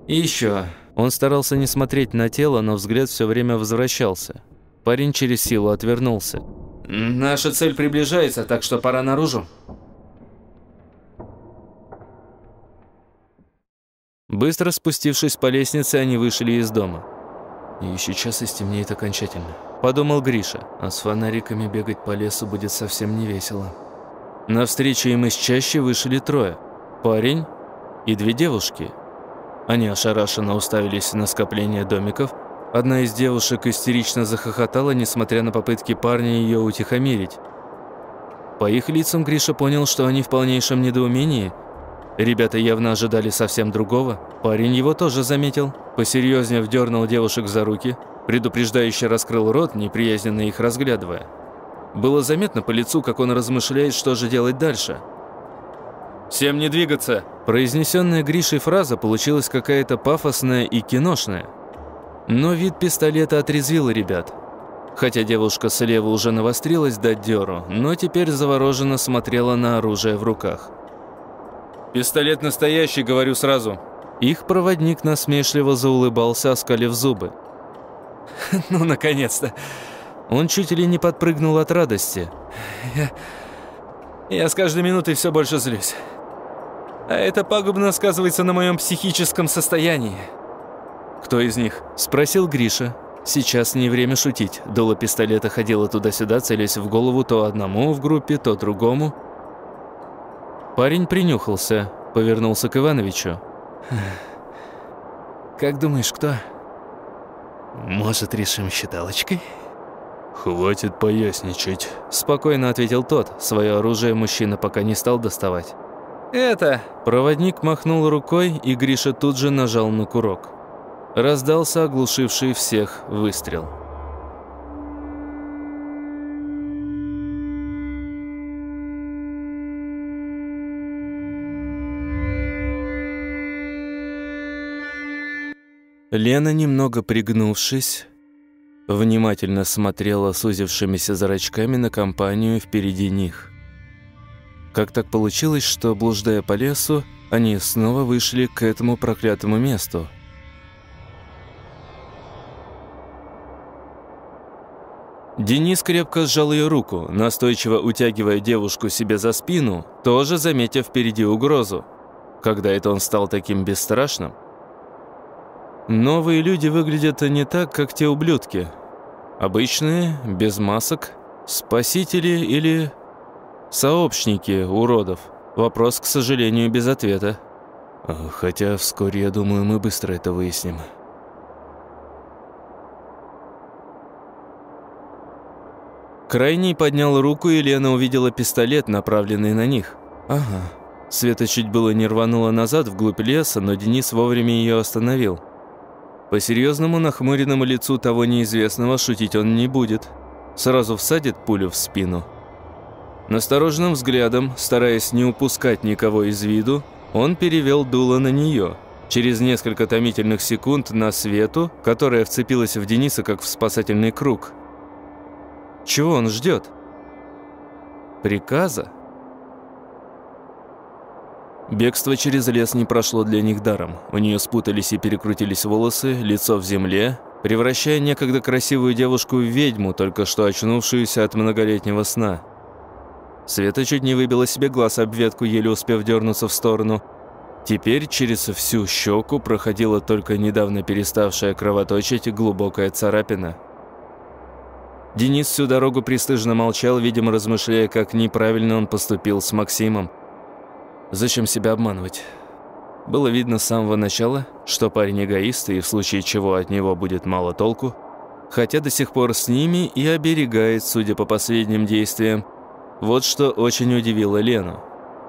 И еще. Он старался не смотреть на тело, но взгляд все время возвращался. Парень через силу отвернулся. Наша цель приближается, так что пора наружу. Быстро спустившись по лестнице, они вышли из дома. И еще час и стемнеет окончательно. Подумал Гриша. А с фонариками бегать по лесу будет совсем не весело. Навстречу им из чаще вышли трое. Парень и две девушки. Они ошарашенно уставились на скопление домиков. Одна из девушек истерично захохотала, несмотря на попытки парня ее утихомирить. По их лицам Гриша понял, что они в полнейшем недоумении. Ребята явно ожидали совсем другого. Парень его тоже заметил. Посерьезнее вдернул девушек за руки – Предупреждающе раскрыл рот, неприязненно их разглядывая. Было заметно по лицу, как он размышляет, что же делать дальше. «Всем не двигаться!» Произнесенная Гришей фраза получилась какая-то пафосная и киношная. Но вид пистолета отрезвил ребят. Хотя девушка слева уже навострилась дать дёру, но теперь завороженно смотрела на оружие в руках. «Пистолет настоящий, говорю сразу. Их проводник насмешливо заулыбался, оскалив зубы. *laughs* «Ну, наконец-то!» Он чуть ли не подпрыгнул от радости. «Я... я с каждой минутой все больше злюсь. А это пагубно сказывается на моем психическом состоянии». «Кто из них?» – спросил Гриша. Сейчас не время шутить. Дуло пистолета ходило туда-сюда, целясь в голову то одному в группе, то другому. Парень принюхался, повернулся к Ивановичу. *sighs* «Как думаешь, кто?» «Может, решим считалочкой?» «Хватит поясничать», – спокойно ответил тот. Свое оружие мужчина пока не стал доставать. «Это...» Проводник махнул рукой, и Гриша тут же нажал на курок. Раздался оглушивший всех выстрел. Лена, немного пригнувшись, внимательно смотрела сузившимися зрачками на компанию впереди них. Как так получилось, что, блуждая по лесу, они снова вышли к этому проклятому месту – Денис крепко сжал ее руку, настойчиво утягивая девушку себе за спину, тоже заметив впереди угрозу. Когда это он стал таким бесстрашным? Новые люди выглядят не так, как те ублюдки. Обычные, без масок, спасители или сообщники уродов. Вопрос, к сожалению, без ответа. Хотя вскоре, я думаю, мы быстро это выясним. Крайний поднял руку, и Лена увидела пистолет, направленный на них. Ага. Света чуть было не рванула назад вглубь леса, но Денис вовремя ее остановил. По серьезному нахмуренному лицу того неизвестного шутить он не будет. Сразу всадит пулю в спину. Настороженным взглядом, стараясь не упускать никого из виду, он перевел дуло на нее. Через несколько томительных секунд на Свету, которая вцепилась в Дениса как в спасательный круг – чего он ждет? Приказа? Бегство через лес не прошло для них даром. У нее спутались и перекрутились волосы, лицо в земле, превращая некогда красивую девушку в ведьму, только что очнувшуюся от многолетнего сна. Света чуть не выбила себе глаз об ветку, еле успев дернуться в сторону. Теперь через всю щеку проходила только недавно переставшая кровоточить глубокая царапина – Денис всю дорогу пристыжно молчал, видимо, размышляя, как неправильно он поступил с Максимом. Зачем себя обманывать? Было видно с самого начала, что парень эгоист, и в случае чего от него будет мало толку, хотя до сих пор с ними и оберегает, судя по последним действиям. Вот что очень удивило Лену.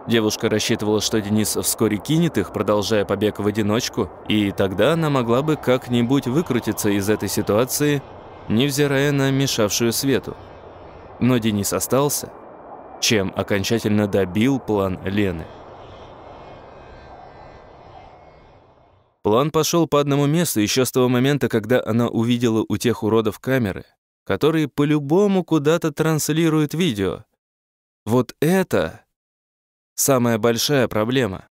Девушка рассчитывала, что Денис вскоре кинет их, продолжая побег в одиночку, и тогда она могла бы как-нибудь выкрутиться из этой ситуации – невзирая на мешавшую свету. Но Денис остался, чем окончательно добил план Лены. План пошел по одному месту еще с того момента, когда она увидела у тех уродов камеры, которые по-любому куда-то транслируют видео. Вот это самая большая проблема.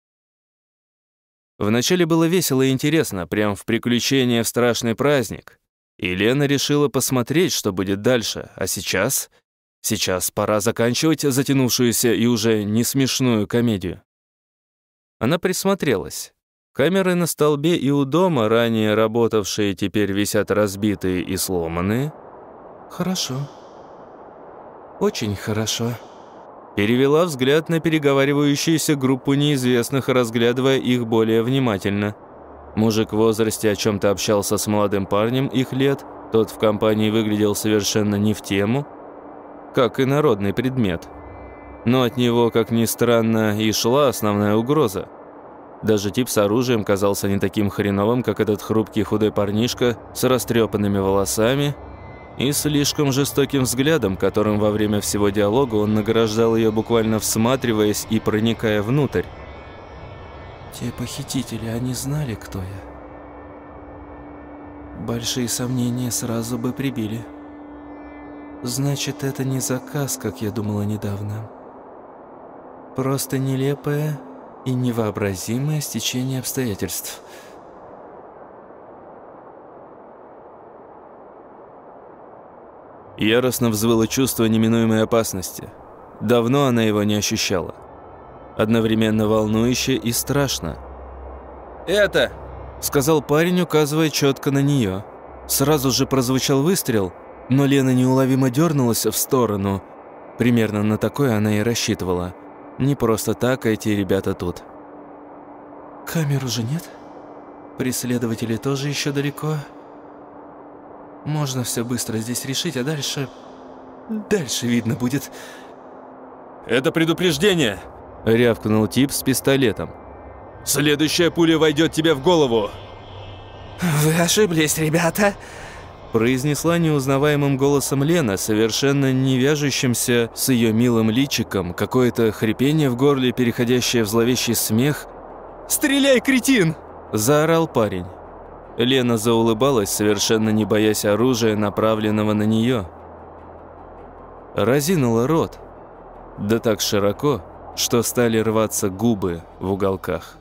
Вначале было весело и интересно, прям в приключение в страшный праздник. И Лена решила посмотреть, что будет дальше. А сейчас... Сейчас пора заканчивать затянувшуюся и уже не смешную комедию. Она присмотрелась. Камеры на столбе и у дома, ранее работавшие, теперь висят разбитые и сломанные. «Хорошо. Очень хорошо». Перевела взгляд на переговаривающуюся группу неизвестных, разглядывая их более внимательно – Мужик в возрасте о чем-то общался с молодым парнем их лет, тот в компании выглядел совершенно не в тему, как и народный предмет. Но от него, как ни странно, и шла основная угроза. Даже тип с оружием казался не таким хреновым, как этот хрупкий худой парнишка с растрепанными волосами и слишком жестоким взглядом, которым во время всего диалога он награждал ее, буквально всматриваясь и проникая внутрь. Те похитители, они знали, кто я. Большие сомнения сразу бы прибили. Значит, это не заказ, как я думала недавно. Просто нелепая и невообразимое стечение обстоятельств. Яростно взвыло чувство неминуемой опасности. Давно она его не ощущала. Одновременно волнующе и страшно. «Это!» — сказал парень, указывая четко на нее. Сразу же прозвучал выстрел, но Лена неуловимо дернулась в сторону. Примерно на такое она и рассчитывала. Не просто так эти ребята тут. «Камер уже нет? Преследователи тоже еще далеко?» Можно все быстро здесь решить, а дальше... Дальше видно будет. «Это предупреждение!» — рявкнул тип с пистолетом. «Следующая пуля войдет тебе в голову!» «Вы ошиблись, ребята!» Произнесла неузнаваемым голосом Лена, совершенно не вяжущимся с ее милым личиком, какое-то хрипение в горле, переходящее в зловещий смех. «Стреляй, кретин!» – заорал парень. Лена заулыбалась, совершенно не боясь оружия, направленного на нее. Разинула рот. Да так широко, что стали рваться губы в уголках.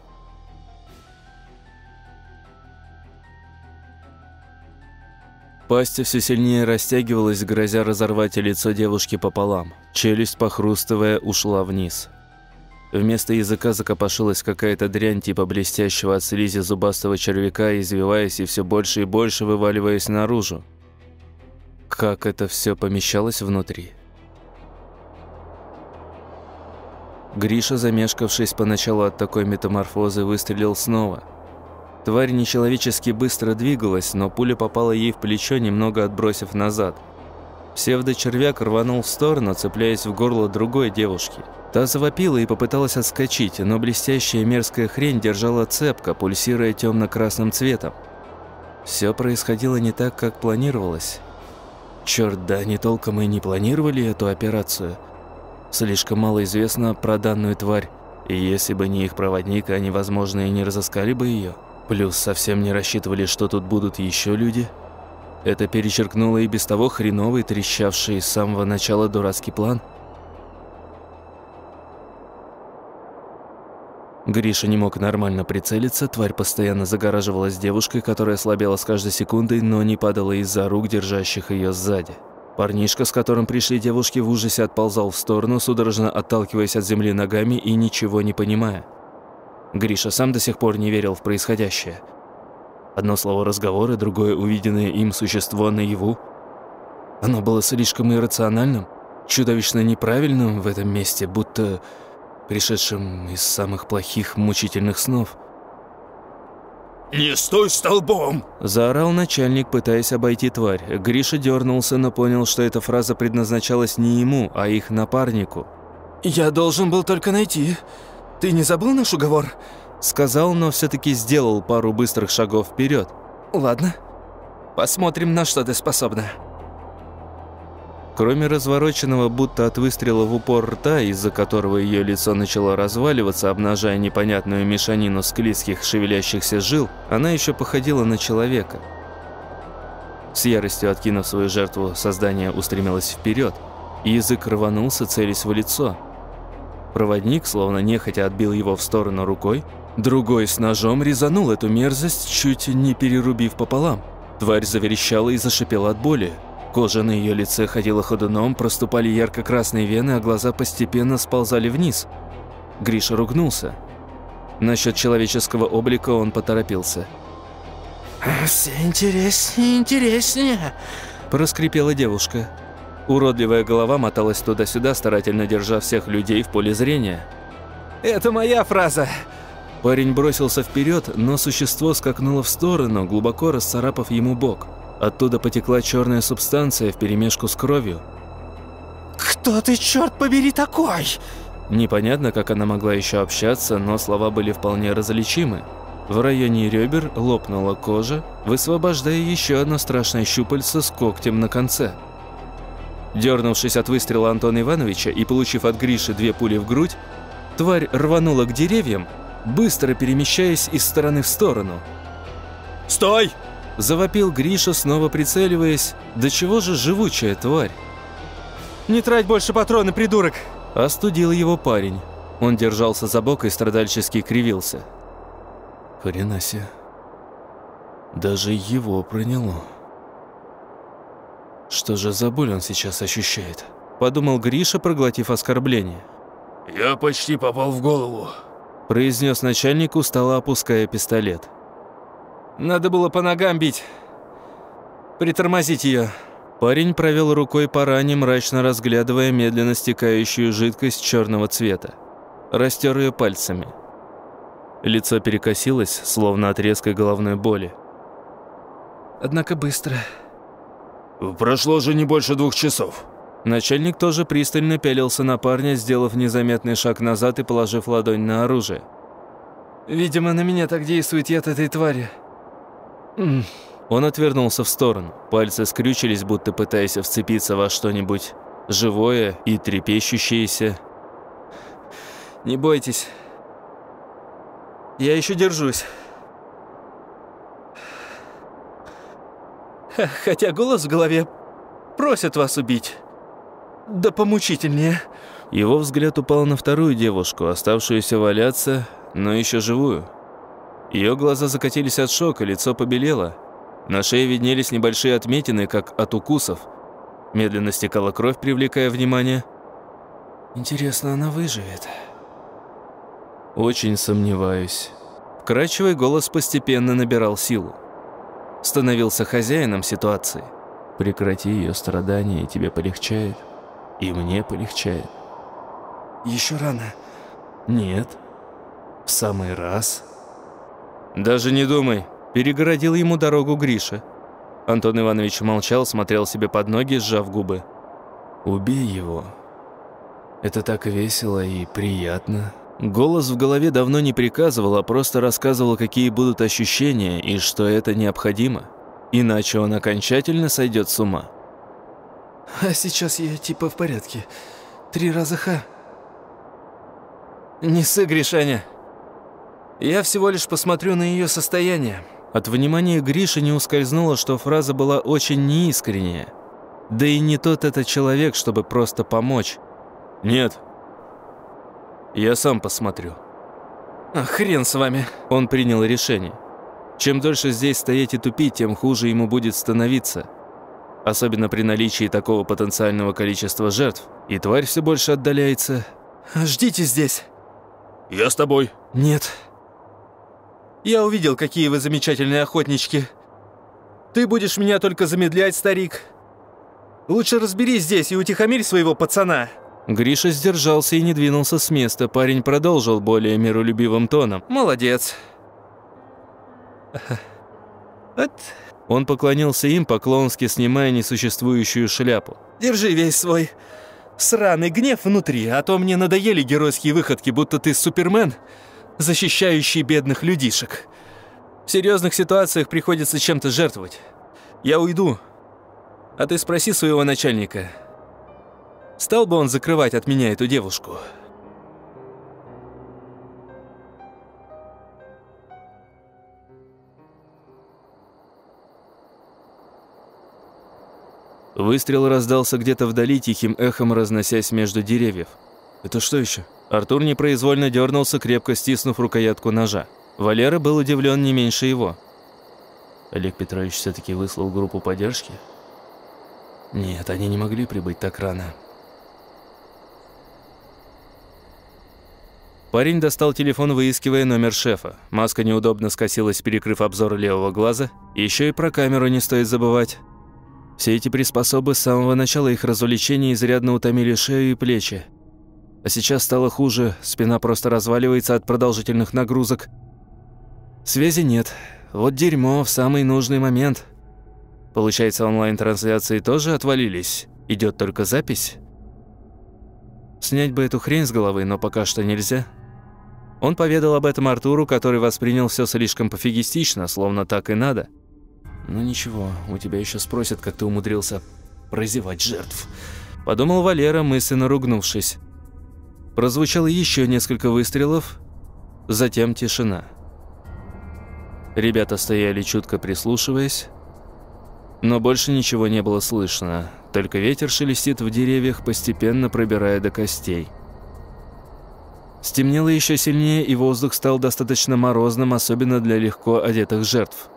Пасть все сильнее растягивалась, грозя разорвать лицо девушки пополам. Челюсть, похрустывая, ушла вниз. Вместо языка закопошилась какая-то дрянь типа блестящего от слизи зубастого червяка, извиваясь и все больше и больше вываливаясь наружу. Как это все помещалось внутри? Гриша, замешкавшись поначалу от такой метаморфозы, выстрелил снова. Тварь нечеловечески быстро двигалась, но пуля попала ей в плечо, немного отбросив назад. Псевдочервяк рванул в сторону, цепляясь в горло другой девушки – Та завопила и попыталась отскочить, но блестящая мерзкая хрень держала цепко, пульсируя темно-красным цветом. Все происходило не так, как планировалось. Черт, да они толком и не планировали эту операцию. Слишком мало известно про данную тварь, и если бы не их проводник, они, возможно, и не разыскали бы ее. Плюс совсем не рассчитывали, что тут будут еще люди. Это перечеркнуло и без того хреновый, трещавший с самого начала дурацкий план – Гриша не мог нормально прицелиться, тварь постоянно загораживалась девушкой, которая слабела с каждой секундой, но не падала из-за рук, держащих ее сзади. Парнишка, с которым пришли девушки, в ужасе отползал в сторону, судорожно отталкиваясь от земли ногами и ничего не понимая. Гриша сам до сих пор не верил в происходящее. Одно слово разговора, другое увиденное им существо наяву. Оно было слишком иррациональным, чудовищно неправильным в этом месте, будто пришедшим из самых плохих мучительных снов. «Не стой столбом!» – заорал начальник, пытаясь обойти тварь. Гриша дернулся, но понял, что эта фраза предназначалась не ему, а их напарнику. «Я должен был только найти. Ты не забыл наш уговор?» Сказал, но все-таки сделал пару быстрых шагов вперед. «Ладно, посмотрим, на что ты способна». Кроме развороченного, будто от выстрела в упор рта, из-за которого ее лицо начало разваливаться, обнажая непонятную мешанину склизких шевелящихся жил, она еще походила на человека. С яростью откинув свою жертву, создание устремилось вперед, и язык рванулся, целясь в лицо. Проводник, словно нехотя отбил его в сторону рукой, другой с ножом резанул эту мерзость, чуть не перерубив пополам. Тварь заверещала и зашипела от боли. Кожа на ее лице ходила ходуном, проступали ярко-красные вены, а глаза постепенно сползали вниз. Гриша ругнулся. Насчет человеческого облика он поторопился. «Все интереснее и интереснее», – проскрипела девушка. Уродливая голова моталась туда-сюда, старательно держа всех людей в поле зрения. «Это моя фраза!» Парень бросился вперед, но существо скакнуло в сторону, глубоко расцарапав ему бок. Оттуда потекла черная субстанция вперемешку с кровью. «Кто ты, черт побери, такой?» Непонятно, как она могла еще общаться, но слова были вполне различимы. В районе ребер лопнула кожа, высвобождая еще одно страшное щупальце с когтем на конце. Дернувшись от выстрела Антона Ивановича и получив от Гриши две пули в грудь, тварь рванула к деревьям, быстро перемещаясь из стороны в сторону. «Стой!» Завопил Гриша, снова прицеливаясь. «Да чего же живучая тварь?» «Не трать больше патроны, придурок!» Остудил его парень. Он держался за бок и страдальчески кривился. Хрена себе. Даже его проняло. Что же за боль он сейчас ощущает? Подумал Гриша, проглотив оскорбление. «Я почти попал в голову», – произнес начальник, устало опуская пистолет. «Надо было по ногам бить. Притормозить ее». Парень провел рукой по ране, мрачно разглядывая медленно стекающую жидкость черного цвета. Растер ее пальцами. Лицо перекосилось, словно от резкой головной боли. Однако быстро. Прошло же не больше двух часов. Начальник тоже пристально пялился на парня, сделав незаметный шаг назад и положив ладонь на оружие. «Видимо, на меня так действует яд этой твари». Он отвернулся в сторону. Пальцы скрючились, будто пытаясь вцепиться во что-нибудь живое и трепещущееся. «Не бойтесь. Я еще держусь». *laughs* Хотя голос в голове просит вас убить. Да помучительнее». Его взгляд упал на вторую девушку, оставшуюся валяться, но еще живую. Ее глаза закатились от шока, лицо побелело. На шее виднелись небольшие отметины, как от укусов. Медленно стекала кровь, привлекая внимание. «Интересно, она выживет?» «Очень сомневаюсь». Вкрадчивый голос постепенно набирал силу становился хозяином ситуации. Прекрати ее страдания, и тебе полегчает. И мне полегчает. Еще рано. Нет. В самый раз. Даже не думай. Перегородил ему дорогу Гриша. Антон Иванович молчал, смотрел себе под ноги, сжав губы. «Убей его. Это так весело и приятно». Голос в голове давно не приказывал, а просто рассказывал, какие будут ощущения и что это необходимо. Иначе он окончательно сойдет с ума. А сейчас я типа в порядке. Три раза ха. Не ссы, Гришаня. Я всего лишь посмотрю на ее состояние. От внимания Гриши не ускользнуло, что фраза была очень неискренняя. Да и не тот этот человек, чтобы просто помочь. «Нет, я сам посмотрю». А хрен с вами. Он принял решение. Чем дольше здесь стоять и тупить, тем хуже ему будет становиться. Особенно при наличии такого потенциального количества жертв. И тварь все больше отдаляется. Ждите здесь. Я с тобой. Нет. Я увидел, какие вы замечательные охотнички. Ты будешь меня только замедлять, старик. Лучше разберись здесь и утихомирь своего пацана. Гриша сдержался и не двинулся с места. Парень продолжил более миролюбивым тоном. «Молодец». Вот. Он поклонился им, поклонски снимая несуществующую шляпу. «Держи весь свой сраный гнев внутри, а то мне надоели геройские выходки, будто ты Супермен, защищающий бедных людишек. В серьезных ситуациях приходится чем-то жертвовать. Я уйду, а ты спроси своего начальника, Стал бы он закрывать от меня эту девушку? Выстрел раздался где-то вдали, тихим эхом разносясь между деревьев. «Это что еще?» Артур непроизвольно дернулся, крепко стиснув рукоятку ножа. Валера был удивлен не меньше его. Олег Петрович все-таки выслал группу поддержки? Нет, они не могли прибыть так рано. Парень достал телефон, выискивая номер шефа. Маска неудобно скосилась, перекрыв обзор левого глаза. Еще и про камеру не стоит забывать. Все эти приспособы с самого начала их развлечения изрядно утомили шею и плечи. А сейчас стало хуже, спина просто разваливается от продолжительных нагрузок. Связи нет. Вот дерьмо в самый нужный момент. Получается, онлайн-трансляции тоже отвалились? Идет только запись? Снять бы эту хрень с головы, но пока что нельзя. Он поведал об этом Артуру, который воспринял все слишком пофигистично, словно так и надо. «Ну ничего, у тебя еще спросят, как ты умудрился прозевать жертв», – подумал Валера, мысленно ругнувшись. Прозвучало еще несколько выстрелов, затем тишина. Ребята стояли чутко прислушиваясь, но больше ничего не было слышно, только ветер шелестит в деревьях, постепенно пробирая до костей. Стемнело еще сильнее, и воздух стал достаточно морозным, особенно для легко одетых жертв.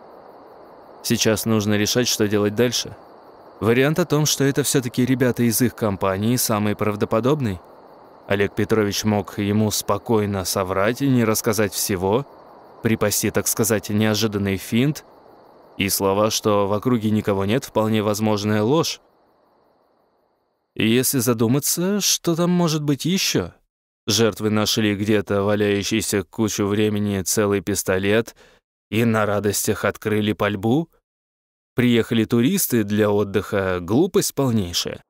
Сейчас нужно решать, что делать дальше. Вариант о том, что это все-таки ребята из их компании, самый правдоподобный. Олег Петрович мог ему спокойно соврать и не рассказать всего, припасти, так сказать, неожиданный финт, и слова, что в округе никого нет, вполне возможная ложь. И если задуматься, что там может быть еще? Жертвы нашли где-то валяющийся кучу времени целый пистолет и на радостях открыли пальбу. Приехали туристы для отдыха, глупость полнейшая.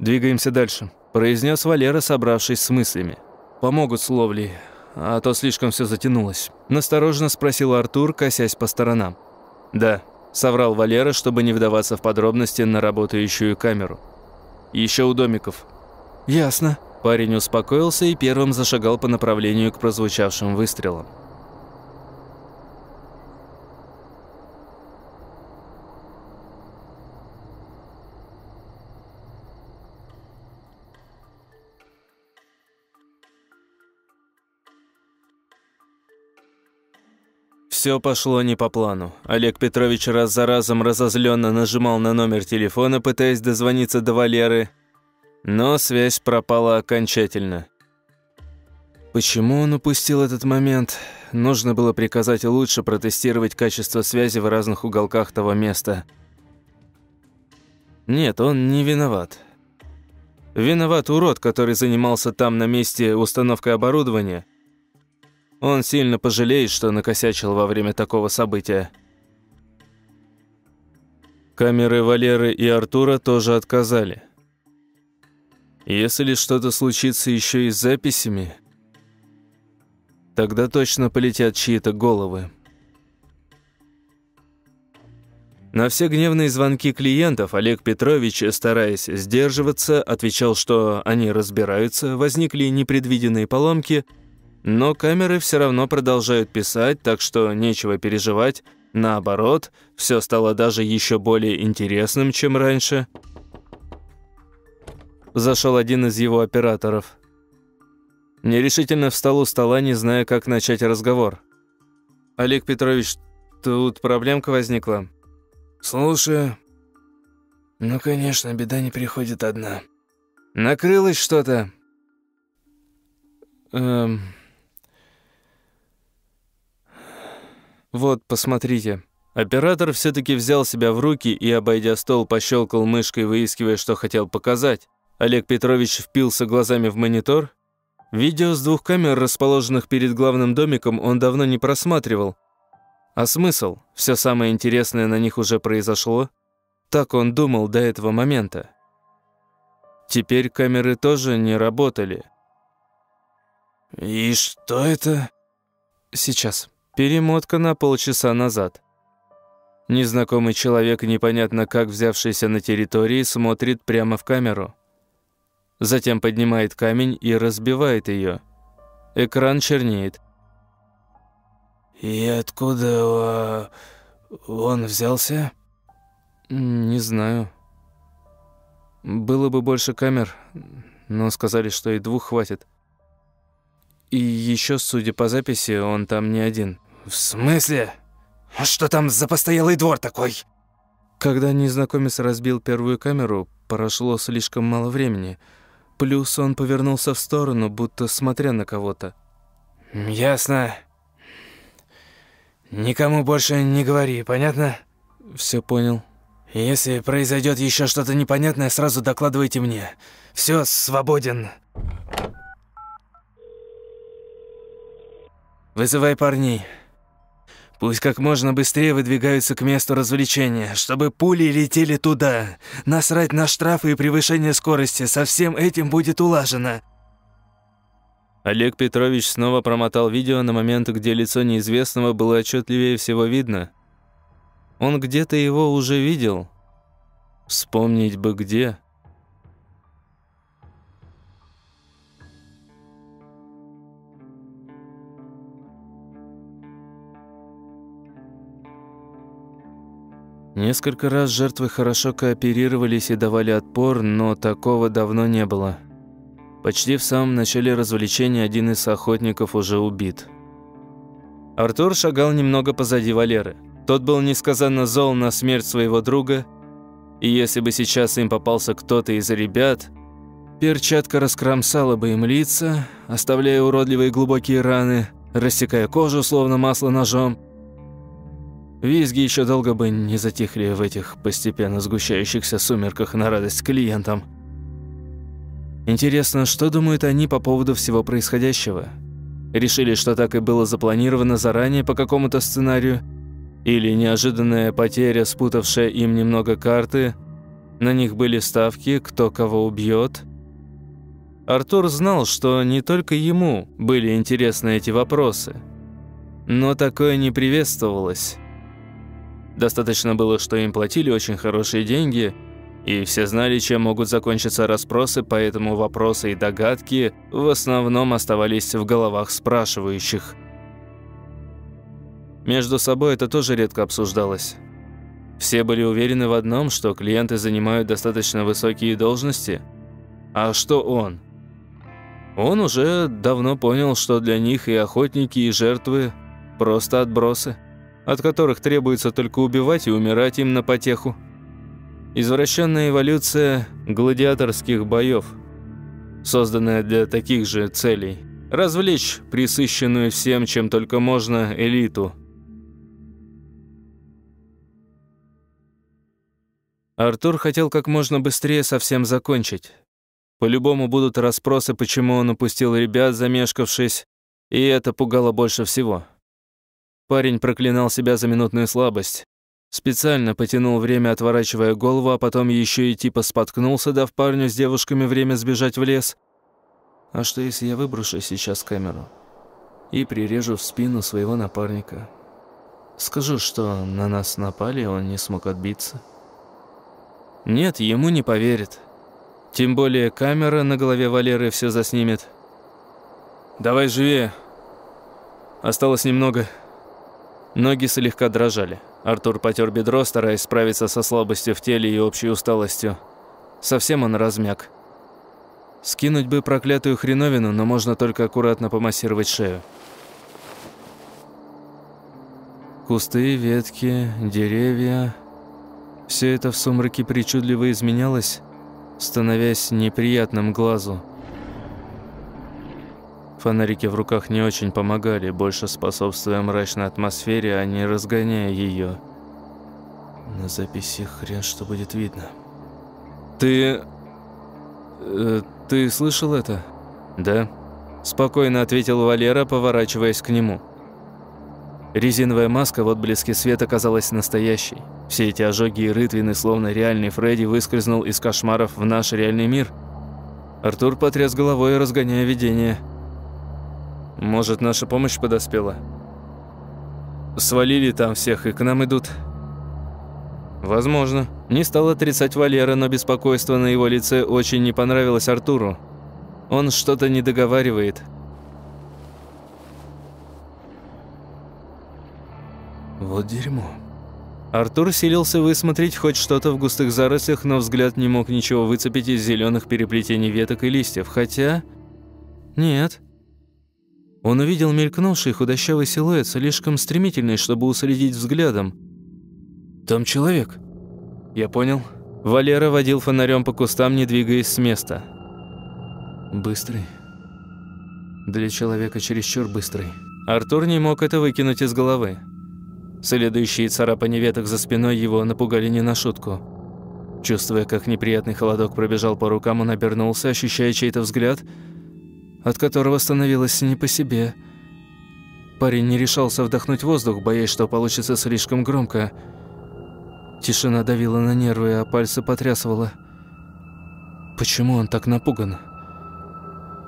«Двигаемся дальше», — произнес Валера, собравшись с мыслями. «Помогут с ловлей, а то слишком все затянулось», — настороженно спросил Артур, косясь по сторонам. «Да», — соврал Валера, чтобы не вдаваться в подробности на работающую камеру. «Еще у домиков». «Ясно», Парень успокоился и первым зашагал по направлению к прозвучавшим выстрелам. Все пошло не по плану. Олег Петрович раз за разом разозленно нажимал на номер телефона, пытаясь дозвониться до Валеры, но связь пропала окончательно. Почему он упустил этот момент? Нужно было приказать лучше протестировать качество связи в разных уголках того места. Нет, он не виноват. Виноват урод, который занимался там на месте установкой оборудования. Он сильно пожалеет, что накосячил во время такого события. Камеры Валеры и Артура тоже отказали. Если что-то случится еще и с записями, тогда точно полетят чьи-то головы. На все гневные звонки клиентов Олег Петрович, стараясь сдерживаться, отвечал, что они разбираются, возникли непредвиденные поломки, но камеры все равно продолжают писать, так что нечего переживать. Наоборот, все стало даже еще более интересным, чем раньше – Зашел один из его операторов. Нерешительно встал у стола, не зная, как начать разговор. «Олег Петрович, тут проблемка возникла?» «Слушаю». «Ну, конечно, беда не приходит одна». «Накрылось что-то?» «Эм...» «Вот, посмотрите». Оператор все-таки взял себя в руки и, обойдя стол, пощелкал мышкой, выискивая, что хотел показать. Олег Петрович впился глазами в монитор. Видео с двух камер, расположенных перед главным домиком, он давно не просматривал. А смысл? Все самое интересное на них уже произошло. Так он думал до этого момента. Теперь камеры тоже не работали. «И что это?» «Сейчас. Перемотка на полчаса назад». Незнакомый человек, непонятно как взявшийся на территории, смотрит прямо в камеру. Затем поднимает камень и разбивает ее. Экран чернеет. «И откуда он взялся?» «Не знаю. Было бы больше камер, но сказали, что и двух хватит. И еще, судя по записи, он там не один». «В смысле? А что там за постоялый двор такой?» Когда незнакомец разбил первую камеру, прошло слишком мало времени – Плюс он повернулся в сторону, будто смотря на кого-то. «Ясно. Никому больше не говори, понятно?» «Все понял». «Если произойдет еще что-то непонятное, сразу докладывайте мне. Все, свободен». «Вызывай парней». Пусть как можно быстрее выдвигаются к месту развлечения, чтобы пули летели туда. Насрать на штрафы и превышение скорости, со всем этим будет улажено. Олег Петрович снова промотал видео на момент, где лицо неизвестного было отчетливее всего видно. Он где-то его уже видел. Вспомнить бы где. Несколько раз жертвы хорошо кооперировались и давали отпор, но такого давно не было. Почти в самом начале развлечения один из охотников уже убит. Артур шагал немного позади Валеры. Тот был несказанно зол на смерть своего друга, и если бы сейчас им попался кто-то из ребят, перчатка раскромсала бы им лица, оставляя уродливые глубокие раны, рассекая кожу, словно масло ножом. Визги еще долго бы не затихли в этих постепенно сгущающихся сумерках на радость клиентам. Интересно, что думают они по поводу всего происходящего? Решили, что так и было запланировано заранее по какому-то сценарию? Или неожиданная потеря, спутавшая им немного карты? На них были ставки, кто кого убьет? Артур знал, что не только ему были интересны эти вопросы. Но такое не приветствовалось. Достаточно было, что им платили очень хорошие деньги – и все знали, чем могут закончиться расспросы, поэтому вопросы и догадки в основном оставались в головах спрашивающих. Между собой это тоже редко обсуждалось. Все были уверены в одном, что клиенты занимают достаточно высокие должности. А что он? Он уже давно понял, что для них и охотники, и жертвы – просто отбросы, от которых требуется только убивать и умирать им на потеху. Извращенная эволюция гладиаторских боев, созданная для таких же целей. Развлечь присыщенную всем, чем только можно, элиту. Артур хотел как можно быстрее совсем закончить. По-любому будут расспросы, почему он упустил ребят, замешкавшись, и это пугало больше всего. Парень проклинал себя за минутную слабость. Специально потянул время, отворачивая голову, а потом еще и типа споткнулся, дав парню с девушками время сбежать в лес. А что если я выброшу сейчас камеру и прирежу в спину своего напарника? Скажу, что на нас напали, он не смог отбиться. Нет, ему не поверит. Тем более камера на голове Валеры все заснимет. «Давай живее!» Осталось немного. Ноги слегка дрожали. Артур потер бедро, стараясь справиться со слабостью в теле и общей усталостью. Совсем он размяк. Скинуть бы проклятую хреновину, но можно только аккуратно помассировать шею. Кусты, ветки, деревья... Все это в сумраке причудливо изменялось, становясь неприятным глазу. Фонарики в руках не очень помогали, больше способствуя мрачной атмосфере, а не разгоняя ее. На записи хрен что будет видно. «Ты... Э, ты слышал это?» «Да», – спокойно ответил Валера, поворачиваясь к нему. Резиновая маска в отблеске света казалась настоящей. Все эти ожоги и рытвины, словно реальный Фредди, выскользнул из кошмаров в наш реальный мир. Артур потряс головой, разгоняя видение – может, наша помощь подоспела? Свалили там всех и к нам идут. Возможно. Не стал отрицать Валера, но беспокойство на его лице очень не понравилось Артуру. Он что-то не договаривает. Вот дерьмо. Артур силился высмотреть хоть что-то в густых зарослях, но взгляд не мог ничего выцепить из зеленых переплетений веток и листьев. Хотя... Нет. Он увидел мелькнувший худощавый силуэт, слишком стремительный, чтобы уследить взглядом. «Там человек». «Я понял». Валера водил фонарем по кустам, не двигаясь с места. «Быстрый. Для человека чересчур быстрый». Артур не мог это выкинуть из головы. Следующие царапания веток за спиной его напугали не на шутку. Чувствуя, как неприятный холодок пробежал по рукам, он обернулся, ощущая чей-то взгляд – от которого становилось не по себе. Парень не решался вдохнуть воздух, боясь, что получится слишком громко. Тишина давила на нервы, а пальцы потрясывала. Почему он так напуган?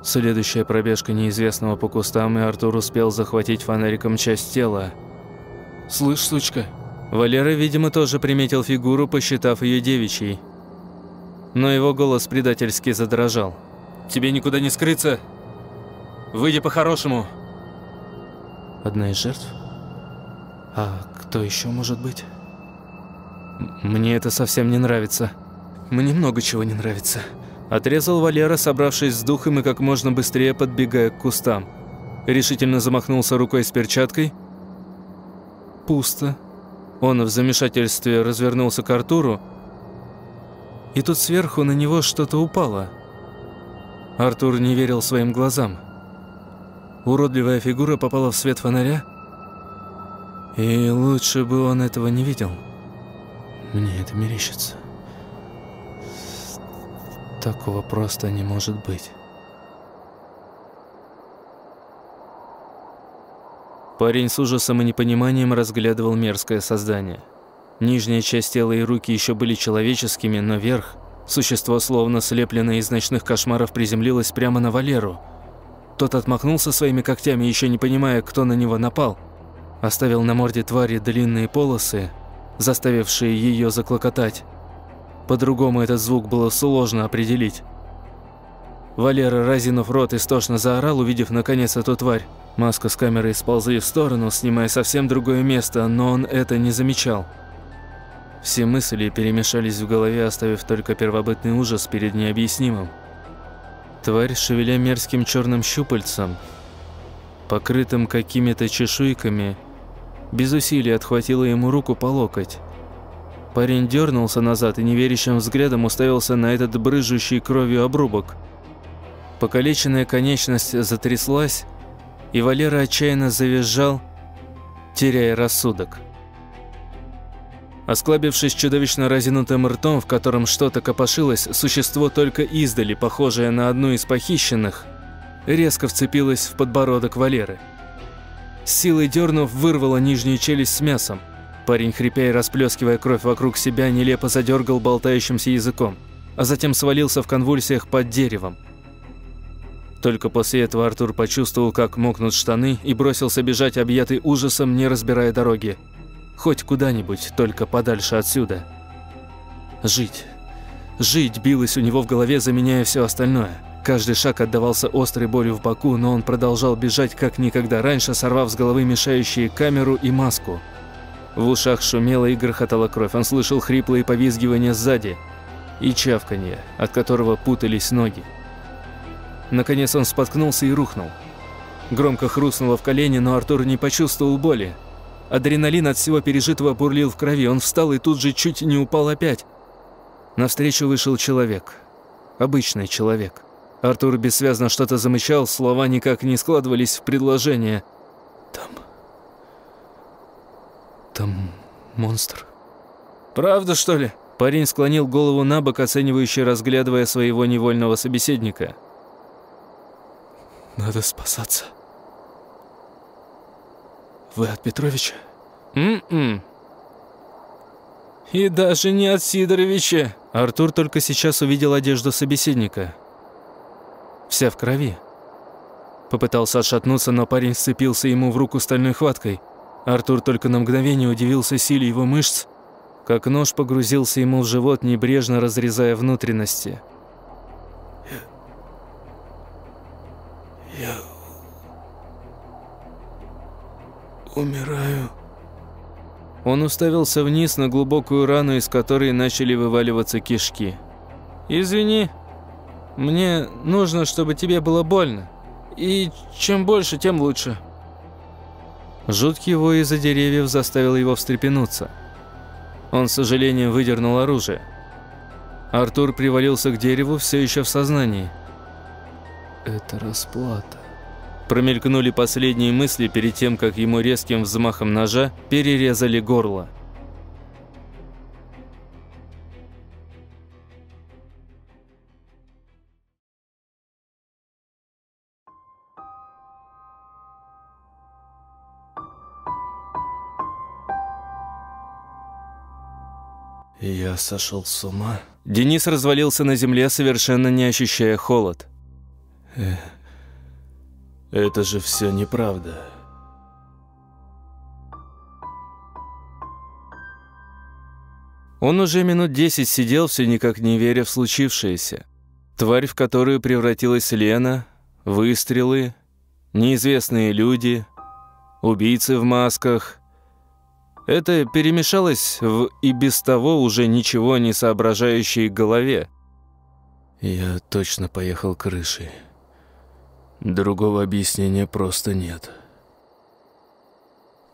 Следующая пробежка неизвестного по кустам, и Артур успел захватить фонариком часть тела. «Слышь, сучка!» Валера, видимо, тоже приметил фигуру, посчитав ее девичьей. Но его голос предательски задрожал. «Тебе никуда не скрыться!» Выйди по-хорошему. Одна из жертв? А кто еще может быть? Мне это совсем не нравится. Мне много чего не нравится. Отрезал Валера, собравшись с духом и как можно быстрее подбегая к кустам. Решительно замахнулся рукой с перчаткой. Пусто. Он в замешательстве развернулся к Артуру, и тут сверху на него что-то упало. Артур не верил своим глазам. Уродливая фигура попала в свет фонаря, и лучше бы он этого не видел. Мне это мерещится. Такого просто не может быть. Парень с ужасом и непониманием разглядывал мерзкое создание. Нижняя часть тела и руки еще были человеческими, но верх, существо словно слепленное из ночных кошмаров, приземлилось прямо на Валеру. Тот отмахнулся своими когтями, еще не понимая, кто на него напал. Оставил на морде твари длинные полосы, заставившие ее заклокотать. По-другому этот звук было сложно определить. Валера, разинув рот, истошно заорал, увидев наконец эту тварь. Маска с камерой сползли в сторону, снимая совсем другое место, но он это не замечал. Все мысли перемешались в голове, оставив только первобытный ужас перед необъяснимым. Тварь, шевеля мерзким черным щупальцем, покрытым какими-то чешуйками, без усилий отхватила ему руку по локоть. Парень дернулся назад и неверящим взглядом уставился на этот брыжущий кровью обрубок. Покалеченная конечность затряслась, и Валера отчаянно завизжал, теряя рассудок. Осклабившись чудовищно разинутым ртом, в котором что-то копошилось, существо только издали, похожее на одну из похищенных, резко вцепилось в подбородок Валеры – с силой дернув, вырвала нижнюю челюсть с мясом. Парень, хрипя и расплескивая кровь вокруг себя, нелепо задергал болтающимся языком, а затем свалился в конвульсиях под деревом. Только после этого Артур почувствовал, как мокнут штаны, и бросился бежать, объятый ужасом, не разбирая дороги. Хоть куда-нибудь, только подальше отсюда. Жить. Жить билось у него в голове, заменяя все остальное – Каждый шаг отдавался острой болью в боку, но он продолжал бежать как никогда раньше, сорвав с головы мешающие камеру и маску. В ушах шумело и грохотала кровь. Он слышал хриплые повизгивания сзади и чавканье, от которого путались ноги. Наконец он споткнулся и рухнул. Громко хрустнуло в колене, но Артур не почувствовал боли. Адреналин от всего пережитого бурлил в крови. Он встал и тут же чуть не упал опять. Навстречу вышел человек. Обычный человек. Артур бессвязно что-то замычал, слова никак не складывались в предложение. «Там... там монстр». «Правда, что ли?» Парень склонил голову на бок, оценивающе разглядывая своего невольного собеседника. «Надо спасаться». «Вы от Петровича?» «М-м». «И даже не от Сидоровича». Артур только сейчас увидел одежду собеседника вся в крови. Попытался отшатнуться, но парень сцепился ему в руку стальной хваткой. Артур только на мгновение удивился силе его мышц, как нож погрузился ему в живот, небрежно разрезая внутренности. Умираю...» Он уставился вниз на глубокую рану, из которой начали вываливаться кишки. «Извини», мне нужно, чтобы тебе было больно. И чем больше, тем лучше». Жуткий вой из-за деревьев заставил его встрепенуться. Он с сожалением выдернул оружие. Артур привалился к дереву, все еще в сознании. «Это расплата». Промелькнули последние мысли перед тем, как ему резким взмахом ножа перерезали горло. Я сошел с ума. Денис развалился на земле, совершенно не ощущая холод. Э, это же все неправда. Он уже минут десять сидел, все никак не веря в случившееся. Тварь, в которую превратилась Лена, выстрелы, неизвестные люди, убийцы в масках, это перемешалось в и без того уже ничего не соображающей голове. Я точно поехал крышей. Другого объяснения просто нет.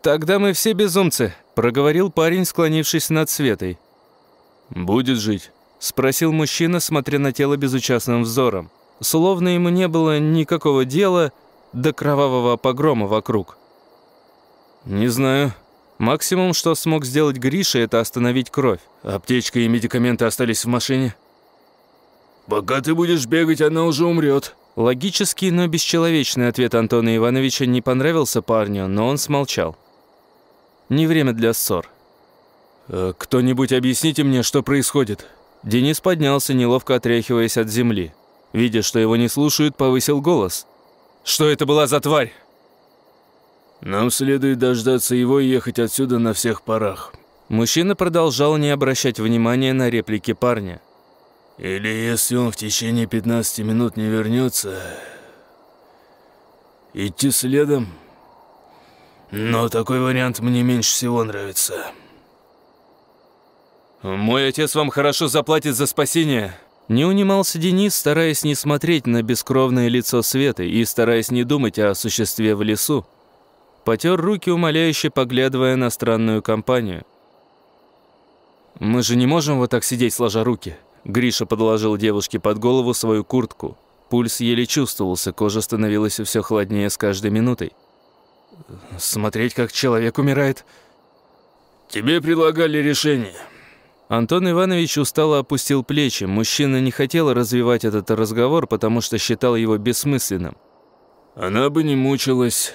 «Тогда мы все безумцы», — проговорил парень, склонившись над Светой. «Будет жить?» — спросил мужчина, смотря на тело безучастным взором. Словно ему не было никакого дела до кровавого погрома вокруг. «Не знаю. Максимум, что смог сделать Гриша, это остановить кровь. Аптечка и медикаменты остались в машине». «Пока ты будешь бегать, она уже умрет», Логический, но бесчеловечный ответ Антона Ивановича не понравился парню, но он смолчал. Не время для ссор. «Э, «Кто-нибудь объясните мне, что происходит?» Денис поднялся, неловко отряхиваясь от земли. Видя, что его не слушают, повысил голос. «Что это была за тварь?» «Нам следует дождаться его и ехать отсюда на всех парах». Мужчина продолжал не обращать внимания на реплики парня. Или если он в течение 15 минут не вернется, идти следом. Но такой вариант мне меньше всего нравится. «Мой отец вам хорошо заплатит за спасение», не унимался Денис, стараясь не смотреть на бескровное лицо Светы и стараясь не думать о существе в лесу. Потер руки, умоляюще поглядывая на странную компанию. «Мы же не можем вот так сидеть, сложа руки», Гриша подложил девушке под голову свою куртку. Пульс еле чувствовался, кожа становилась все холоднее с каждой минутой. «Смотреть, как человек умирает...» «Тебе предлагали решение». Антон Иванович устало опустил плечи. Мужчина не хотел развивать этот разговор, потому что считал его бессмысленным. «Она бы не мучилась...»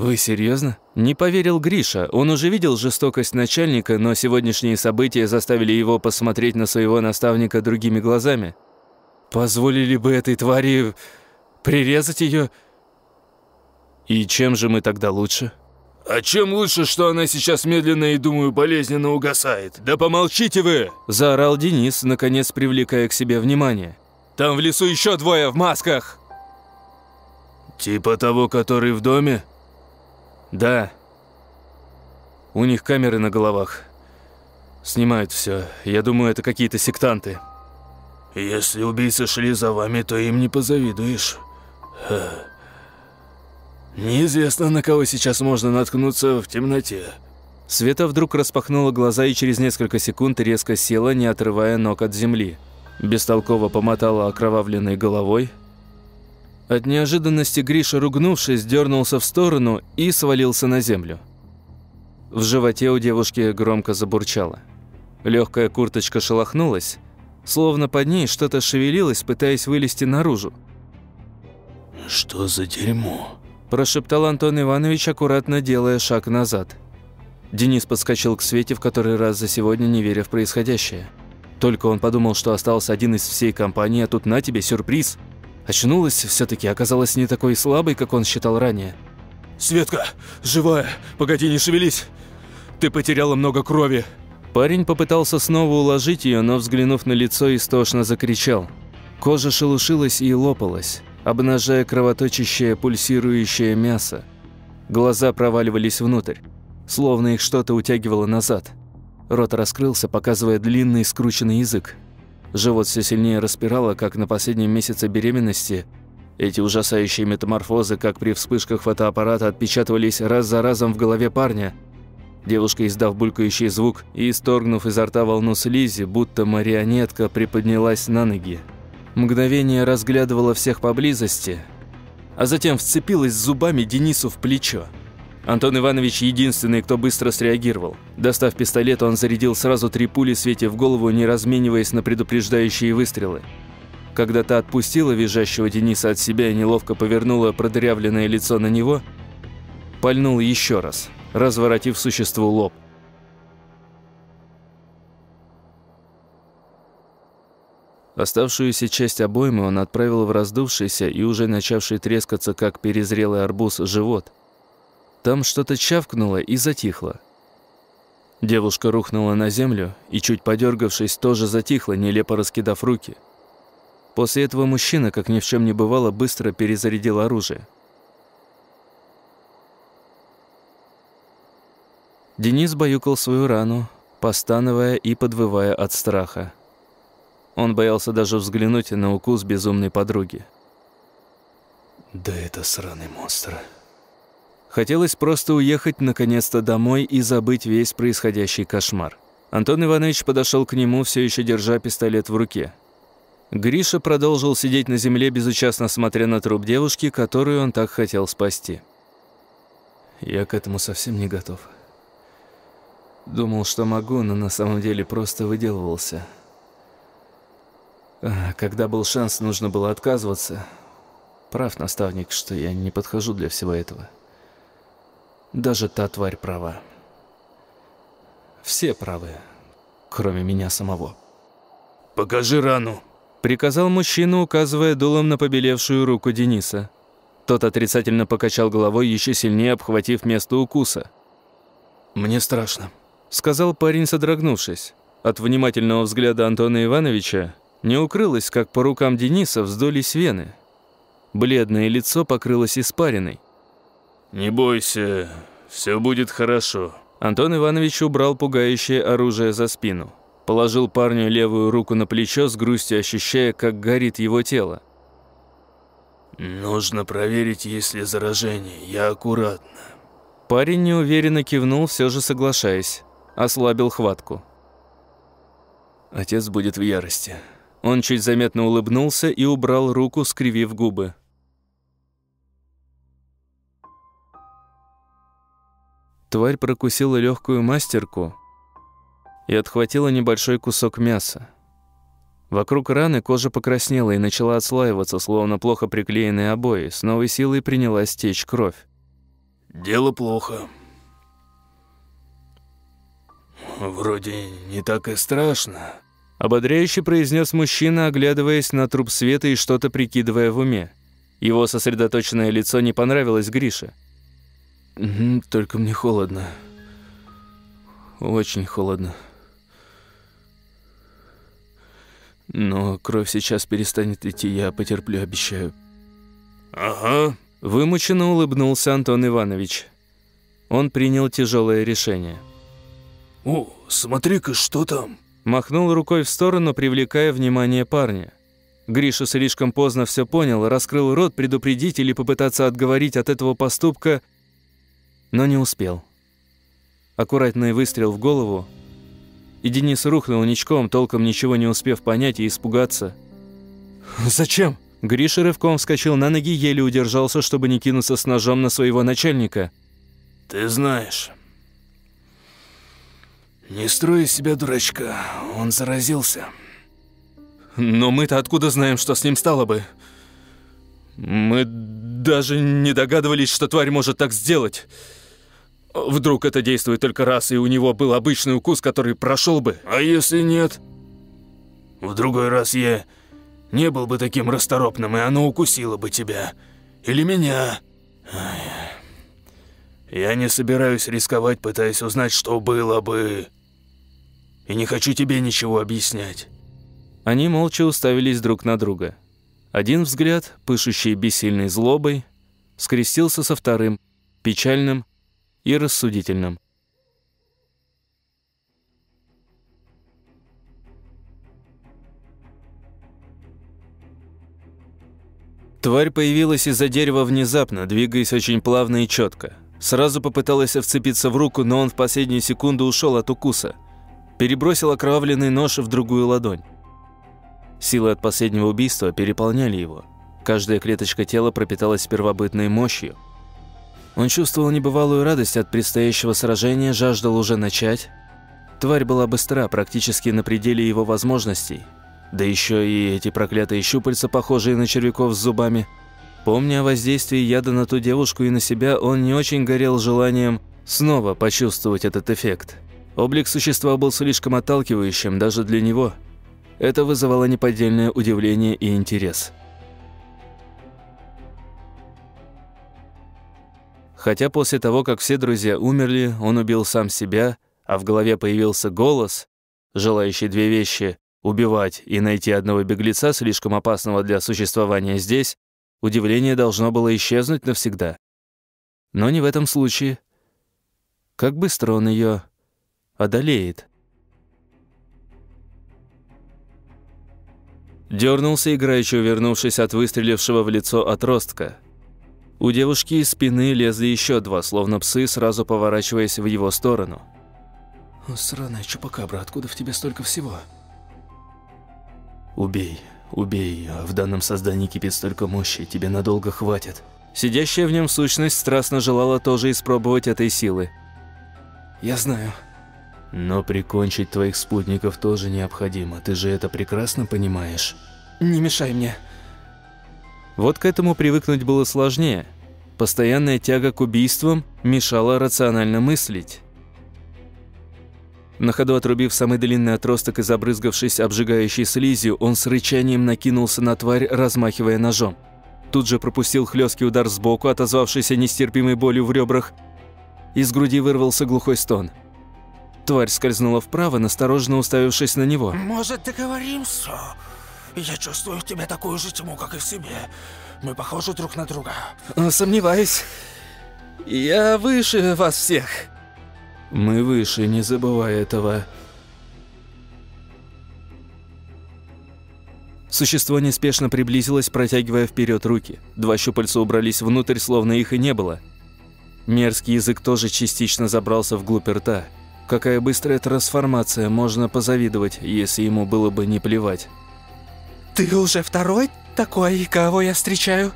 «Вы серьезно?» Не поверил Гриша. Он уже видел жестокость начальника, но сегодняшние события заставили его посмотреть на своего наставника другими глазами. «Позволили бы этой твари прирезать ее?» «И чем же мы тогда лучше?» «А чем лучше, что она сейчас медленно и, думаю, болезненно угасает? Да помолчите вы!» Заорал Денис, наконец привлекая к себе внимание. «Там в лесу еще двое в масках!» «Типа того, который в доме?» Да. У них камеры на головах. Снимают все. Я думаю, это какие-то сектанты. Если убийцы шли за вами, то им не позавидуешь. Неизвестно, на кого сейчас можно наткнуться в темноте. Света вдруг распахнула глаза и через несколько секунд резко села, не отрывая ног от земли. Бестолково помотала окровавленной головой, от неожиданности Гриша, ругнувшись, дернулся в сторону и свалился на землю. В животе у девушки громко забурчало. Легкая курточка шелохнулась, словно под ней что-то шевелилось, пытаясь вылезти наружу. «Что за дерьмо?» – прошептал Антон Иванович, аккуратно делая шаг назад. Денис подскочил к Свете в который раз за сегодня, не веря в происходящее. Только он подумал, что остался один из всей компании, а тут на тебе сюрприз – Очнулась все-таки, оказалась не такой слабой, как он считал ранее. «Светка, живая! Погоди, не шевелись! Ты потеряла много крови!» Парень попытался снова уложить ее, но, взглянув на лицо, истошно закричал. Кожа шелушилась и лопалась, обнажая кровоточащее пульсирующее мясо. Глаза проваливались внутрь, словно их что-то утягивало назад. Рот раскрылся, показывая длинный скрученный язык. Живот все сильнее распирало, как на последнем месяце беременности. Эти ужасающие метаморфозы, как при вспышках фотоаппарата, отпечатывались раз за разом в голове парня. Девушка, издав булькающий звук и исторгнув изо рта волну слизи, будто марионетка, приподнялась на ноги. Мгновение разглядывала всех поблизости, а затем вцепилась зубами Денису в плечо. Антон Иванович единственный, кто быстро среагировал. Достав пистолет, он зарядил сразу три пули Свете в голову, не размениваясь на предупреждающие выстрелы. Когда та отпустила визжащего Дениса от себя и неловко повернула продырявленное лицо на него, пальнул еще раз, разворотив существу лоб. Оставшуюся часть обоймы он отправил в раздувшийся и уже начавший трескаться, как перезрелый арбуз, живот – там что-то чавкнуло и затихло. Девушка рухнула на землю и, чуть подергавшись, тоже затихла, нелепо раскидав руки. После этого мужчина, как ни в чем не бывало, быстро перезарядил оружие. Денис баюкал свою рану, постановая и подвывая от страха. Он боялся даже взглянуть на укус безумной подруги. Да это сраный монстр. Хотелось просто уехать наконец-то домой и забыть весь происходящий кошмар. Антон Иванович подошел к нему, все еще держа пистолет в руке. Гриша продолжил сидеть на земле, безучастно смотря на труп девушки, которую он так хотел спасти. Я к этому совсем не готов. Думал, что могу, но на самом деле просто выделывался. А, когда был шанс, нужно было отказываться. Прав наставник, что я не подхожу для всего этого. Даже та тварь права. Все правы, кроме меня самого. «Покажи рану», — приказал мужчина, указывая дулом на побелевшую руку Дениса. Тот отрицательно покачал головой, еще сильнее обхватив место укуса. «Мне страшно», — сказал парень, содрогнувшись. От внимательного взгляда Антона Ивановича не укрылось, как по рукам Дениса вздулись вены. Бледное лицо покрылось испариной. «Не бойся, все будет хорошо». Антон Иванович убрал пугающее оружие за спину. Положил парню левую руку на плечо, с грустью ощущая, как горит его тело. «Нужно проверить, есть ли заражение. Я аккуратно». Парень неуверенно кивнул, все же соглашаясь. Ослабил хватку. «Отец будет в ярости». Он чуть заметно улыбнулся и убрал руку, скривив губы. Тварь прокусила легкую мастерку и отхватила небольшой кусок мяса. Вокруг раны кожа покраснела и начала отслаиваться, словно плохо приклеенные обои. С новой силой принялась течь кровь. «Дело плохо. Вроде не так и страшно», — ободряюще произнес мужчина, оглядываясь на труп Света и что-то прикидывая в уме. Его сосредоточенное лицо не понравилось Грише. «Угу, «Только мне холодно. Очень холодно». Но кровь сейчас перестанет идти, я потерплю, обещаю. Ага. Вымученно улыбнулся Антон Иванович. Он принял тяжелое решение. О, смотри-ка, что там? Махнул рукой в сторону, привлекая внимание парня. Гриша слишком поздно все понял, раскрыл рот предупредить или попытаться отговорить от этого поступка, но не успел. Аккуратный выстрел в голову, и Денис рухнул ничком, толком ничего не успев понять и испугаться. «Зачем?» Гриша рывком вскочил на ноги, еле удержался, чтобы не кинуться с ножом на своего начальника. «Ты знаешь, не строй из себя дурачка, он заразился». «Но мы-то откуда знаем, что с ним стало бы? Мы даже не догадывались, что тварь может так сделать». Вдруг это действует только раз, и у него был обычный укус, который прошел бы. А если нет? В другой раз я не был бы таким расторопным, и оно укусило бы тебя. Или меня. Я не собираюсь рисковать, пытаясь узнать, что было бы. И не хочу тебе ничего объяснять. Они молча уставились друг на друга. Один взгляд, пышущий бессильной злобой, скрестился со вторым, печальным, и рассудительным. Тварь появилась из-за дерева внезапно, двигаясь очень плавно и четко. Сразу попыталась вцепиться в руку, но он в последнюю секунду ушел от укуса. Перебросил окровавленный нож в другую ладонь. Силы от последнего убийства переполняли его. Каждая клеточка тела пропиталась первобытной мощью – он чувствовал небывалую радость от предстоящего сражения, жаждал уже начать. Тварь была быстра, практически на пределе его возможностей. Да еще и эти проклятые щупальца, похожие на червяков с зубами. Помня о воздействии яда на ту девушку и на себя, он не очень горел желанием снова почувствовать этот эффект. Облик существа был слишком отталкивающим даже для него. Это вызывало неподдельное удивление и интерес. Хотя после того, как все друзья умерли, он убил сам себя, а в голове появился голос, желающий две вещи — убивать и найти одного беглеца, слишком опасного для существования здесь, удивление должно было исчезнуть навсегда. Но не в этом случае. Как быстро он ее одолеет. Дернулся, играючи увернувшись от выстрелившего в лицо отростка. У девушки из спины лезли еще два, словно псы, сразу поворачиваясь в его сторону. О, сраная чупакабра, откуда в тебе столько всего? Убей, убей, а в данном создании кипит столько мощи, тебе надолго хватит. Сидящая в нем сущность страстно желала тоже испробовать этой силы. Я знаю. Но прикончить твоих спутников тоже необходимо, ты же это прекрасно понимаешь. Не мешай мне. Вот к этому привыкнуть было сложнее. Постоянная тяга к убийствам мешала рационально мыслить. На ходу отрубив самый длинный отросток и забрызгавшись обжигающей слизью, он с рычанием накинулся на тварь, размахивая ножом. Тут же пропустил хлесткий удар сбоку, отозвавшийся нестерпимой болью в ребрах. Из груди вырвался глухой стон. Тварь скользнула вправо, настороженно уставившись на него. «Может, договоримся? Я чувствую в тебе такую же тьму, как и в себе. Мы похожи друг на друга». Сомневаюсь. Я выше вас всех. Мы выше, не забывай этого. Существо неспешно приблизилось, протягивая вперед руки. Два щупальца убрались внутрь, словно их и не было. Мерзкий язык тоже частично забрался вглубь рта. Какая быстрая трансформация, можно позавидовать, если ему было бы не плевать. «Ты уже второй такой, кого я встречаю?»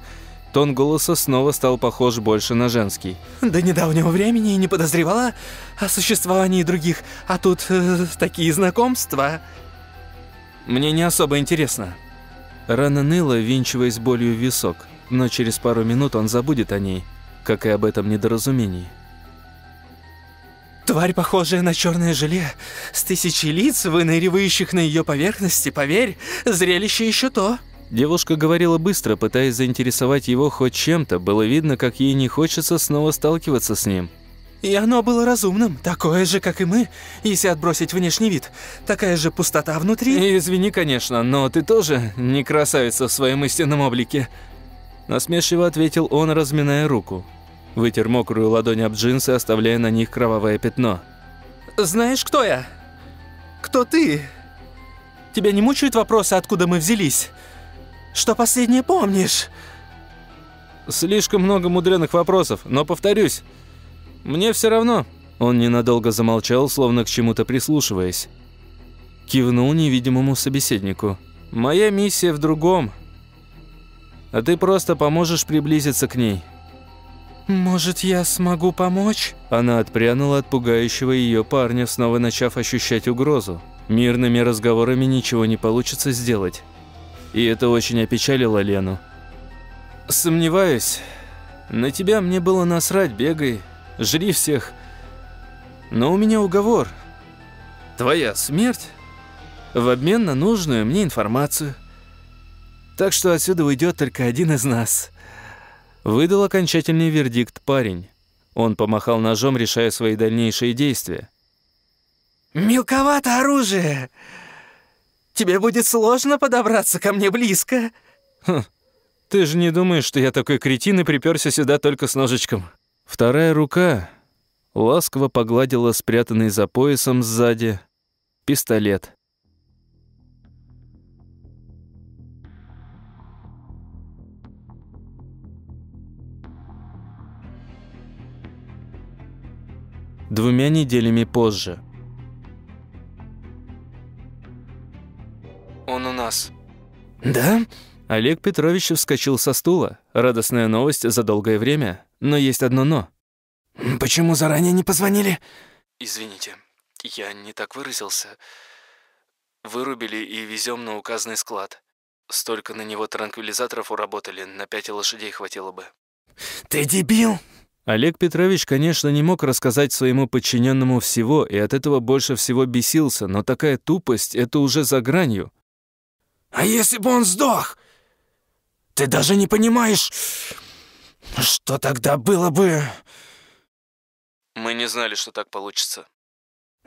Тон голоса снова стал похож больше на женский. «До недавнего времени не подозревала о существовании других, а тут э, такие знакомства». Мне не особо интересно. Рана ныла, винчиваясь болью в висок, но через пару минут он забудет о ней, как и об этом недоразумении. Тварь, похожая на черное желе, с тысячей лиц, выныривающих на ее поверхности, поверь, зрелище еще то. Девушка говорила быстро, пытаясь заинтересовать его хоть чем-то. Было видно, как ей не хочется снова сталкиваться с ним. И оно было разумным, такое же, как и мы, если отбросить внешний вид. Такая же пустота внутри. Извини, конечно, но ты тоже не красавица в своем истинном облике. Насмешливо ответил он, разминая руку. Вытер мокрую ладонь об джинсы, оставляя на них кровавое пятно. «Знаешь, кто я? Кто ты? Тебя не мучают вопросы, откуда мы взялись? Что последнее помнишь?» «Слишком много мудреных вопросов, но повторюсь, мне все равно». Он ненадолго замолчал, словно к чему-то прислушиваясь. Кивнул невидимому собеседнику. «Моя миссия в другом. А ты просто поможешь приблизиться к ней». «Может, я смогу помочь?» Она отпрянула от пугающего ее парня, снова начав ощущать угрозу. Мирными разговорами ничего не получится сделать. И это очень опечалило Лену. «Сомневаюсь. На тебя мне было насрать, бегай, жри всех. Но у меня уговор. Твоя смерть в обмен на нужную мне информацию. Так что отсюда уйдет только один из нас». Выдал окончательный вердикт парень. Он помахал ножом, решая свои дальнейшие действия. «Мелковато оружие! Тебе будет сложно подобраться ко мне близко!» хм, «Ты же не думаешь, что я такой кретин и приперся сюда только с ножичком?» Вторая рука ласково погладила спрятанный за поясом сзади пистолет. Двумя неделями позже. Он у нас. Да? Олег Петрович вскочил со стула. Радостная новость за долгое время, но есть одно «но». Почему заранее не позвонили? Извините, я не так выразился. Вырубили и везем на указанный склад. Столько на него транквилизаторов уработали, на пять лошадей хватило бы. Ты дебил? Олег Петрович, конечно, не мог рассказать своему подчиненному всего, и от этого больше всего бесился, но такая тупость — это уже за гранью. «А если бы он сдох? Ты даже не понимаешь, что тогда было бы...» Мы не знали, что так получится.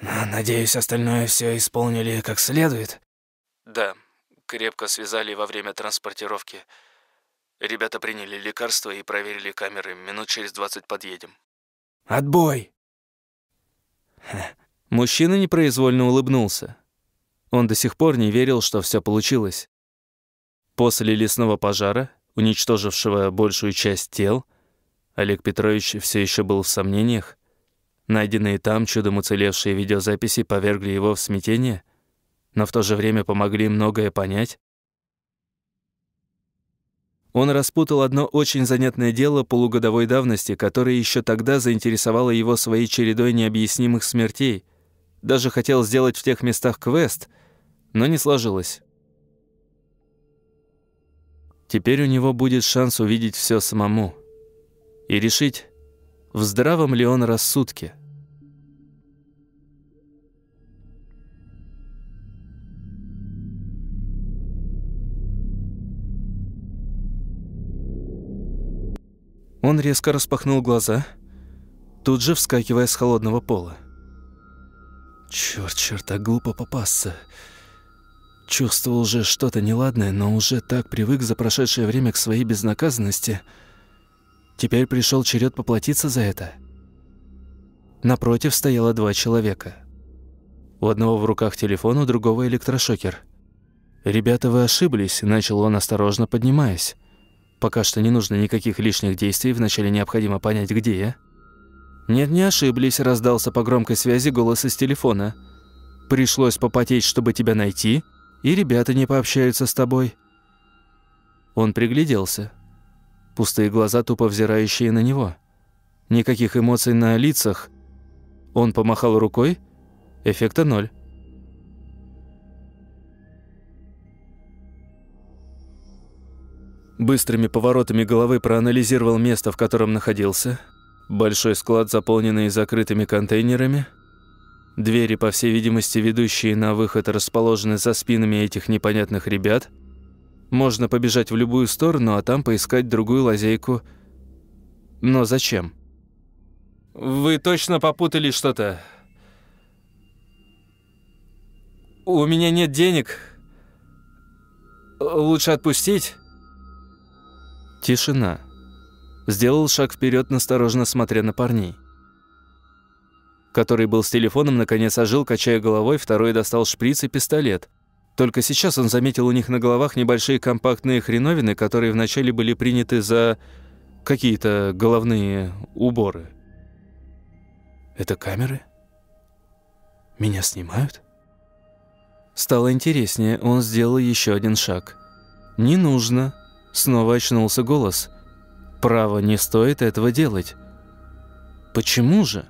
«Надеюсь, остальное все исполнили как следует?» Да, крепко связали во время транспортировки. Ребята приняли лекарства и проверили камеры. Минут через двадцать подъедем. Отбой!» Мужчина непроизвольно улыбнулся. Он до сих пор не верил, что все получилось. После лесного пожара, уничтожившего большую часть тел, Олег Петрович все еще был в сомнениях. Найденные там чудом уцелевшие видеозаписи повергли его в смятение, но в то же время помогли многое понять. Он распутал одно очень занятное дело полугодовой давности, которое еще тогда заинтересовало его своей чередой необъяснимых смертей. Даже хотел сделать в тех местах квест, но не сложилось. Теперь у него будет шанс увидеть все самому и решить, в здравом ли он рассудке. Он резко распахнул глаза, тут же вскакивая с холодного пола. Черт, черт, так глупо попасться. Чувствовал уже что-то неладное, но уже так привык за прошедшее время к своей безнаказанности. Теперь пришел черед поплатиться за это. Напротив стояло два человека. У одного в руках телефон, у другого электрошокер. «Ребята, вы ошиблись», – начал он, осторожно поднимаясь. «Пока что не нужно никаких лишних действий, вначале необходимо понять, где я». «Нет, не ошиблись», – раздался по громкой связи голос из телефона. «Пришлось попотеть, чтобы тебя найти, и ребята не пообщаются с тобой». Он пригляделся. Пустые глаза, тупо взирающие на него. Никаких эмоций на лицах. Он помахал рукой. Эффекта ноль. Быстрыми поворотами головы проанализировал место, в котором находился. Большой склад, заполненный закрытыми контейнерами – Двери, по всей видимости, ведущие на выход, расположены за спинами этих непонятных ребят. Можно побежать в любую сторону, а там поискать другую лазейку. Но зачем? Вы точно попутали что-то? У меня нет денег. Лучше отпустить? Тишина. Сделал шаг вперед, настороженно смотря на парней который был с телефоном, наконец ожил, качая головой, второй достал шприц и пистолет. Только сейчас он заметил у них на головах небольшие компактные хреновины, которые вначале были приняты за какие-то головные уборы. «Это камеры? Меня снимают?» Стало интереснее, он сделал еще один шаг. «Не нужно!» Снова очнулся голос. «Право, не стоит этого делать». «Почему же?»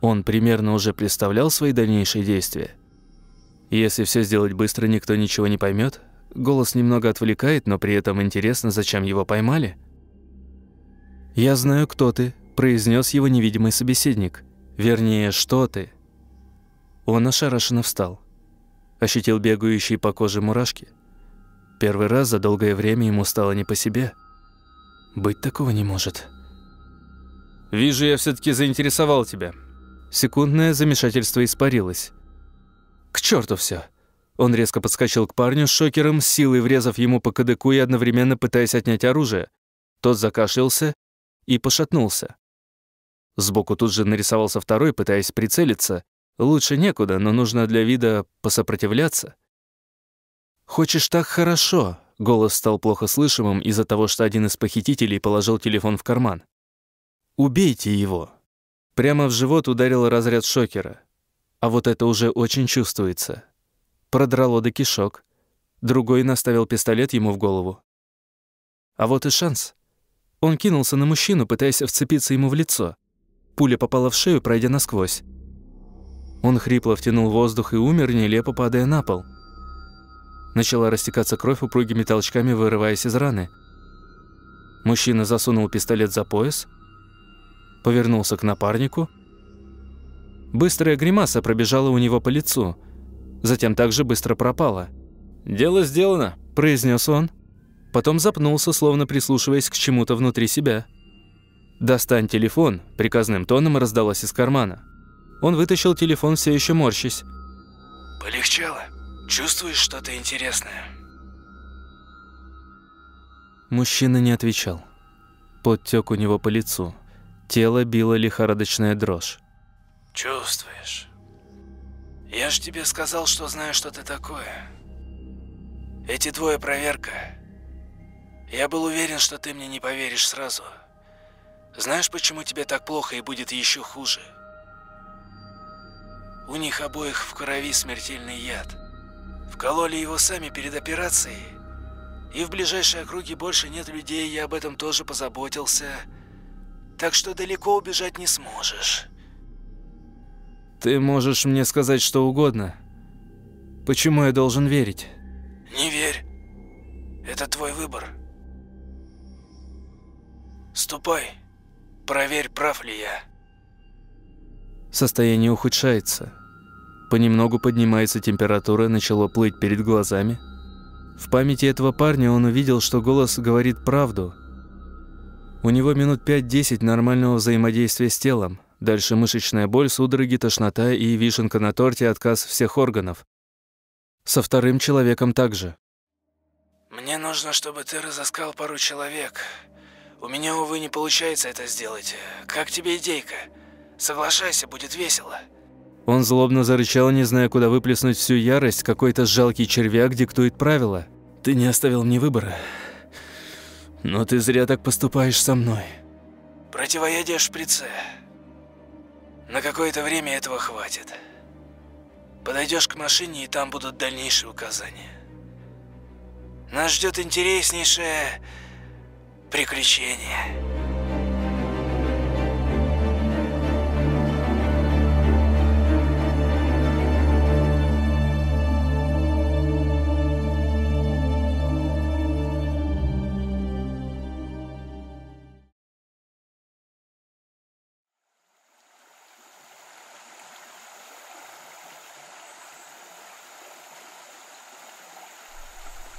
Он примерно уже представлял свои дальнейшие действия. Если все сделать быстро, никто ничего не поймет. Голос немного отвлекает, но при этом интересно, зачем его поймали. «Я знаю, кто ты», – произнес его невидимый собеседник. «Вернее, что ты». Он ошарашенно встал. Ощутил бегающие по коже мурашки. Первый раз за долгое время ему стало не по себе. «Быть такого не может». «Вижу, я все таки заинтересовал тебя», Секундное замешательство испарилось. «К черту все! Он резко подскочил к парню с шокером, силой врезав ему по кадыку и одновременно пытаясь отнять оружие. Тот закашлялся и пошатнулся. Сбоку тут же нарисовался второй, пытаясь прицелиться. Лучше некуда, но нужно для вида посопротивляться. «Хочешь так хорошо?» Голос стал плохо слышимым из-за того, что один из похитителей положил телефон в карман. «Убейте его!» Прямо в живот ударил разряд шокера. А вот это уже очень чувствуется. Продрало до кишок. Другой наставил пистолет ему в голову. А вот и шанс. Он кинулся на мужчину, пытаясь вцепиться ему в лицо. Пуля попала в шею, пройдя насквозь. Он хрипло втянул воздух и умер, нелепо падая на пол. Начала растекаться кровь упругими толчками, вырываясь из раны. Мужчина засунул пистолет за пояс – повернулся к напарнику. Быстрая гримаса пробежала у него по лицу, затем также быстро пропала. «Дело сделано», – произнес он. Потом запнулся, словно прислушиваясь к чему-то внутри себя. «Достань телефон», – приказным тоном раздалось из кармана. Он вытащил телефон, все еще морщись. «Полегчало? Чувствуешь что-то интересное?» Мужчина не отвечал. Подтек у него по лицу. Тело било лихорадочная дрожь. «Чувствуешь? Я же тебе сказал, что знаю, что ты такое. Эти двое проверка. Я был уверен, что ты мне не поверишь сразу. Знаешь, почему тебе так плохо и будет еще хуже? У них обоих в крови смертельный яд. Вкололи его сами перед операцией. И в ближайшей округе больше нет людей, я об этом тоже позаботился. Так что далеко убежать не сможешь. Ты можешь мне сказать что угодно. Почему я должен верить? Не верь. Это твой выбор. Ступай. Проверь, прав ли я. Состояние ухудшается. Понемногу поднимается температура, начало плыть перед глазами. В памяти этого парня он увидел, что голос говорит правду. У него минут 5-10 нормального взаимодействия с телом. Дальше мышечная боль, судороги, тошнота и вишенка на торте отказ всех органов. Со вторым человеком также. Мне нужно, чтобы ты разыскал пару человек. У меня, увы, не получается это сделать. Как тебе идейка? Соглашайся, будет весело. Он злобно зарычал, не зная, куда выплеснуть всю ярость. Какой-то жалкий червяк диктует правила. Ты не оставил мне выбора. Но ты зря так поступаешь со мной. Противоядие в шприце. На какое-то время этого хватит. Подойдешь к машине, и там будут дальнейшие указания. Нас ждет интереснейшее приключение.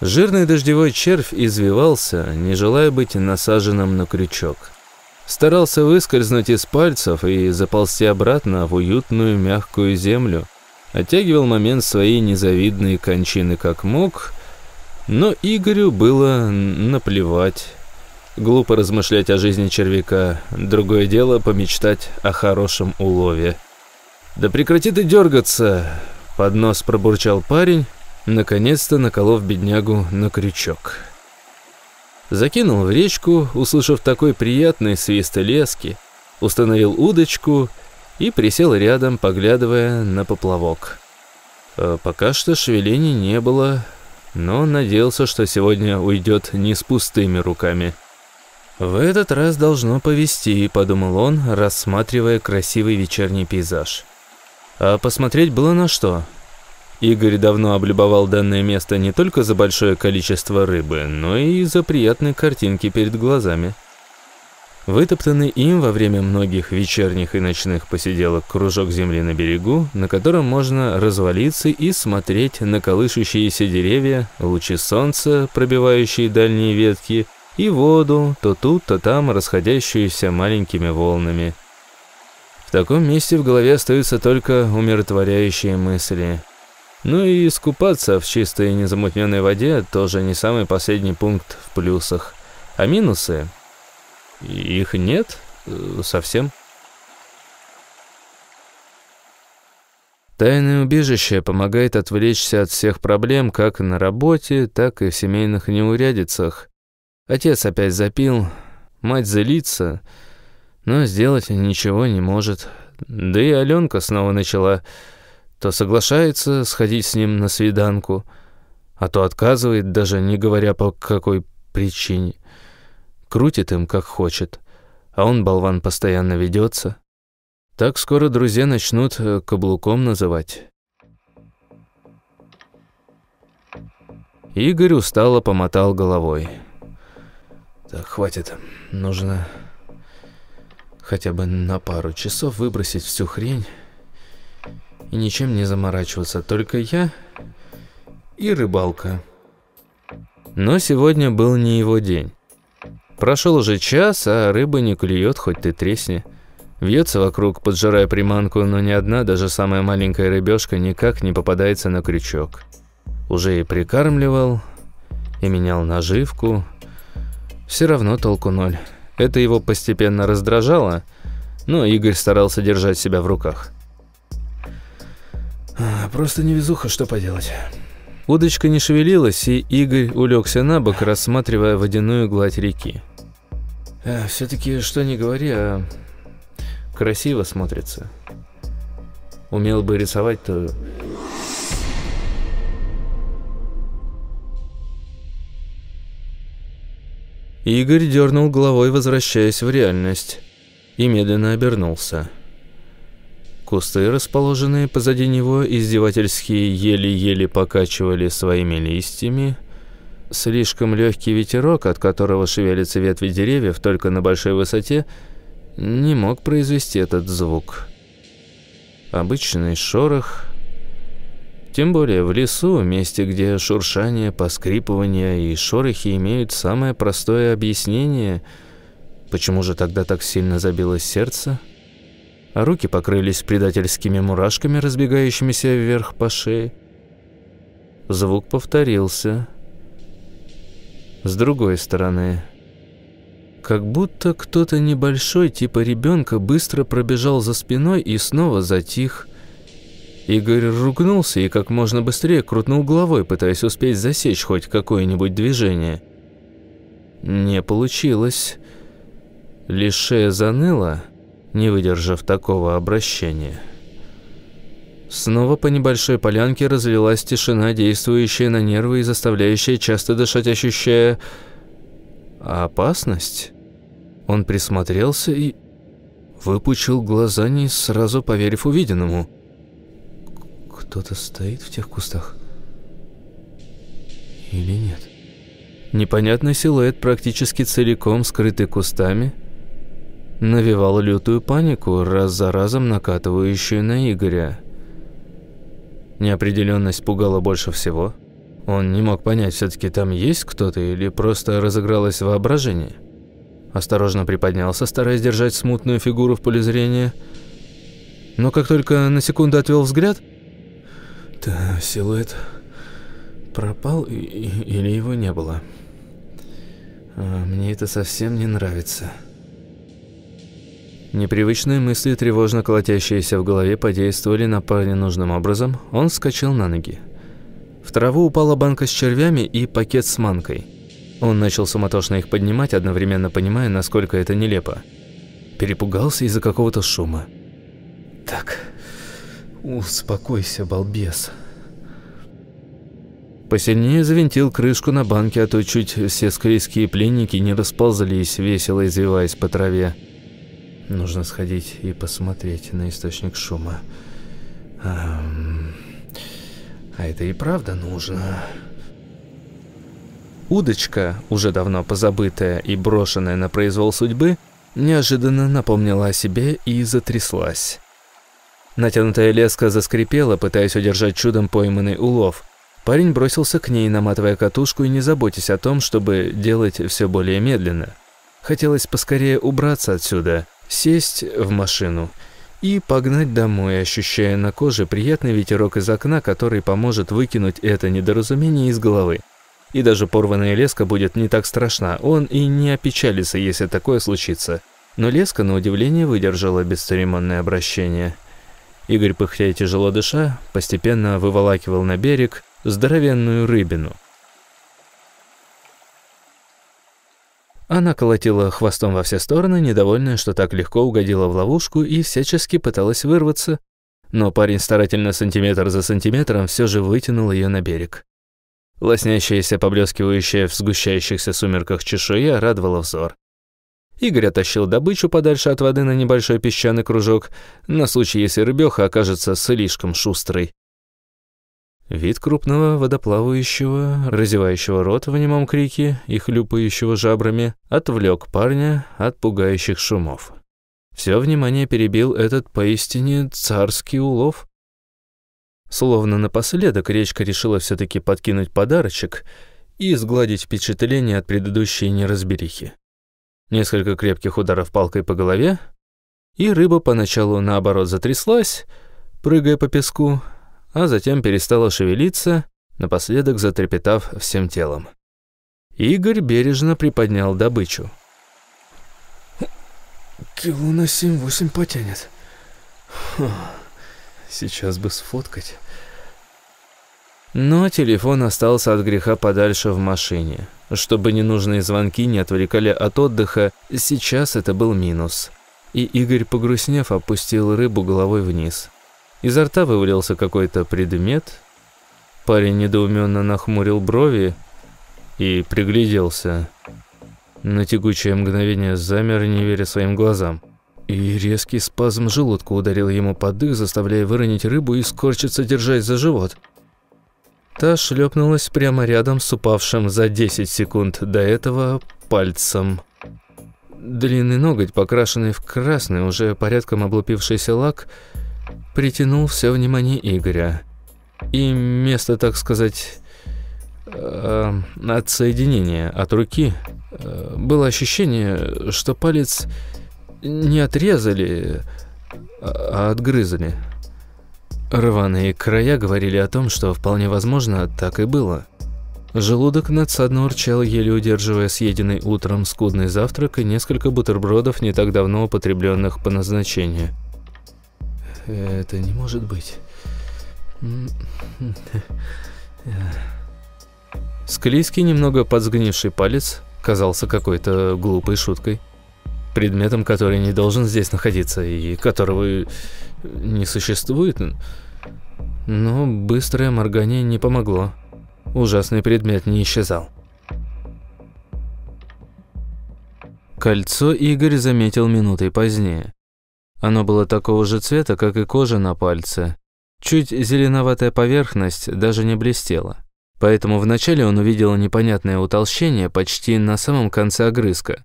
Жирный дождевой червь извивался, не желая быть насаженным на крючок. Старался выскользнуть из пальцев и заползти обратно в уютную мягкую землю. Оттягивал момент своей незавидной кончины как мог, но Игорю было наплевать. Глупо размышлять о жизни червяка, другое дело помечтать о хорошем улове. «Да прекрати ты дергаться!» — под нос пробурчал парень, наконец-то наколов беднягу на крючок. Закинул в речку, услышав такой приятный свист лески, установил удочку и присел рядом, поглядывая на поплавок. А пока что шевелений не было, но надеялся, что сегодня уйдет не с пустыми руками. «В этот раз должно повезти», — подумал он, рассматривая красивый вечерний пейзаж. А посмотреть было на что. Игорь давно облюбовал данное место не только за большое количество рыбы, но и за приятные картинки перед глазами. Вытоптанный им во время многих вечерних и ночных посиделок кружок земли на берегу, на котором можно развалиться и смотреть на колышущиеся деревья, лучи солнца, пробивающие дальние ветки, и воду, то тут, то там расходящуюся маленькими волнами. В таком месте в голове остаются только умиротворяющие мысли – ну и искупаться в чистой незамутненной воде тоже не самый последний пункт в плюсах. А минусы? Их нет э, совсем. Тайное убежище помогает отвлечься от всех проблем как на работе, так и в семейных неурядицах. Отец опять запил, мать злится, но сделать ничего не может. Да и Аленка снова начала то соглашается сходить с ним на свиданку, а то отказывает, даже не говоря по какой причине. Крутит им, как хочет, а он, болван, постоянно ведется. Так скоро друзья начнут э, каблуком называть. Игорь устало помотал головой. Так, хватит. Нужно хотя бы на пару часов выбросить всю хрень и ничем не заморачиваться, только я и рыбалка. Но сегодня был не его день. Прошел уже час, а рыба не клюет, хоть ты тресни. Вьется вокруг, поджирая приманку, но ни одна, даже самая маленькая рыбешка, никак не попадается на крючок. Уже и прикармливал, и менял наживку. Все равно толку ноль. Это его постепенно раздражало, но Игорь старался держать себя в руках. Просто невезуха, что поделать. Удочка не шевелилась, и Игорь улегся на бок, рассматривая водяную гладь реки. А, Все-таки, что не говори, а красиво смотрится. Умел бы рисовать, то... Игорь дернул головой, возвращаясь в реальность, и медленно обернулся. Кусты, расположенные позади него, издевательски еле-еле покачивали своими листьями. Слишком легкий ветерок, от которого шевелятся ветви деревьев только на большой высоте, не мог произвести этот звук. Обычный шорох, тем более в лесу, месте, где шуршание, поскрипывание и шорохи имеют самое простое объяснение, почему же тогда так сильно забилось сердце, руки покрылись предательскими мурашками, разбегающимися вверх по шее. Звук повторился. С другой стороны, как будто кто-то небольшой, типа ребенка, быстро пробежал за спиной и снова затих. Игорь ругнулся и как можно быстрее крутнул головой, пытаясь успеть засечь хоть какое-нибудь движение. Не получилось. Лишь шея заныла, не выдержав такого обращения. Снова по небольшой полянке разлилась тишина, действующая на нервы и заставляющая часто дышать, ощущая опасность. Он присмотрелся и выпучил глаза, не сразу поверив увиденному. Кто-то стоит в тех кустах? Или нет? Непонятный силуэт, практически целиком скрытый кустами, навевал лютую панику, раз за разом накатывающую на Игоря. Неопределенность пугала больше всего. Он не мог понять, все-таки там есть кто-то или просто разыгралось воображение. Осторожно приподнялся, стараясь держать смутную фигуру в поле зрения. Но как только на секунду отвел взгляд, то силуэт пропал или его не было. А мне это совсем не нравится. Непривычные мысли, тревожно колотящиеся в голове, подействовали на парня нужным образом. Он вскочил на ноги. В траву упала банка с червями и пакет с манкой. Он начал суматошно их поднимать, одновременно понимая, насколько это нелепо. Перепугался из-за какого-то шума. «Так, успокойся, балбес». Посильнее завинтил крышку на банке, а то чуть все склейские пленники не расползались, весело извиваясь по траве. Нужно сходить и посмотреть на источник шума. А, а это и правда нужно. Удочка, уже давно позабытая и брошенная на произвол судьбы, неожиданно напомнила о себе и затряслась. Натянутая леска заскрипела, пытаясь удержать чудом пойманный улов. Парень бросился к ней, наматывая катушку и не заботясь о том, чтобы делать все более медленно. Хотелось поскорее убраться отсюда, сесть в машину и погнать домой, ощущая на коже приятный ветерок из окна, который поможет выкинуть это недоразумение из головы. И даже порванная леска будет не так страшна, он и не опечалится, если такое случится. Но леска, на удивление, выдержала бесцеремонное обращение. Игорь, пыхтя тяжело дыша, постепенно выволакивал на берег здоровенную рыбину. Она колотила хвостом во все стороны, недовольная, что так легко угодила в ловушку и всячески пыталась вырваться, но парень старательно сантиметр за сантиметром все же вытянул ее на берег. Лоснящаяся, поблескивающая в сгущающихся сумерках чешуя радовала взор. Игорь оттащил добычу подальше от воды на небольшой песчаный кружок, на случай, если рыбёха окажется слишком шустрой. Вид крупного водоплавающего, разевающего рот в немом крике и хлюпающего жабрами, отвлек парня от пугающих шумов. Все внимание перебил этот поистине царский улов. Словно напоследок речка решила все-таки подкинуть подарочек и сгладить впечатление от предыдущей неразберихи. Несколько крепких ударов палкой по голове, и рыба поначалу наоборот затряслась, прыгая по песку, а затем перестала шевелиться, напоследок затрепетав всем телом. Игорь бережно приподнял добычу. Кило на семь-восемь потянет. Сейчас бы сфоткать. Но телефон остался от греха подальше в машине. Чтобы ненужные звонки не отвлекали от отдыха, сейчас это был минус. И Игорь, погрустнев, опустил рыбу головой вниз. Изо рта вывалился какой-то предмет. Парень недоуменно нахмурил брови и пригляделся. На тягучее мгновение замер, не веря своим глазам. И резкий спазм желудка ударил ему под дых, заставляя выронить рыбу и скорчиться, держась за живот. Та шлепнулась прямо рядом с упавшим за 10 секунд до этого пальцем. Длинный ноготь, покрашенный в красный, уже порядком облупившийся лак, притянул все внимание Игоря. И место, так сказать, э, отсоединения от руки, э, было ощущение, что палец не отрезали, а отгрызали. Рваные края говорили о том, что вполне возможно так и было. Желудок надсадно урчал, еле удерживая съеденный утром скудный завтрак и несколько бутербродов, не так давно употребленных по назначению. Это не может быть. Склизкий, немного подсгнивший палец казался какой-то глупой шуткой. Предметом, который не должен здесь находиться и которого не существует. Но быстрое моргание не помогло. Ужасный предмет не исчезал. Кольцо Игорь заметил минутой позднее. Оно было такого же цвета, как и кожа на пальце. Чуть зеленоватая поверхность даже не блестела. Поэтому вначале он увидел непонятное утолщение почти на самом конце огрызка.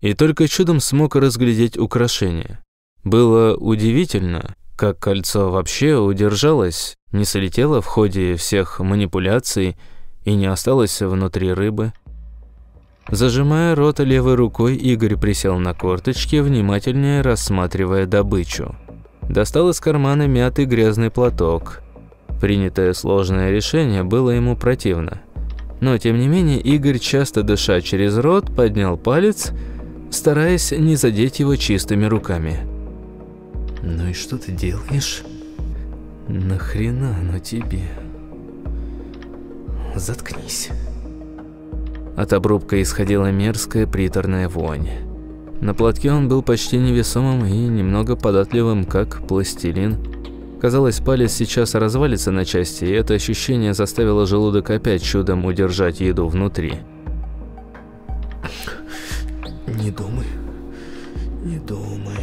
И только чудом смог разглядеть украшение. Было удивительно, как кольцо вообще удержалось, не слетело в ходе всех манипуляций и не осталось внутри рыбы. Зажимая рот левой рукой, Игорь присел на корточки, внимательнее рассматривая добычу. Достал из кармана мятый грязный платок. Принятое сложное решение было ему противно. Но, тем не менее, Игорь, часто дыша через рот, поднял палец, стараясь не задеть его чистыми руками. «Ну и что ты делаешь? Нахрена оно тебе? Заткнись». От обрубка исходила мерзкая приторная вонь. На платке он был почти невесомым и немного податливым, как пластилин. Казалось, палец сейчас развалится на части, и это ощущение заставило желудок опять чудом удержать еду внутри. «Не думай, не думай».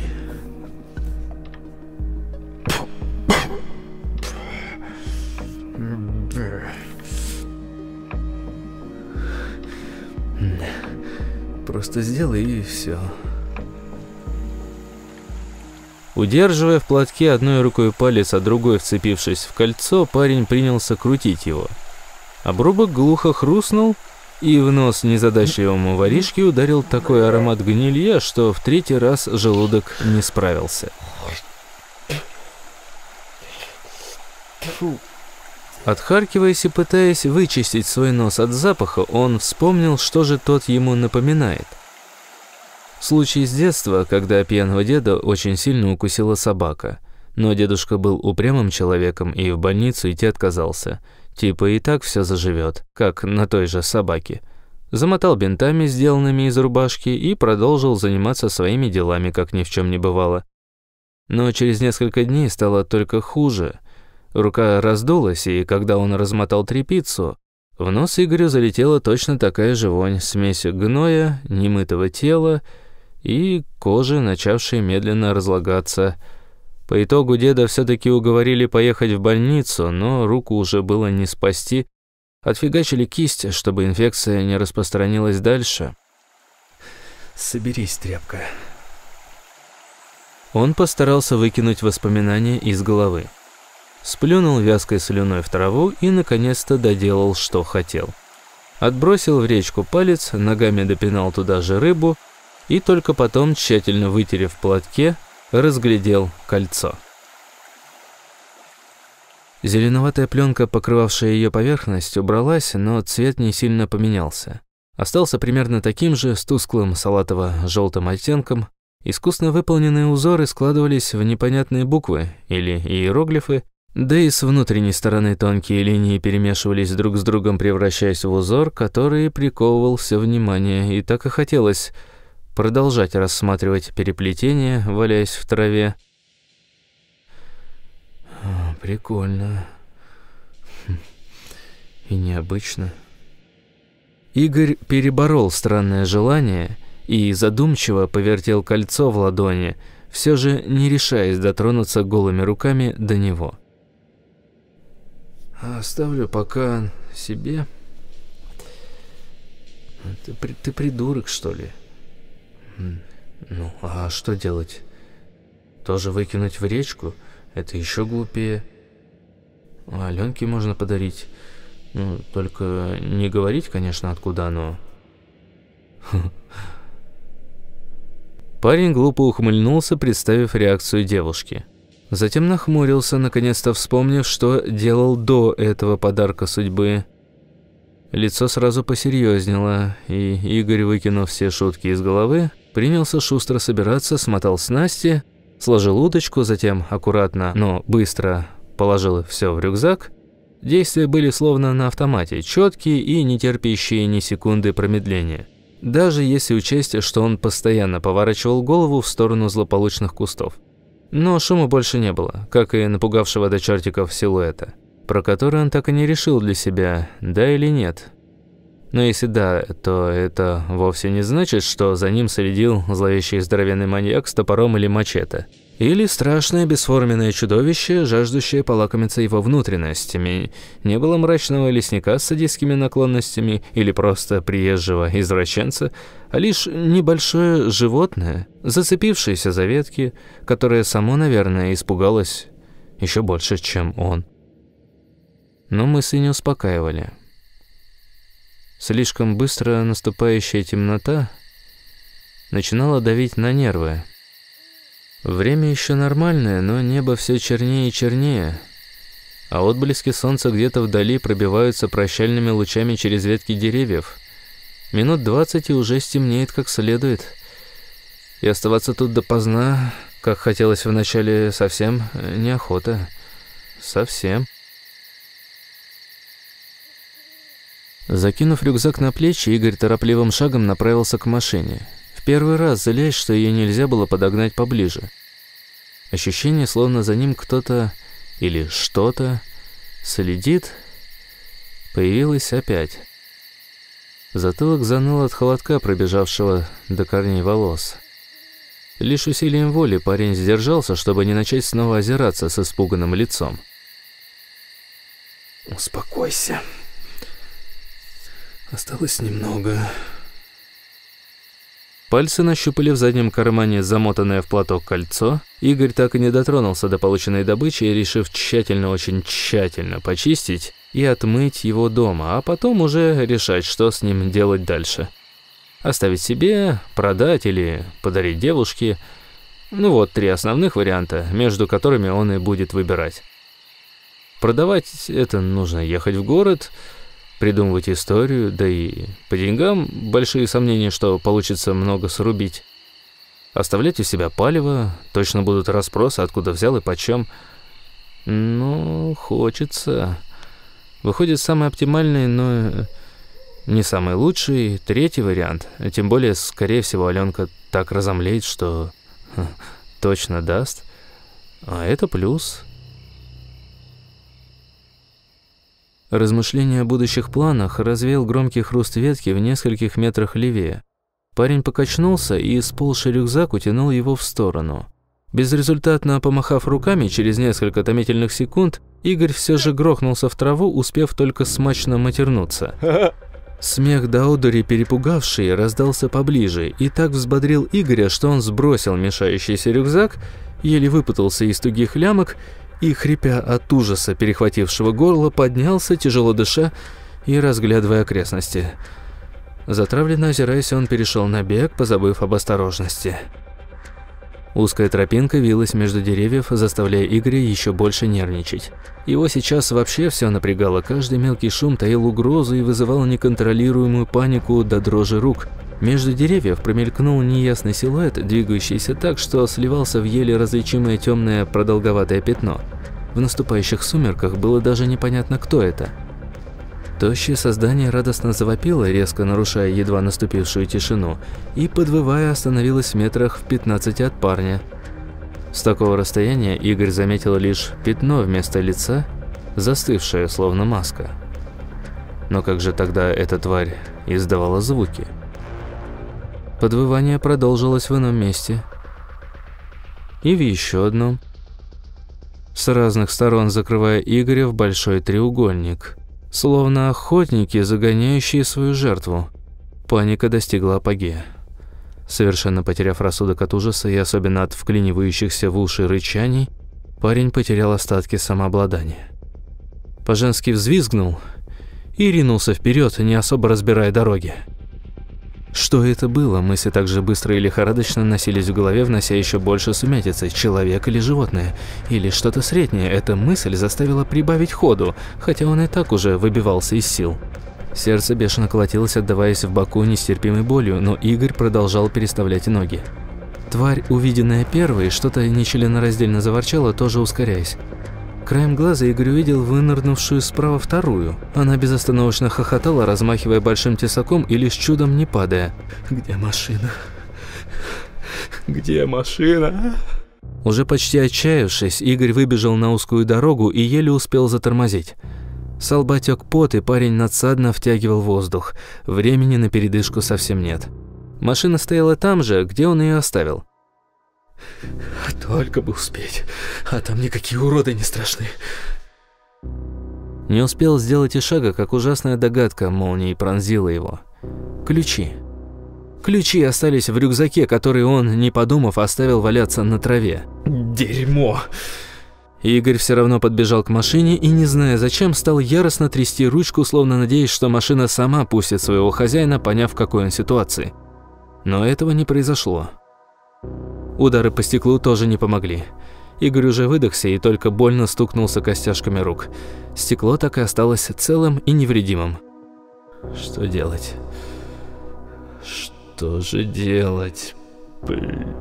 Просто сделай и все. Удерживая в платке одной рукой палец, а другой вцепившись в кольцо, парень принялся крутить его. Обрубок глухо хрустнул, и в нос незадачливому воришке ударил такой аромат гнилья, что в третий раз желудок не справился. Фу. Отхаркиваясь и пытаясь вычистить свой нос от запаха, он вспомнил, что же тот ему напоминает. Случай из детства, когда пьяного деда очень сильно укусила собака. Но дедушка был упрямым человеком и в больницу идти отказался. Типа и так все заживет, как на той же собаке. Замотал бинтами, сделанными из рубашки, и продолжил заниматься своими делами, как ни в чем не бывало. Но через несколько дней стало только хуже – Рука раздулась, и когда он размотал трепицу, в нос Игорю залетела точно такая же вонь, смесь гноя, немытого тела и кожи, начавшей медленно разлагаться. По итогу деда все-таки уговорили поехать в больницу, но руку уже было не спасти. Отфигачили кисть, чтобы инфекция не распространилась дальше. «Соберись, тряпка». Он постарался выкинуть воспоминания из головы сплюнул вязкой слюной в траву и, наконец-то, доделал, что хотел. Отбросил в речку палец, ногами допинал туда же рыбу и только потом, тщательно вытерев платке, разглядел кольцо. Зеленоватая пленка, покрывавшая ее поверхность, убралась, но цвет не сильно поменялся. Остался примерно таким же, с тусклым салатово-желтым оттенком. Искусно выполненные узоры складывались в непонятные буквы или иероглифы, Да и с внутренней стороны тонкие линии перемешивались друг с другом, превращаясь в узор, который приковывал все внимание, и так и хотелось продолжать рассматривать переплетение, валяясь в траве. Прикольно. Хм. И необычно. Игорь переборол странное желание и задумчиво повертел кольцо в ладони, все же не решаясь дотронуться голыми руками до него. Оставлю пока себе. Ты, ты придурок, что ли? Ну, а что делать? Тоже выкинуть в речку? Это еще глупее. А Аленке можно подарить. Ну, только не говорить, конечно, откуда оно. *laughs* Парень глупо ухмыльнулся, представив реакцию девушки. Затем нахмурился, наконец-то вспомнив, что делал до этого подарка судьбы. Лицо сразу посерьезнело, и Игорь, выкинув все шутки из головы, принялся шустро собираться, смотал снасти, сложил удочку, затем аккуратно, но быстро положил все в рюкзак. Действия были словно на автомате, четкие и не терпящие ни секунды промедления. Даже если учесть, что он постоянно поворачивал голову в сторону злополучных кустов. Но шума больше не было, как и напугавшего до чертиков силуэта, про который он так и не решил для себя, да или нет. Но если да, то это вовсе не значит, что за ним следил зловещий здоровенный маньяк с топором или мачете. Или страшное бесформенное чудовище, жаждущее полакомиться его внутренностями. Не было мрачного лесника с садистскими наклонностями или просто приезжего извращенца, лишь небольшое животное, зацепившееся за ветки, которое само, наверное, испугалось еще больше, чем он. Но мысли не успокаивали. Слишком быстро наступающая темнота начинала давить на нервы. Время еще нормальное, но небо все чернее и чернее, а отблески солнца где-то вдали пробиваются прощальными лучами через ветки деревьев. Минут двадцать и уже стемнеет как следует. И оставаться тут допоздна, как хотелось вначале, совсем неохота. Совсем. Закинув рюкзак на плечи, Игорь торопливым шагом направился к машине. В первый раз злясь, что ее нельзя было подогнать поближе. Ощущение, словно за ним кто-то или что-то следит, появилось опять. Затылок заныл от холодка, пробежавшего до корней волос. Лишь усилием воли парень сдержался, чтобы не начать снова озираться с испуганным лицом. «Успокойся. Осталось немного». Пальцы нащупали в заднем кармане замотанное в платок кольцо. Игорь так и не дотронулся до полученной добычи, решив тщательно, очень тщательно почистить и отмыть его дома, а потом уже решать, что с ним делать дальше. Оставить себе, продать или подарить девушке. Ну вот три основных варианта, между которыми он и будет выбирать. Продавать это нужно ехать в город – придумывать историю, да и по деньгам большие сомнения, что получится много срубить. Оставлять у себя палево, точно будут расспросы, откуда взял и почем. Ну, хочется. Выходит, самый оптимальный, но не самый лучший, третий вариант. Тем более, скорее всего, Аленка так разомлеет, что ха, точно даст. А это плюс. Размышления о будущих планах развеял громкий хруст ветки в нескольких метрах левее. Парень покачнулся и сползший рюкзак утянул его в сторону. Безрезультатно помахав руками через несколько томительных секунд, Игорь все же грохнулся в траву, успев только смачно матернуться. Смех Даудори, перепугавший, раздался поближе и так взбодрил Игоря, что он сбросил мешающийся рюкзак, еле выпутался из тугих лямок и, хрипя от ужаса, перехватившего горло, поднялся, тяжело дыша и разглядывая окрестности. Затравленно озираясь, он перешел на бег, позабыв об осторожности. Узкая тропинка вилась между деревьев, заставляя Игоря еще больше нервничать. Его сейчас вообще все напрягало, каждый мелкий шум таил угрозу и вызывал неконтролируемую панику до дрожи рук – между деревьев промелькнул неясный силуэт, двигающийся так, что сливался в еле различимое темное продолговатое пятно. В наступающих сумерках было даже непонятно, кто это. Тощее создание радостно завопило, резко нарушая едва наступившую тишину, и, подвывая, остановилось в метрах в 15 от парня. С такого расстояния Игорь заметил лишь пятно вместо лица, застывшее, словно маска. Но как же тогда эта тварь издавала звуки? Подвывание продолжилось в ином месте. И в еще одном. С разных сторон закрывая Игоря в большой треугольник. Словно охотники, загоняющие свою жертву. Паника достигла апогея. Совершенно потеряв рассудок от ужаса и особенно от вклинивающихся в уши рычаний, парень потерял остатки самообладания. По-женски взвизгнул и ринулся вперед, не особо разбирая дороги. Что это было? Мысли так же быстро и лихорадочно носились в голове, внося еще больше сумятицы. Человек или животное? Или что-то среднее? Эта мысль заставила прибавить ходу, хотя он и так уже выбивался из сил. Сердце бешено колотилось, отдаваясь в боку нестерпимой болью, но Игорь продолжал переставлять ноги. Тварь, увиденная первой, что-то нечленораздельно заворчала, тоже ускоряясь. Краем глаза Игорь увидел вынырнувшую справа вторую. Она безостановочно хохотала, размахивая большим тесаком и лишь чудом не падая. «Где машина? Где машина?» Уже почти отчаявшись, Игорь выбежал на узкую дорогу и еле успел затормозить. С лба пот, и парень надсадно втягивал воздух. Времени на передышку совсем нет. Машина стояла там же, где он ее оставил. Только бы успеть, а там никакие уроды не страшны. Не успел сделать и шага, как ужасная догадка молнией пронзила его. Ключи. Ключи остались в рюкзаке, который он, не подумав, оставил валяться на траве. Дерьмо. Игорь все равно подбежал к машине и, не зная зачем, стал яростно трясти ручку, словно надеясь, что машина сама пустит своего хозяина, поняв, в какой он ситуации. Но этого не произошло. Удары по стеклу тоже не помогли. Игорь уже выдохся и только больно стукнулся костяшками рук. Стекло так и осталось целым и невредимым. Что делать? Что же делать? Блин.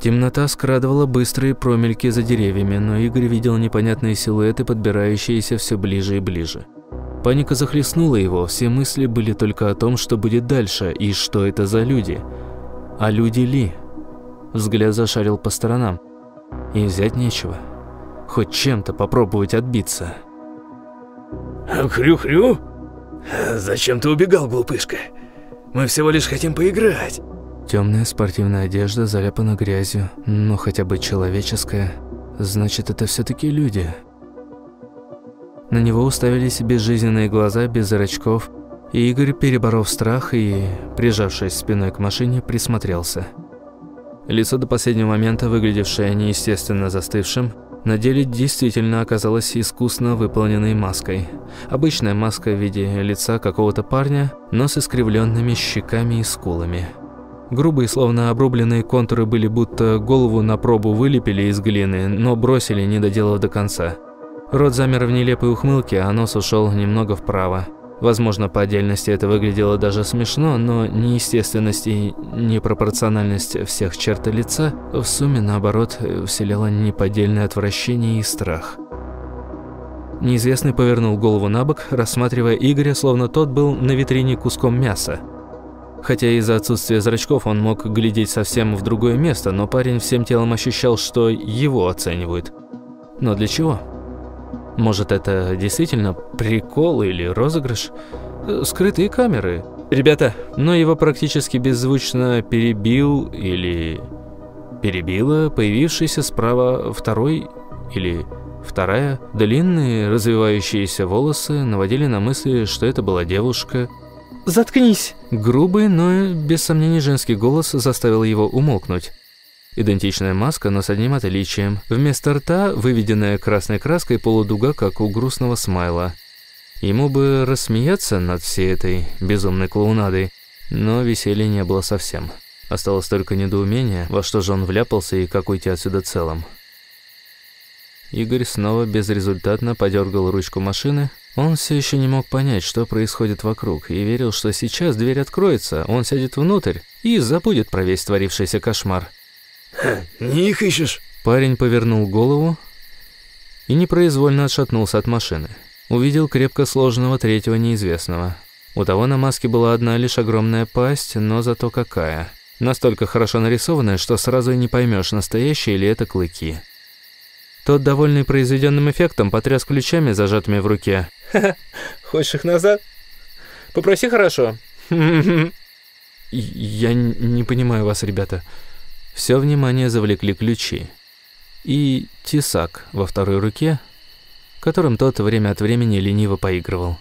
Темнота скрадывала быстрые промельки за деревьями, но Игорь видел непонятные силуэты, подбирающиеся все ближе и ближе. Паника захлестнула его, все мысли были только о том, что будет дальше и что это за люди – а люди ли? Взгляд зашарил по сторонам. И взять нечего. Хоть чем-то попробовать отбиться. «Хрю-хрю? Зачем ты убегал, глупышка? Мы всего лишь хотим поиграть». Темная спортивная одежда заляпана грязью, но хотя бы человеческая. Значит, это все-таки люди. На него уставились безжизненные глаза без зрачков, Игорь, переборов страх и, прижавшись спиной к машине, присмотрелся. Лицо до последнего момента, выглядевшее неестественно застывшим, на деле действительно оказалось искусно выполненной маской. Обычная маска в виде лица какого-то парня, но с искривленными щеками и скулами. Грубые, словно обрубленные контуры были будто голову на пробу вылепили из глины, но бросили, не доделав до конца. Рот замер в нелепой ухмылке, а нос ушел немного вправо. Возможно, по отдельности это выглядело даже смешно, но неестественность и непропорциональность всех черт лица в сумме, наоборот, вселяла неподдельное отвращение и страх. Неизвестный повернул голову на бок, рассматривая Игоря, словно тот был на витрине куском мяса. Хотя из-за отсутствия зрачков он мог глядеть совсем в другое место, но парень всем телом ощущал, что его оценивают. Но для чего? Может, это действительно прикол или розыгрыш? Э, скрытые камеры. Ребята, но его практически беззвучно перебил или перебила появившийся справа второй или вторая. Длинные развивающиеся волосы наводили на мысли, что это была девушка. «Заткнись!» Грубый, но без сомнений женский голос заставил его умолкнуть. Идентичная маска, но с одним отличием. Вместо рта выведенная красной краской полудуга, как у грустного смайла. Ему бы рассмеяться над всей этой безумной клоунадой, но веселья не было совсем. Осталось только недоумение, во что же он вляпался и как уйти отсюда целым. Игорь снова безрезультатно подергал ручку машины. Он все еще не мог понять, что происходит вокруг, и верил, что сейчас дверь откроется, он сядет внутрь и забудет про весь творившийся кошмар. «Не их ищешь?» Парень повернул голову и непроизвольно отшатнулся от машины. Увидел крепко сложенного третьего неизвестного. У того на маске была одна лишь огромная пасть, но зато какая. Настолько хорошо нарисованная, что сразу и не поймешь, настоящие ли это клыки. Тот, довольный произведенным эффектом, потряс ключами, зажатыми в руке. «Ха-ха, хочешь их назад? Попроси хорошо». *laughs* «Я не понимаю вас, ребята». Все внимание завлекли ключи. И тесак во второй руке, которым тот время от времени лениво поигрывал.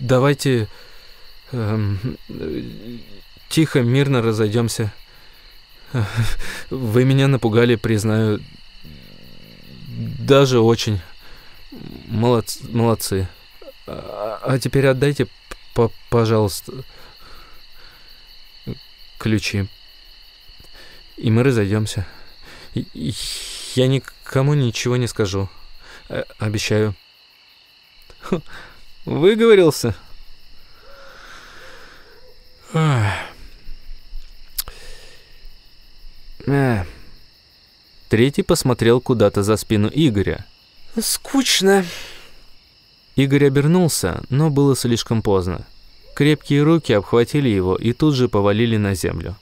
«Давайте эм, тихо, мирно разойдемся. Вы меня напугали, признаю, даже очень. Молодцы. молодцы. А, а теперь отдайте, пожалуйста, ключи. И мы разойдемся. Я никому ничего не скажу. Э, обещаю. Выговорился. Эх. Третий посмотрел куда-то за спину Игоря. «Скучно». Игорь обернулся, но было слишком поздно. Крепкие руки обхватили его и тут же повалили на землю.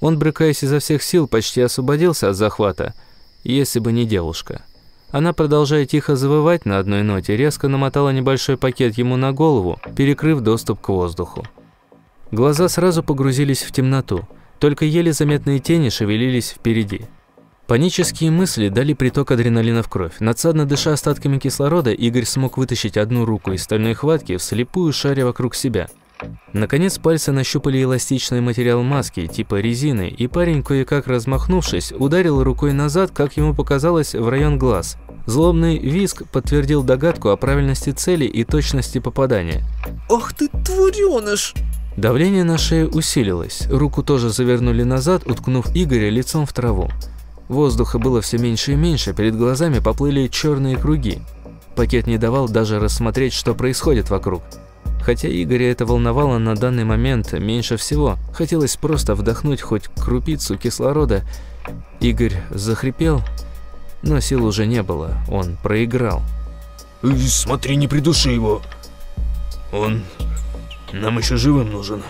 Он, брыкаясь изо всех сил, почти освободился от захвата, если бы не девушка. Она, продолжая тихо завывать на одной ноте, резко намотала небольшой пакет ему на голову, перекрыв доступ к воздуху. Глаза сразу погрузились в темноту, только еле заметные тени шевелились впереди. Панические мысли дали приток адреналина в кровь. Надсадно дыша остатками кислорода, Игорь смог вытащить одну руку из стальной хватки, вслепую шаря вокруг себя. Наконец пальцы нащупали эластичный материал маски, типа резины, и парень, кое-как размахнувшись, ударил рукой назад, как ему показалось, в район глаз. Злобный виск подтвердил догадку о правильности цели и точности попадания. «Ах ты, твареныш!» Давление на шею усилилось, руку тоже завернули назад, уткнув Игоря лицом в траву. Воздуха было все меньше и меньше, перед глазами поплыли черные круги. Пакет не давал даже рассмотреть, что происходит вокруг. Хотя Игоря это волновало на данный момент меньше всего. Хотелось просто вдохнуть хоть крупицу кислорода. Игорь захрипел, но сил уже не было, он проиграл. «Смотри, не придуши его. Он нам еще живым нужен».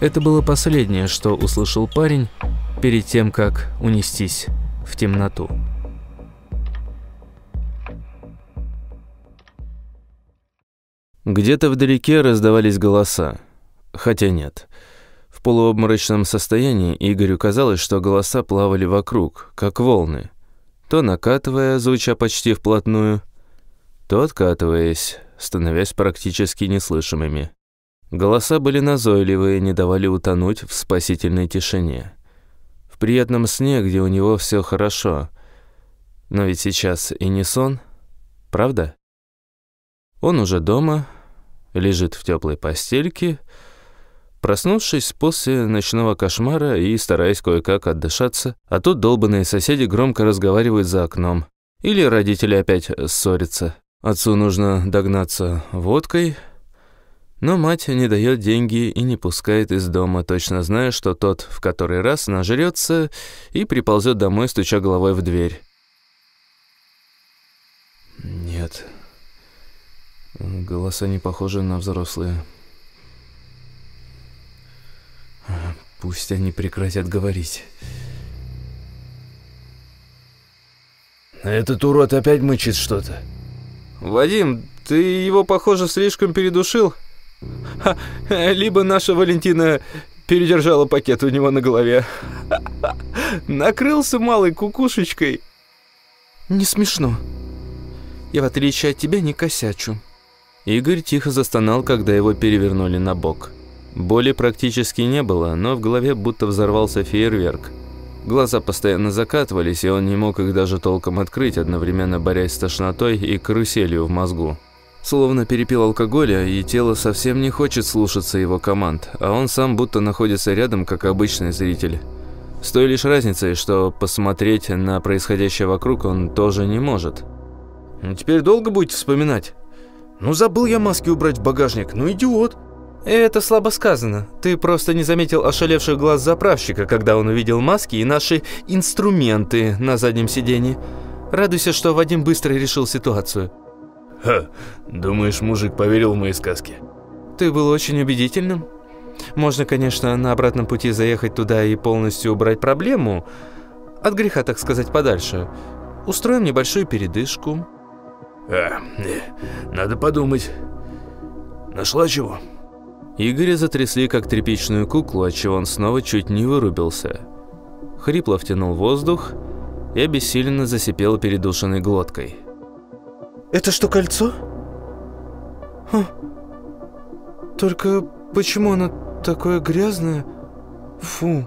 Это было последнее, что услышал парень, перед тем, как унестись в темноту. Где-то вдалеке раздавались голоса. Хотя нет. В полуобморочном состоянии Игорю казалось, что голоса плавали вокруг, как волны, то накатывая, звуча почти вплотную, то откатываясь, становясь практически неслышимыми. Голоса были назойливые, не давали утонуть в спасительной тишине в приятном сне, где у него все хорошо. Но ведь сейчас и не сон, правда? Он уже дома, лежит в теплой постельке, проснувшись после ночного кошмара и стараясь кое-как отдышаться, а тут долбанные соседи громко разговаривают за окном. Или родители опять ссорятся. Отцу нужно догнаться водкой – но мать не дает деньги и не пускает из дома, точно зная, что тот в который раз нажрется и приползет домой, стуча головой в дверь. Нет. Голоса не похожи на взрослые. Пусть они прекратят говорить. Этот урод опять мычит что-то. Вадим, ты его, похоже, слишком передушил. Ха, либо наша Валентина передержала пакет у него на голове. *laughs* Накрылся малой кукушечкой. Не смешно. Я, в отличие от тебя, не косячу. Игорь тихо застонал, когда его перевернули на бок. Боли практически не было, но в голове будто взорвался фейерверк. Глаза постоянно закатывались, и он не мог их даже толком открыть, одновременно борясь с тошнотой и каруселью в мозгу. Словно перепил алкоголя, и тело совсем не хочет слушаться его команд, а он сам будто находится рядом, как обычный зритель. С той лишь разницей, что посмотреть на происходящее вокруг он тоже не может. Теперь долго будете вспоминать? Ну, забыл я маски убрать в багажник, ну идиот. Это слабо сказано. Ты просто не заметил ошалевших глаз заправщика, когда он увидел маски и наши инструменты на заднем сиденье. Радуйся, что Вадим быстро решил ситуацию. Ха, думаешь, мужик поверил в мои сказки? Ты был очень убедительным. Можно, конечно, на обратном пути заехать туда и полностью убрать проблему. От греха, так сказать, подальше. Устроим небольшую передышку. А, надо подумать. Нашла чего? Игоря затрясли как тряпичную куклу, отчего он снова чуть не вырубился. Хрипло втянул воздух и обессиленно засипел передушенной глоткой. «Это что, кольцо?» Хм. «Только почему оно такое грязное? Фу.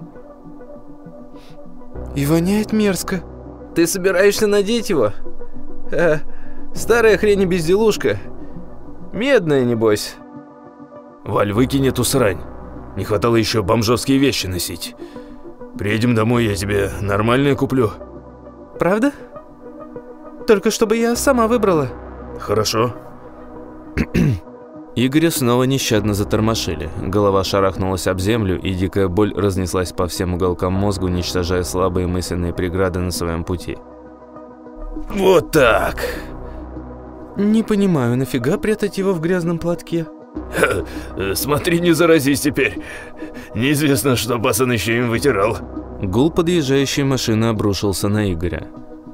И воняет мерзко». «Ты собираешься надеть его?» а, «Старая хрень и безделушка. Медная, небось». Валь, выкинь эту срань. Не хватало еще бомжовские вещи носить. Приедем домой, я тебе нормальное куплю. Правда? Только чтобы я сама выбрала. Хорошо. *clears throat* Игоря снова нещадно затормошили. Голова шарахнулась об землю, и дикая боль разнеслась по всем уголкам мозга, уничтожая слабые мысленные преграды на своем пути. Вот так. Не понимаю, нафига прятать его в грязном платке? Смотри, не заразись теперь. Неизвестно, что пацан еще им вытирал. Гул подъезжающей машины обрушился на Игоря.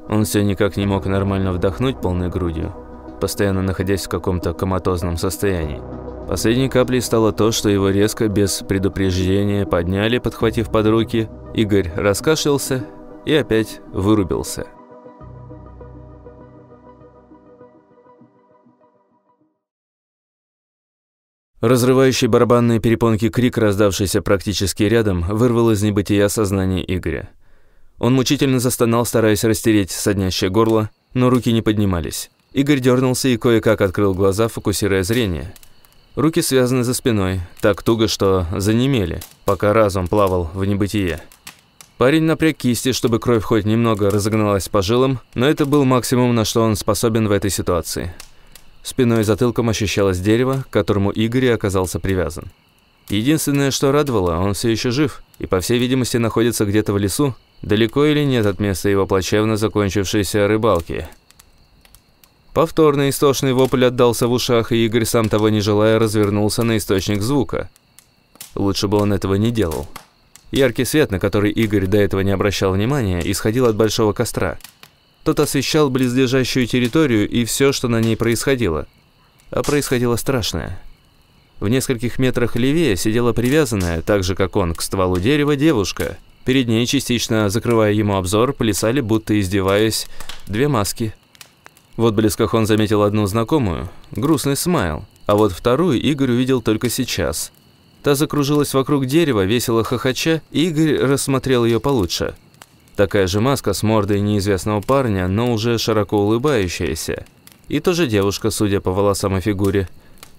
Он все никак не мог нормально вдохнуть полной грудью, постоянно находясь в каком-то коматозном состоянии. Последней каплей стало то, что его резко, без предупреждения, подняли, подхватив под руки. Игорь раскашлялся и опять вырубился. Разрывающий барабанные перепонки крик, раздавшийся практически рядом, вырвал из небытия сознание Игоря. Он мучительно застонал, стараясь растереть соднящее горло, но руки не поднимались. Игорь дернулся и кое-как открыл глаза, фокусируя зрение. Руки связаны за спиной, так туго, что занемели, пока разум плавал в небытие. Парень напряг кисти, чтобы кровь хоть немного разогналась по жилам, но это был максимум, на что он способен в этой ситуации – Спиной и затылком ощущалось дерево, к которому Игорь оказался привязан. Единственное, что радовало, он все еще жив и, по всей видимости, находится где-то в лесу, далеко или нет от места его плачевно закончившейся рыбалки. Повторный истошный вопль отдался в ушах, и Игорь, сам того не желая, развернулся на источник звука. Лучше бы он этого не делал. Яркий свет, на который Игорь до этого не обращал внимания, исходил от большого костра – тот освещал близлежащую территорию и все, что на ней происходило. А происходило страшное. В нескольких метрах левее сидела привязанная, так же как он, к стволу дерева девушка. Перед ней, частично закрывая ему обзор, плясали, будто издеваясь, две маски. В отблесках он заметил одну знакомую, грустный смайл, а вот вторую Игорь увидел только сейчас. Та закружилась вокруг дерева, весело хохоча, и Игорь рассмотрел ее получше – Такая же маска с мордой неизвестного парня, но уже широко улыбающаяся. И тоже девушка, судя по волосам и фигуре.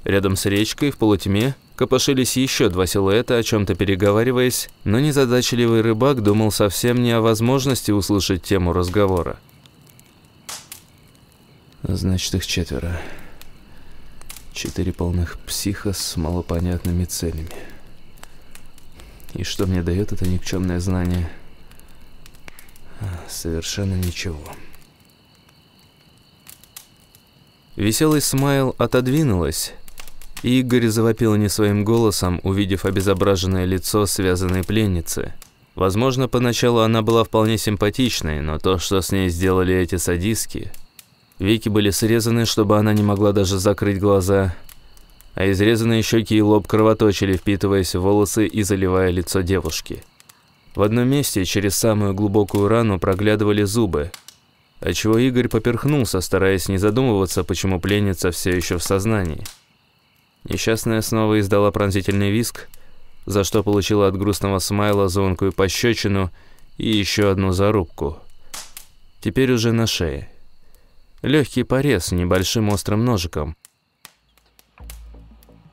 Рядом с речкой в полутьме копошились еще два силуэта, о чем-то переговариваясь, но незадачливый рыбак думал совсем не о возможности услышать тему разговора. Значит, их четверо. Четыре полных психа с малопонятными целями. И что мне дает это никчемное знание – Совершенно ничего. Веселый смайл отодвинулась, и Игорь завопил не своим голосом, увидев обезображенное лицо связанной пленницы. Возможно, поначалу она была вполне симпатичной, но то, что с ней сделали эти садистки... Веки были срезаны, чтобы она не могла даже закрыть глаза, а изрезанные щеки и лоб кровоточили, впитываясь в волосы и заливая лицо девушки. В одном месте через самую глубокую рану проглядывали зубы, отчего Игорь поперхнулся, стараясь не задумываться, почему пленница все еще в сознании. Несчастная снова издала пронзительный виск, за что получила от грустного смайла звонкую пощечину и еще одну зарубку. Теперь уже на шее. Легкий порез небольшим острым ножиком.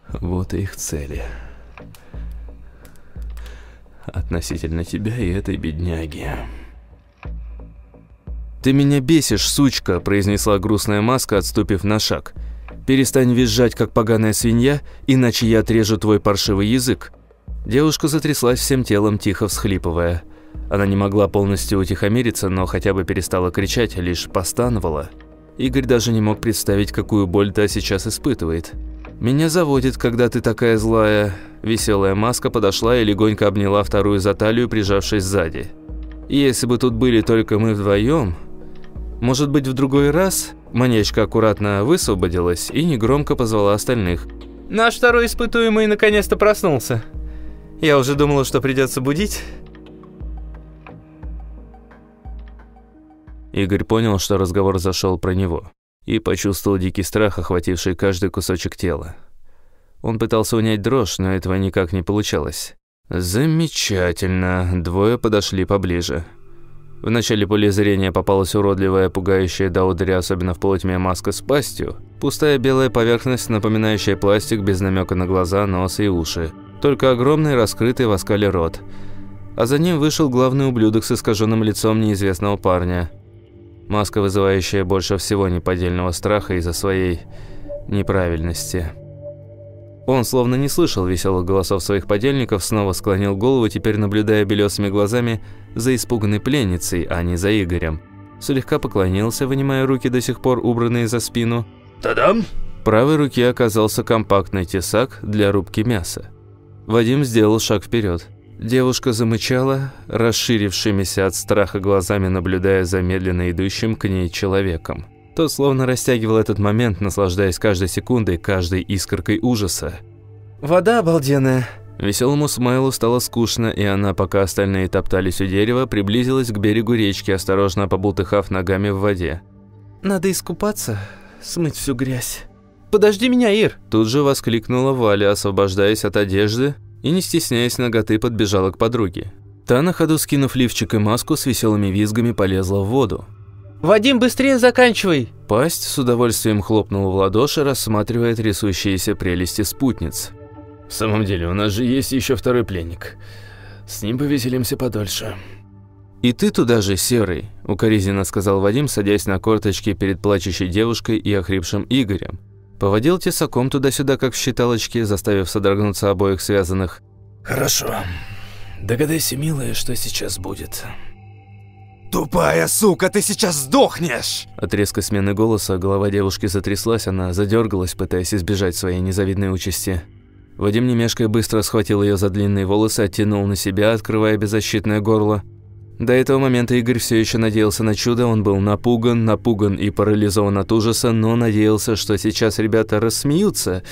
Вот их цели относительно тебя и этой бедняги. «Ты меня бесишь, сучка», – произнесла грустная маска, отступив на шаг. Перестань визжать, как поганая свинья, иначе я отрежу твой паршивый язык». Девушка затряслась всем телом, тихо всхлипывая. Она не могла полностью утихомириться, но хотя бы перестала кричать, лишь постановала. Игорь даже не мог представить, какую боль та сейчас испытывает. «Меня заводит, когда ты такая злая». Веселая маска подошла и легонько обняла вторую за талию, прижавшись сзади. «Если бы тут были только мы вдвоем, может быть, в другой раз?» Маньячка аккуратно высвободилась и негромко позвала остальных. «Наш второй испытуемый наконец-то проснулся. Я уже думала, что придется будить». Игорь понял, что разговор зашел про него, и почувствовал дикий страх, охвативший каждый кусочек тела. Он пытался унять дрожь, но этого никак не получалось. «Замечательно!» Двое подошли поближе. В начале поля зрения попалась уродливая, пугающая до ударя, особенно в полутьме маска с пастью. Пустая белая поверхность, напоминающая пластик без намека на глаза, нос и уши. Только огромный, раскрытый в оскале рот. А за ним вышел главный ублюдок с искаженным лицом неизвестного парня – Маска, вызывающая больше всего неподдельного страха из-за своей неправильности. Он словно не слышал веселых голосов своих подельников, снова склонил голову, теперь наблюдая белесыми глазами за испуганной пленницей, а не за Игорем. Слегка поклонился, вынимая руки до сих пор убранные за спину. «Та-дам!» В правой руке оказался компактный тесак для рубки мяса. Вадим сделал шаг вперед. Девушка замычала, расширившимися от страха глазами, наблюдая за медленно идущим к ней человеком. Тот словно растягивал этот момент, наслаждаясь каждой секундой, каждой искоркой ужаса. «Вода обалденная!» Веселому Смайлу стало скучно, и она, пока остальные топтались у дерева, приблизилась к берегу речки, осторожно побултыхав ногами в воде. «Надо искупаться, смыть всю грязь». «Подожди меня, Ир!» Тут же воскликнула Валя, освобождаясь от одежды, и, не стесняясь ноготы, подбежала к подруге. Та, на ходу скинув лифчик и маску, с веселыми визгами полезла в воду. «Вадим, быстрее заканчивай!» Пасть с удовольствием хлопнула в ладоши, рассматривая трясущиеся прелести спутниц. «В самом деле, у нас же есть еще второй пленник. С ним повеселимся подольше». «И ты туда же, Серый», – укоризненно сказал Вадим, садясь на корточки перед плачущей девушкой и охрипшим Игорем. Поводил тесаком туда-сюда, как в считалочке, заставив содрогнуться обоих связанных. «Хорошо. Догадайся, милая, что сейчас будет». «Тупая сука, ты сейчас сдохнешь!» От резкой смены голоса голова девушки затряслась, она задергалась, пытаясь избежать своей незавидной участи. Вадим немешкой быстро схватил ее за длинные волосы, оттянул на себя, открывая беззащитное горло. До этого момента Игорь все еще надеялся на чудо, он был напуган, напуган и парализован от ужаса, но надеялся, что сейчас ребята рассмеются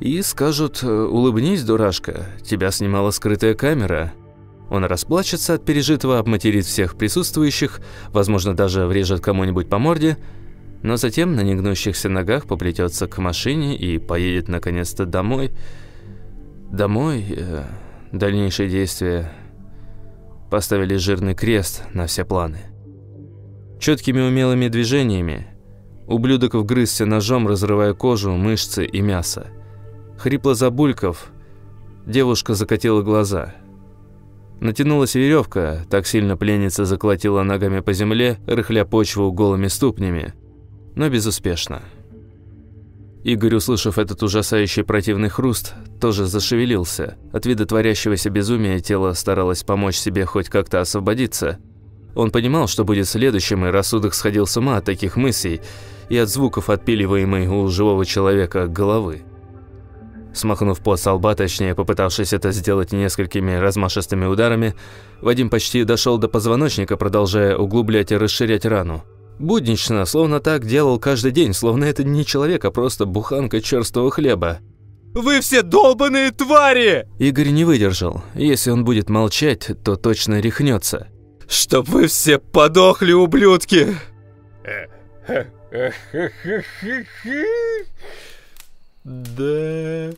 и скажут «Улыбнись, дурашка, тебя снимала скрытая камера». Он расплачется от пережитого, обматерит всех присутствующих, возможно, даже врежет кому-нибудь по морде, но затем на негнущихся ногах поплетется к машине и поедет наконец-то домой. Домой. Э, дальнейшие действия поставили жирный крест на все планы. Четкими умелыми движениями ублюдок вгрызся ножом, разрывая кожу, мышцы и мясо. Хрипло забульков, девушка закатила глаза. Натянулась веревка, так сильно пленница заколотила ногами по земле, рыхля почву голыми ступнями, но безуспешно. Игорь, услышав этот ужасающий противный хруст, тоже зашевелился. От вида творящегося безумия тело старалось помочь себе хоть как-то освободиться. Он понимал, что будет следующим, и рассудок сходил с ума от таких мыслей и от звуков, отпиливаемой у живого человека головы. Смахнув пот со лба, точнее попытавшись это сделать несколькими размашистыми ударами, Вадим почти дошел до позвоночника, продолжая углублять и расширять рану. Буднично, словно так делал каждый день, словно это не человек, а просто буханка черстого хлеба. «Вы все долбаные твари!» Игорь не выдержал. Если он будет молчать, то точно рехнется. «Чтоб вы все подохли, ублюдки!» «Да...»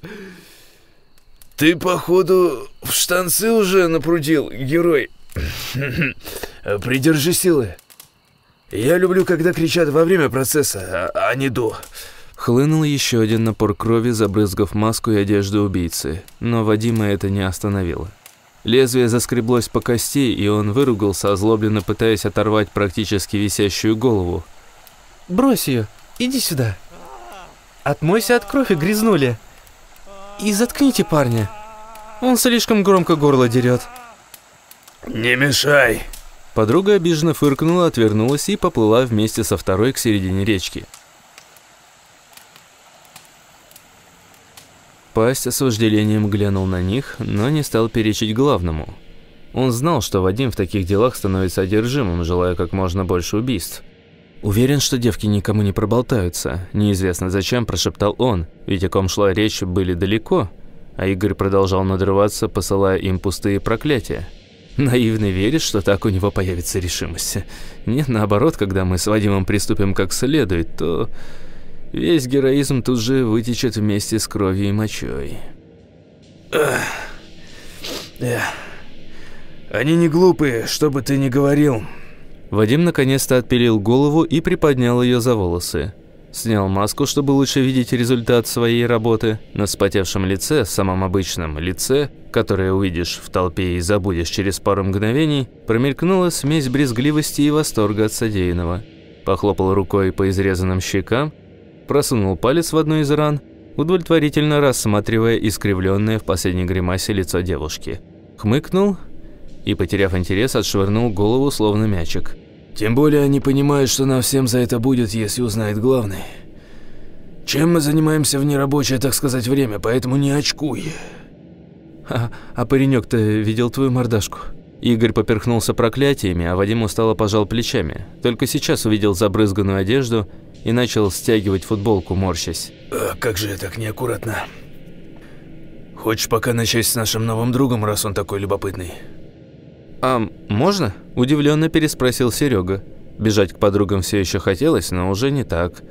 «Ты, походу, в штанцы уже напрудил, герой. Придержи силы». Я люблю, когда кричат во время процесса, а, а не до. Хлынул еще один напор крови, забрызгав маску и одежду убийцы, но Вадима это не остановило. Лезвие заскреблось по кости, и он выругался, озлобленно пытаясь оторвать практически висящую голову. «Брось ее, иди сюда». Отмойся от крови, грязнули. И заткните парня. Он слишком громко горло дерет. «Не мешай!» Подруга обиженно фыркнула, отвернулась и поплыла вместе со второй к середине речки. Пасть с вожделением глянул на них, но не стал перечить главному. Он знал, что Вадим в таких делах становится одержимым, желая как можно больше убийств. Уверен, что девки никому не проболтаются. Неизвестно зачем, прошептал он, ведь о ком шла речь были далеко, а Игорь продолжал надрываться, посылая им пустые проклятия. Наивный верит, что так у него появится решимость. Нет, наоборот, когда мы с Вадимом приступим как следует, то весь героизм тут же вытечет вместе с кровью и мочой. Эх. Эх. Они не глупые, что бы ты ни говорил. Вадим наконец-то отпилил голову и приподнял ее за волосы. Снял маску, чтобы лучше видеть результат своей работы. На вспотевшем лице, самом обычном лице, которое увидишь в толпе и забудешь через пару мгновений, промелькнула смесь брезгливости и восторга от содеянного. Похлопал рукой по изрезанным щекам, просунул палец в одну из ран, удовлетворительно рассматривая искривленное в последней гримасе лицо девушки. Хмыкнул и, потеряв интерес, отшвырнул голову словно мячик. Тем более они понимают, что нам всем за это будет, если узнает главный. Чем мы занимаемся в нерабочее, так сказать, время, поэтому не очкуй. А, а паренек-то видел твою мордашку? Игорь поперхнулся проклятиями, а Вадим устало пожал плечами. Только сейчас увидел забрызганную одежду и начал стягивать футболку, морщась. А, как же так неаккуратно. Хочешь пока начать с нашим новым другом, раз он такой любопытный? «А можно?» – удивленно переспросил Серега. Бежать к подругам все еще хотелось, но уже не так.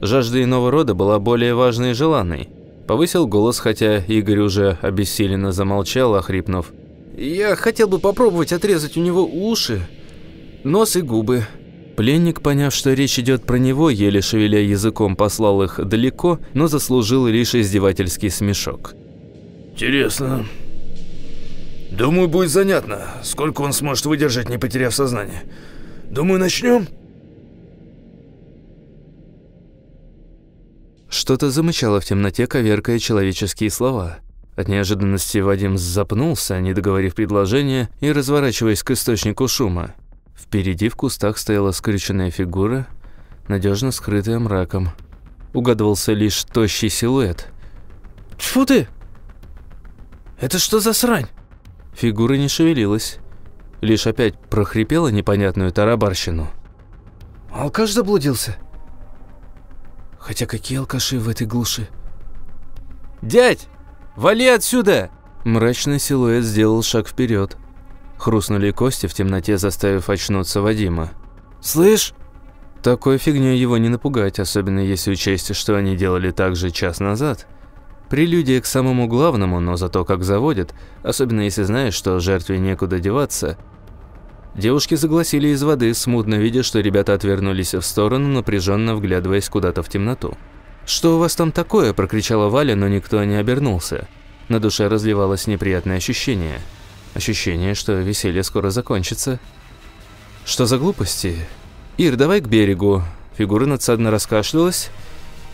Жажда иного рода была более важной и желанной. Повысил голос, хотя Игорь уже обессиленно замолчал, охрипнув. «Я хотел бы попробовать отрезать у него уши, нос и губы». Пленник, поняв, что речь идет про него, еле шевеля языком послал их далеко, но заслужил лишь издевательский смешок. «Интересно», Думаю, будет занятно, сколько он сможет выдержать, не потеряв сознание. Думаю, начнем? Что-то замычало в темноте, коверкая человеческие слова. От неожиданности Вадим запнулся, не договорив предложение и разворачиваясь к источнику шума. Впереди в кустах стояла скрюченная фигура, надежно скрытая мраком. Угадывался лишь тощий силуэт. «Тьфу ты! Это что за срань?» Фигура не шевелилась, лишь опять прохрипела непонятную тарабарщину. «Алкаш заблудился?» Хотя какие алкаши в этой глуши? «Дядь, вали отсюда!» Мрачный силуэт сделал шаг вперед. Хрустнули кости в темноте, заставив очнуться Вадима. «Слышь?» Такой фигней его не напугать, особенно если учесть, что они делали так же час назад – Прелюдия к самому главному, но зато как заводит, особенно если знаешь, что жертве некуда деваться. Девушки загласили из воды, смутно видя, что ребята отвернулись в сторону, напряженно вглядываясь куда-то в темноту. «Что у вас там такое?» – прокричала Валя, но никто не обернулся. На душе разливалось неприятное ощущение. Ощущение, что веселье скоро закончится. «Что за глупости?» «Ир, давай к берегу». Фигура надсадно раскашлялась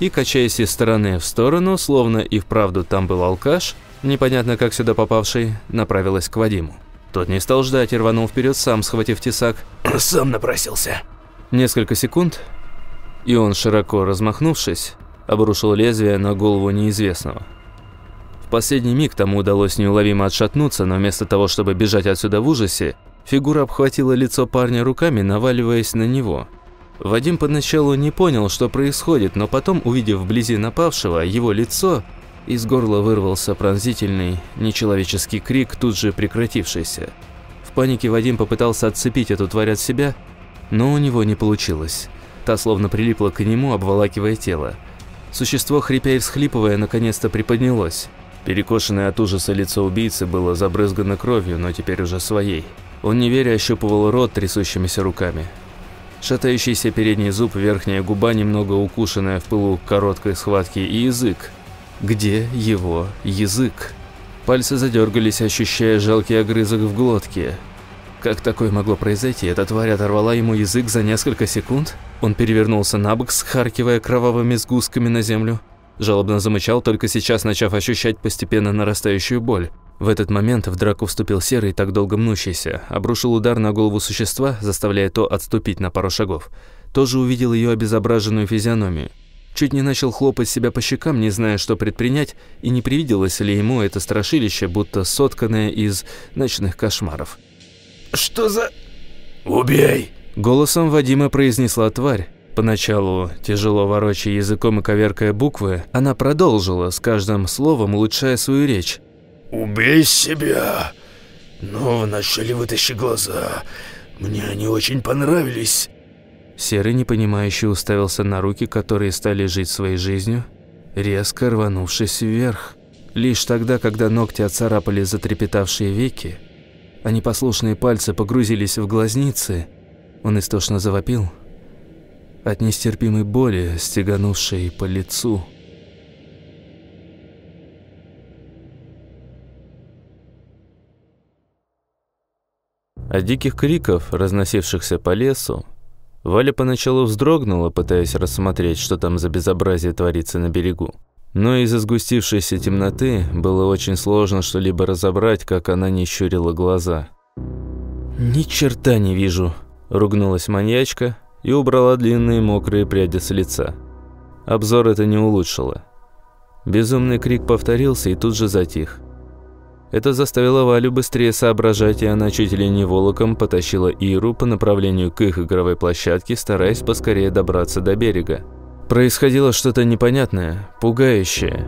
и, качаясь из стороны в сторону, словно и вправду там был алкаш, непонятно как сюда попавший, направилась к Вадиму. Тот не стал ждать и рванул вперед сам, схватив тесак. *clears throat* «Сам напросился». Несколько секунд, и он, широко размахнувшись, обрушил лезвие на голову неизвестного. В последний миг тому удалось неуловимо отшатнуться, но вместо того, чтобы бежать отсюда в ужасе, фигура обхватила лицо парня руками, наваливаясь на него – Вадим поначалу не понял, что происходит, но потом, увидев вблизи напавшего, его лицо, из горла вырвался пронзительный, нечеловеческий крик, тут же прекратившийся. В панике Вадим попытался отцепить эту тварь от себя, но у него не получилось. Та словно прилипла к нему, обволакивая тело. Существо, хрипя и всхлипывая, наконец-то приподнялось. Перекошенное от ужаса лицо убийцы было забрызгано кровью, но теперь уже своей. Он неверя ощупывал рот трясущимися руками. Шатающийся передний зуб, верхняя губа, немного укушенная в пылу короткой схватки и язык. Где его язык? Пальцы задергались, ощущая жалкий огрызок в глотке. Как такое могло произойти? Эта тварь оторвала ему язык за несколько секунд? Он перевернулся на бок, схаркивая кровавыми сгустками на землю. Жалобно замычал, только сейчас начав ощущать постепенно нарастающую боль. В этот момент в драку вступил Серый, так долго мнущийся, обрушил удар на голову существа, заставляя то отступить на пару шагов. Тоже увидел ее обезображенную физиономию. Чуть не начал хлопать себя по щекам, не зная, что предпринять, и не привиделось ли ему это страшилище, будто сотканное из ночных кошмаров. «Что за...» «Убей!» Голосом Вадима произнесла тварь. Поначалу, тяжело ворочая языком и коверкая буквы, она продолжила, с каждым словом улучшая свою речь. «Убей себя! Но вначале вытащи глаза. Мне они очень понравились». Серый непонимающе уставился на руки, которые стали жить своей жизнью, резко рванувшись вверх. Лишь тогда, когда ногти отцарапали затрепетавшие веки, а непослушные пальцы погрузились в глазницы, он истошно завопил от нестерпимой боли, стеганувшей по лицу. От диких криков, разносившихся по лесу, Валя поначалу вздрогнула, пытаясь рассмотреть, что там за безобразие творится на берегу. Но из-за сгустившейся темноты было очень сложно что-либо разобрать, как она не щурила глаза. «Ни черта не вижу», – ругнулась маньячка и убрала длинные мокрые пряди с лица. Обзор это не улучшило. Безумный крик повторился и тут же затих. Это заставило Валю быстрее соображать, и она чуть ли не волоком потащила Иру по направлению к их игровой площадке, стараясь поскорее добраться до берега. Происходило что-то непонятное, пугающее,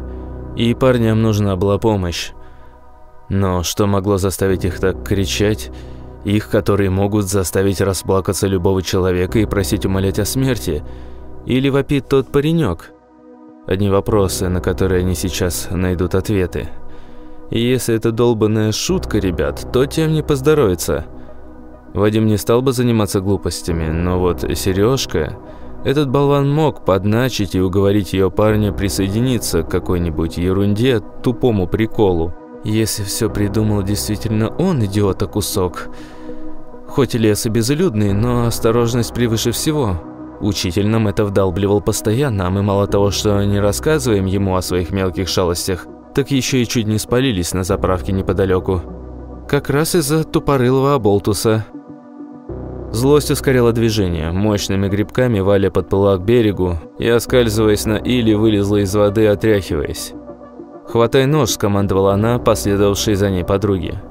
и парням нужна была помощь. Но что могло заставить их так кричать? Их, которые могут заставить расплакаться любого человека и просить умолять о смерти? Или вопит тот паренек? Одни вопросы, на которые они сейчас найдут ответы. И если это долбанная шутка, ребят, то тем не поздоровится. Вадим не стал бы заниматься глупостями, но вот Сережка... Этот болван мог подначить и уговорить ее парня присоединиться к какой-нибудь ерунде, тупому приколу. Если все придумал действительно он, идиота кусок. Хоть и лес и безлюдный, но осторожность превыше всего. Учитель нам это вдалбливал постоянно, а мы мало того, что не рассказываем ему о своих мелких шалостях, так еще и чуть не спалились на заправке неподалеку. Как раз из-за тупорылого оболтуса. Злость ускоряла движение. Мощными грибками Валя подплыла к берегу и, оскальзываясь на иле, вылезла из воды, отряхиваясь. «Хватай нож», – скомандовала она, последовавшей за ней подруге.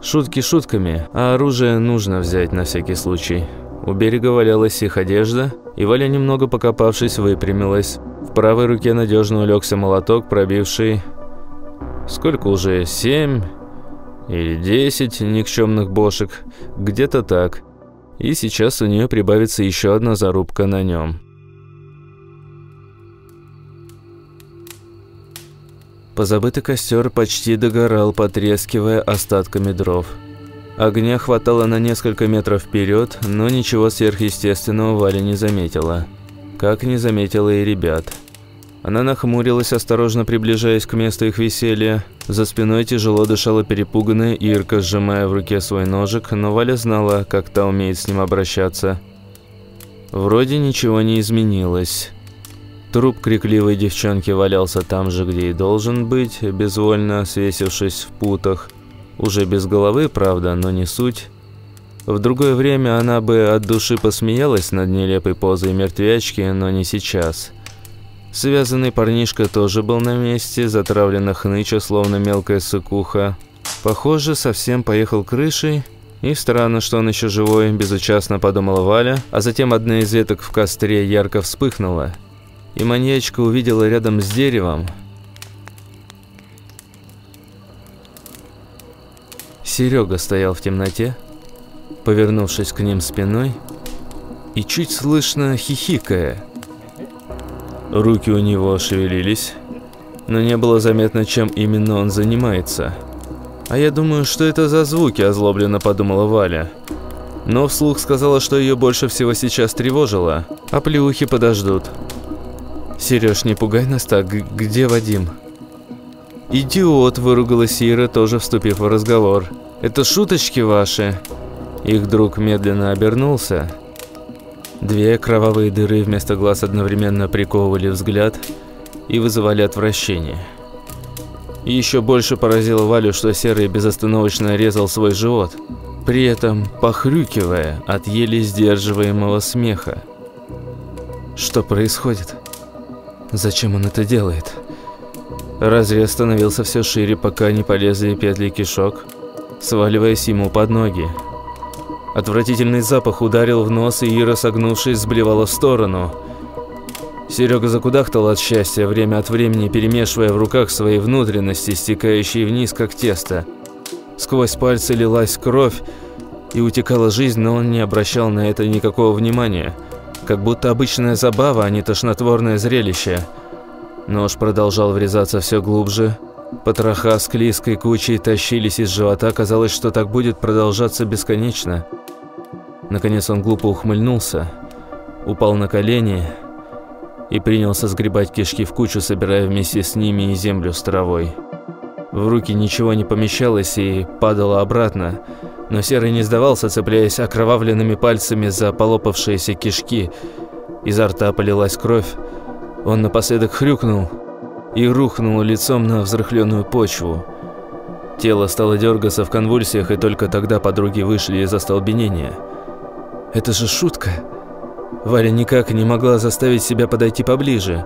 Шутки шутками, а оружие нужно взять на всякий случай. У берега валялась их одежда, и Валя, немного покопавшись, выпрямилась. В правой руке надежно улегся молоток, пробивший Сколько уже? Семь или десять никчемных бошек? Где-то так. И сейчас у нее прибавится еще одна зарубка на нем. Позабытый костер почти догорал, потрескивая остатками дров. Огня хватало на несколько метров вперед, но ничего сверхъестественного Валя не заметила. Как не заметила и ребят. Она нахмурилась, осторожно приближаясь к месту их веселья. За спиной тяжело дышала перепуганная Ирка, сжимая в руке свой ножик, но Валя знала, как та умеет с ним обращаться. Вроде ничего не изменилось. Труп крикливой девчонки валялся там же, где и должен быть, безвольно свесившись в путах. Уже без головы, правда, но не суть. В другое время она бы от души посмеялась над нелепой позой мертвячки, но не сейчас. Связанный парнишка тоже был на месте, затравленно хныча, словно мелкая сыкуха. Похоже, совсем поехал крышей. И странно, что он еще живой, безучастно подумала Валя, а затем одна из веток в костре ярко вспыхнула. И маньячка увидела рядом с деревом Серега стоял в темноте, повернувшись к ним спиной и чуть слышно хихикая – Руки у него шевелились, но не было заметно, чем именно он занимается. «А я думаю, что это за звуки?» – озлобленно подумала Валя. Но вслух сказала, что ее больше всего сейчас тревожило, а плюхи подождут. «Сереж, не пугай нас так, где Вадим?» «Идиот!» – выругалась Ира, тоже вступив в разговор. «Это шуточки ваши?» Их друг медленно обернулся Две кровавые дыры вместо глаз одновременно приковывали взгляд, и вызывали отвращение. Еще больше поразило Валю, что Серый безостановочно резал свой живот, при этом похрюкивая от еле сдерживаемого смеха. Что происходит? Зачем он это делает? Разве становился все шире, пока не полезли петли кишок, сваливаясь ему под ноги? Отвратительный запах ударил в нос, и Ира, согнувшись, сблевала в сторону – Серега закудахтал от счастья, время от времени перемешивая в руках свои внутренности, стекающие вниз, как тесто. Сквозь пальцы лилась кровь и утекала жизнь, но он не обращал на это никакого внимания. Как будто обычная забава, а не тошнотворное зрелище. Нож продолжал врезаться все глубже. Потроха с клейской кучей тащились из живота, казалось, что так будет продолжаться бесконечно. Наконец он глупо ухмыльнулся, упал на колени и принялся сгребать кишки в кучу, собирая вместе с ними и землю с травой. В руки ничего не помещалось и падало обратно, но Серый не сдавался, цепляясь окровавленными пальцами за полопавшиеся кишки. Изо рта полилась кровь. Он напоследок хрюкнул и рухнул лицом на взрыхленную почву. Тело стало дергаться в конвульсиях, и только тогда подруги вышли из остолбенения. «Это же шутка!» Валя никак не могла заставить себя подойти поближе.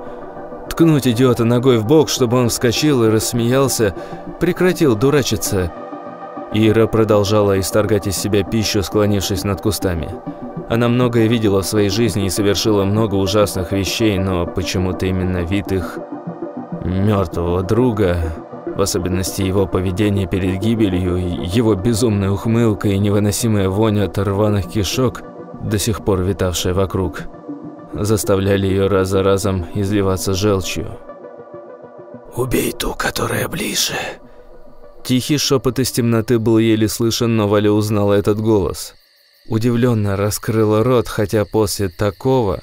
Ткнуть идиота ногой в бок, чтобы он вскочил и рассмеялся, прекратил дурачиться. Ира продолжала исторгать из себя пищу, склонившись над кустами. Она многое видела в своей жизни и совершила много ужасных вещей, но почему-то именно вид их мертвого друга, в особенности его поведение перед гибелью, его безумная ухмылка и невыносимая вонь от рваных кишок – до сих пор витавшая вокруг, заставляли ее раз за разом изливаться желчью. «Убей ту, которая ближе». Тихий шепот из темноты был еле слышен, но Валя узнала этот голос. Удивленно раскрыла рот, хотя после такого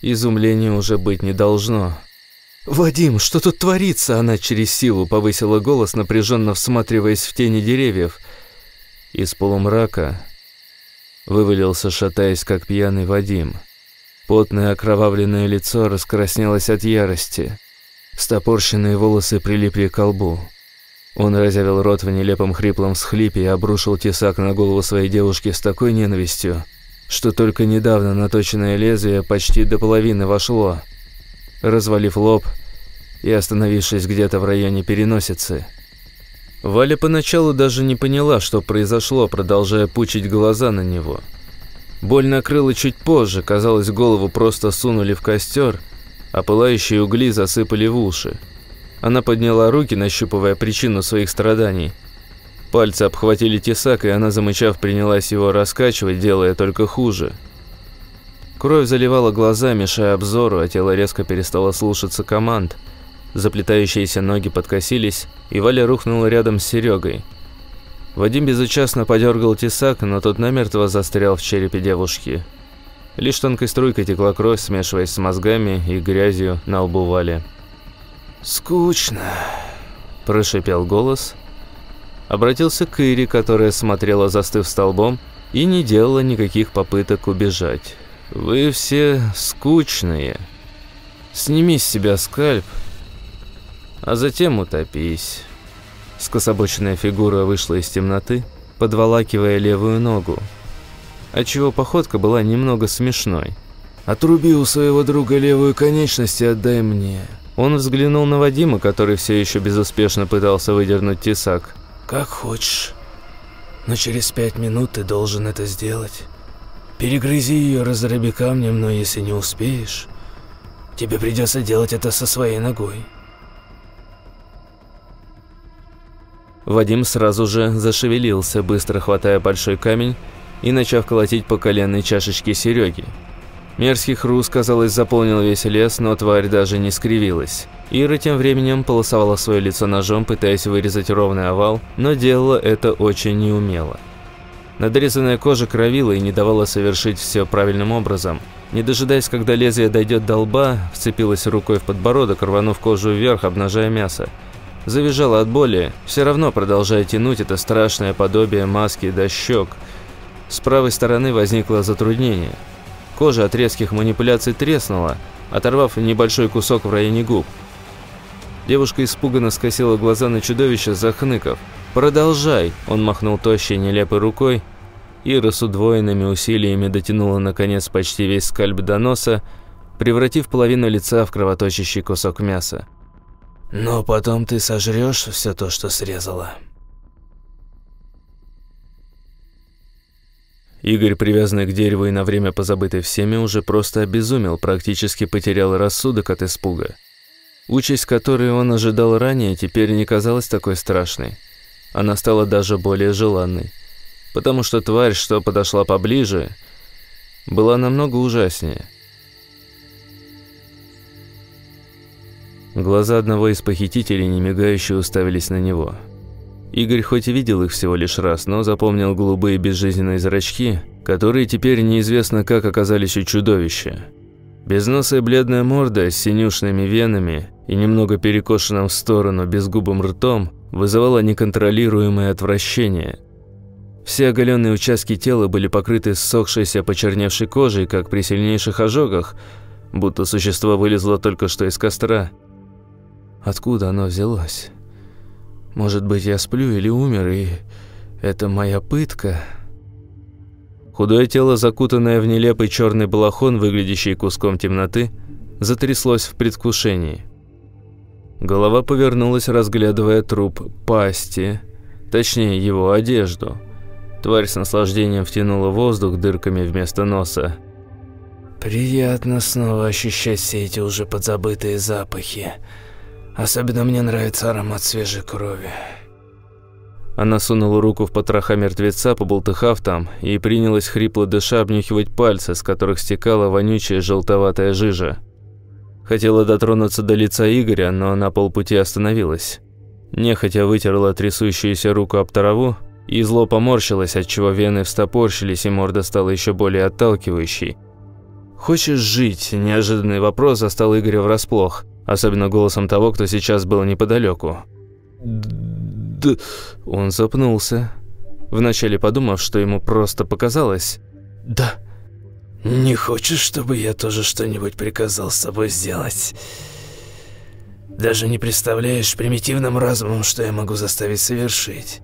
изумления уже быть не должно. «Вадим, что тут творится?» Она через силу повысила голос, напряженно всматриваясь в тени деревьев. Из полумрака Вывалился, шатаясь, как пьяный Вадим. Потное окровавленное лицо раскраснелось от ярости. Стопорщенные волосы прилипли к лбу. Он разявил рот в нелепом хриплом всхлипе и обрушил тесак на голову своей девушки с такой ненавистью, что только недавно наточенное лезвие почти до половины вошло, развалив лоб и остановившись где-то в районе переносицы. Валя поначалу даже не поняла, что произошло, продолжая пучить глаза на него. Боль накрыла чуть позже, казалось, голову просто сунули в костер, а пылающие угли засыпали в уши. Она подняла руки, нащупывая причину своих страданий. Пальцы обхватили тесак, и она, замычав, принялась его раскачивать, делая только хуже. Кровь заливала глаза, мешая обзору, а тело резко перестало слушаться команд – Заплетающиеся ноги подкосились, и Валя рухнула рядом с Серегой. Вадим безучастно подергал тесак, но тот намертво застрял в черепе девушки. Лишь тонкой струйкой текла кровь, смешиваясь с мозгами и грязью на лбу Вали. «Скучно», – прошипел голос. Обратился к Ире, которая смотрела, застыв столбом, и не делала никаких попыток убежать. «Вы все скучные. Сними с себя скальп а затем утопись». Скособоченная фигура вышла из темноты, подволакивая левую ногу, отчего походка была немного смешной. «Отруби у своего друга левую конечность и отдай мне». Он взглянул на Вадима, который все еще безуспешно пытался выдернуть тесак. «Как хочешь, но через пять минут ты должен это сделать. Перегрызи ее, разраби камнем, но если не успеешь, тебе придется делать это со своей ногой». Вадим сразу же зашевелился, быстро хватая большой камень и начав колотить по коленной чашечке Сереги. Мерзкий хруст, казалось, заполнил весь лес, но тварь даже не скривилась. Ира тем временем полосовала свое лицо ножом, пытаясь вырезать ровный овал, но делала это очень неумело. Надрезанная кожа кровила и не давала совершить все правильным образом. Не дожидаясь, когда лезвие дойдет до лба, вцепилась рукой в подбородок, рванув кожу вверх, обнажая мясо. Завизжала от боли, все равно продолжая тянуть это страшное подобие маски до щек. С правой стороны возникло затруднение. Кожа от резких манипуляций треснула, оторвав небольшой кусок в районе губ. Девушка испуганно скосила глаза на чудовище, захныков. «Продолжай!» Он махнул тощей нелепой рукой. Ира с удвоенными усилиями дотянула наконец почти весь скальп до носа, превратив половину лица в кровоточащий кусок мяса. «Но потом ты сожрешь все то, что срезала». Игорь, привязанный к дереву и на время позабытый всеми, уже просто обезумел, практически потерял рассудок от испуга. Участь, которую он ожидал ранее, теперь не казалась такой страшной. Она стала даже более желанной. Потому что тварь, что подошла поближе, была намного ужаснее. Глаза одного из похитителей, немигающе уставились на него. Игорь хоть и видел их всего лишь раз, но запомнил голубые безжизненные зрачки, которые теперь неизвестно как оказались у чудовища. Безносая бледная морда с синюшными венами и немного перекошенным в сторону безгубым ртом вызывала неконтролируемое отвращение. Все оголенные участки тела были покрыты ссохшейся почерневшей кожей, как при сильнейших ожогах, будто существо вылезло только что из костра. Откуда оно взялось? Может быть, я сплю или умер, и это моя пытка?» Худое тело, закутанное в нелепый черный балахон, выглядящий куском темноты, затряслось в предвкушении. Голова повернулась, разглядывая труп пасти, точнее его одежду. Тварь с наслаждением втянула воздух дырками вместо носа. «Приятно снова ощущать все эти уже подзабытые запахи. Особенно мне нравится аромат свежей крови». Она сунула руку в потроха мертвеца, поболтыхав там, и принялась хрипло дыша обнюхивать пальцы, с которых стекала вонючая желтоватая жижа. Хотела дотронуться до лица Игоря, но на полпути остановилась. Нехотя вытерла трясущуюся руку об траву и зло поморщилась, отчего вены встопорщились и морда стала еще более отталкивающей. «Хочешь жить?» – неожиданный вопрос застал Игоря врасплох, особенно голосом того, кто сейчас был неподалеку. «Д...» Он запнулся, вначале подумав, что ему просто показалось. «Да». «Не хочешь, чтобы я тоже что-нибудь приказал с собой сделать? Даже не представляешь примитивным разумом, что я могу заставить совершить».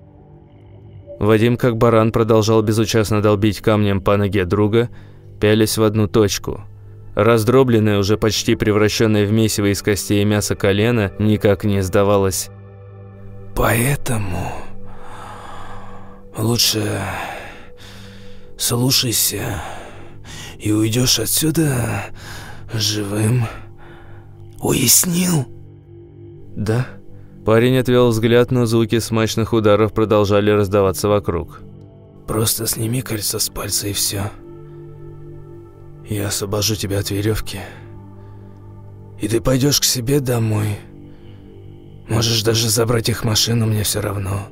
Вадим, как баран, продолжал безучастно долбить камнем по ноге друга, пялясь в одну точку. Раздробленное, уже почти превращенное в месиво из костей и мяса колено, никак не сдавалось. Поэтому лучше слушайся и уйдешь отсюда живым. Уяснил? Да. Парень отвел взгляд, но звуки смачных ударов продолжали раздаваться вокруг. Просто сними кольцо с пальца и все. Я освобожу тебя от веревки. И ты пойдешь к себе домой. Можешь даже забрать их машину, мне все равно.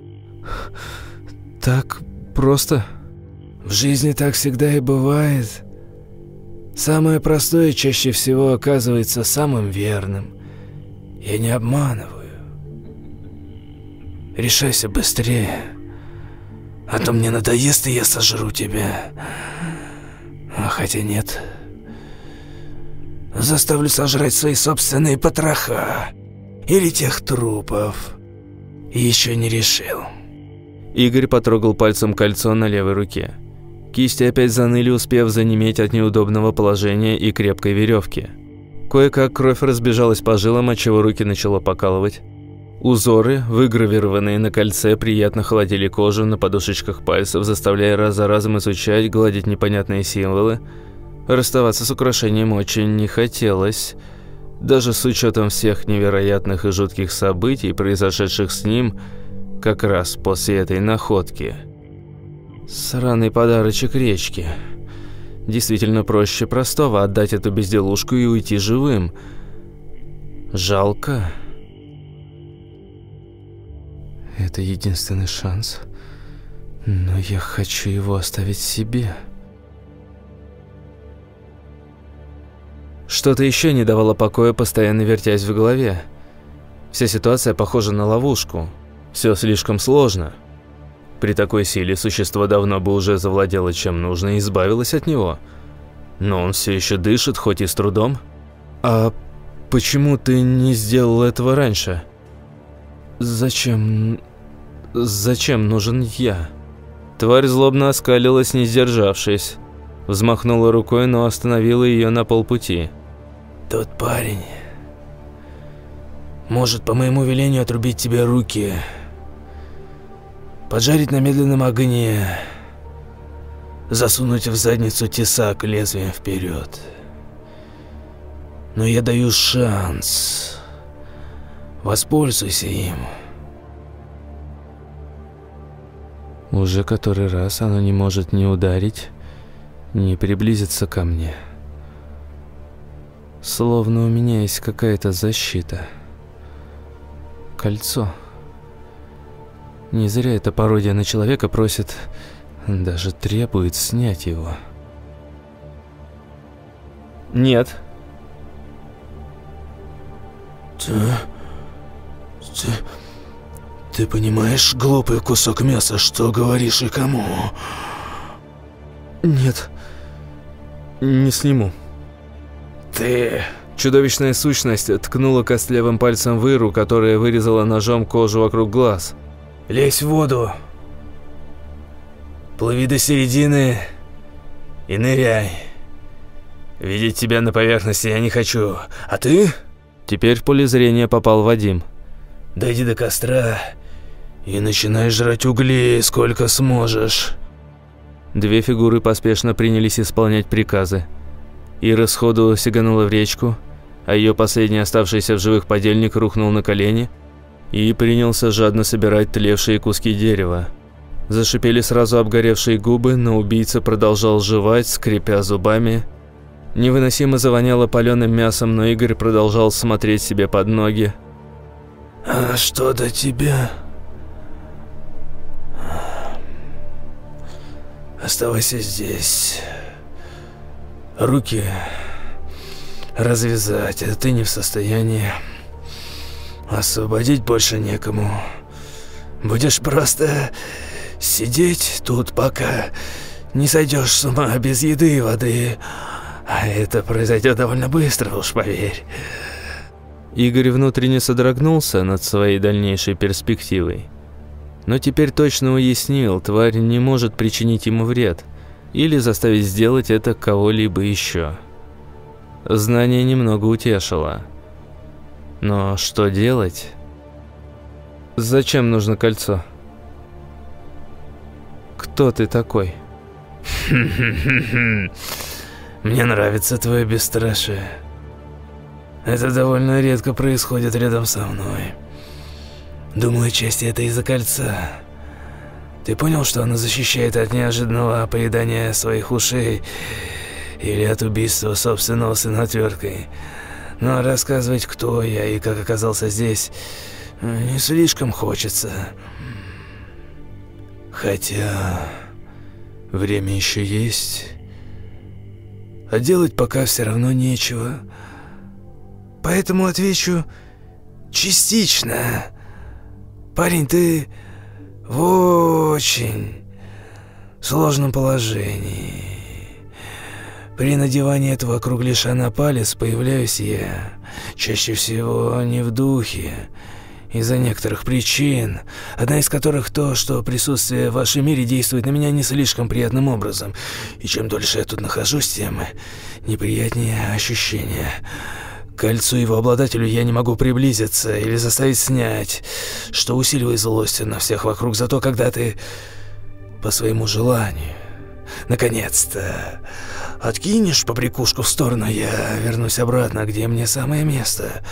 Так просто? В жизни так всегда и бывает. Самое простое чаще всего оказывается самым верным. Я не обманываю. Решайся быстрее, а то мне надоест, и я сожру тебя. А хотя нет. Заставлю сожрать свои собственные потроха. Или тех трупов. Еще не решил. Игорь потрогал пальцем кольцо на левой руке. Кисти опять заныли, успев занеметь от неудобного положения и крепкой веревки. Кое-как кровь разбежалась по жилам, отчего руки начало покалывать. Узоры, выгравированные на кольце, приятно холодили кожу на подушечках пальцев, заставляя раз за разом изучать, гладить непонятные символы. Расставаться с украшением очень не хотелось – даже с учетом всех невероятных и жутких событий, произошедших с ним как раз после этой находки. Сраный подарочек речки. Действительно проще простого отдать эту безделушку и уйти живым. Жалко. Это единственный шанс. Но я хочу его оставить себе. Что-то еще не давало покоя, постоянно вертясь в голове. Вся ситуация похожа на ловушку. Все слишком сложно. При такой силе существо давно бы уже завладело чем нужно и избавилось от него. Но он все еще дышит, хоть и с трудом. А почему ты не сделал этого раньше? Зачем... Зачем нужен я?» Тварь злобно оскалилась, не сдержавшись. Взмахнула рукой, но остановила ее на полпути. «Тот парень может по моему велению отрубить тебе руки, поджарить на медленном огне, засунуть в задницу тесак лезвием вперед. Но я даю шанс. Воспользуйся им». Уже который раз оно не может ни ударить, ни приблизиться ко мне. Словно у меня есть какая-то защита. Кольцо. Не зря эта пародия на человека просит, даже требует снять его. Нет. Ты... Ты... Ты понимаешь, глупый кусок мяса, что говоришь и кому? Нет. Не сниму. Ты... Чудовищная сущность ткнула костлявым пальцем в Иру, которая вырезала ножом кожу вокруг глаз. Лезь в воду. Плыви до середины и ныряй. Видеть тебя на поверхности я не хочу. А ты? Теперь в поле зрения попал Вадим. Дойди до костра и начинай жрать угли, сколько сможешь. Две фигуры поспешно принялись исполнять приказы. Ира сходу сиганула в речку, а ее последний оставшийся в живых подельник рухнул на колени и принялся жадно собирать тлевшие куски дерева. Зашипели сразу обгоревшие губы, но убийца продолжал жевать, скрипя зубами. Невыносимо завоняло паленым мясом, но Игорь продолжал смотреть себе под ноги. «А что до тебя?» Оставайся здесь. Руки развязать, а ты не в состоянии. Освободить больше некому. Будешь просто сидеть тут, пока не сойдешь с ума без еды и воды. А это произойдет довольно быстро, уж поверь. Игорь внутренне содрогнулся над своей дальнейшей перспективой. Но теперь точно уяснил, тварь не может причинить ему вред или заставить сделать это кого-либо еще. Знание немного утешило. Но что делать? Зачем нужно кольцо? Кто ты такой? *laughs* Мне нравится твое бесстрашие. Это довольно редко происходит рядом со мной. Думаю, часть это из-за кольца. Ты понял, что оно защищает от неожиданного поедания своих ушей или от убийства собственного сына отверткой? Но рассказывать, кто я и как оказался здесь, не слишком хочется. Хотя время еще есть, а делать пока все равно нечего. Поэтому отвечу частично. Парень, ты в очень сложном положении. При надевании этого кругляша на палец появляюсь я. Чаще всего не в духе. Из-за некоторых причин, одна из которых то, что присутствие в вашем мире действует на меня не слишком приятным образом. И чем дольше я тут нахожусь, тем неприятнее ощущения кольцу его обладателю я не могу приблизиться или заставить снять, что усиливает злость на всех вокруг. Зато когда ты по своему желанию, наконец-то, откинешь побрякушку в сторону, я вернусь обратно, где мне самое место.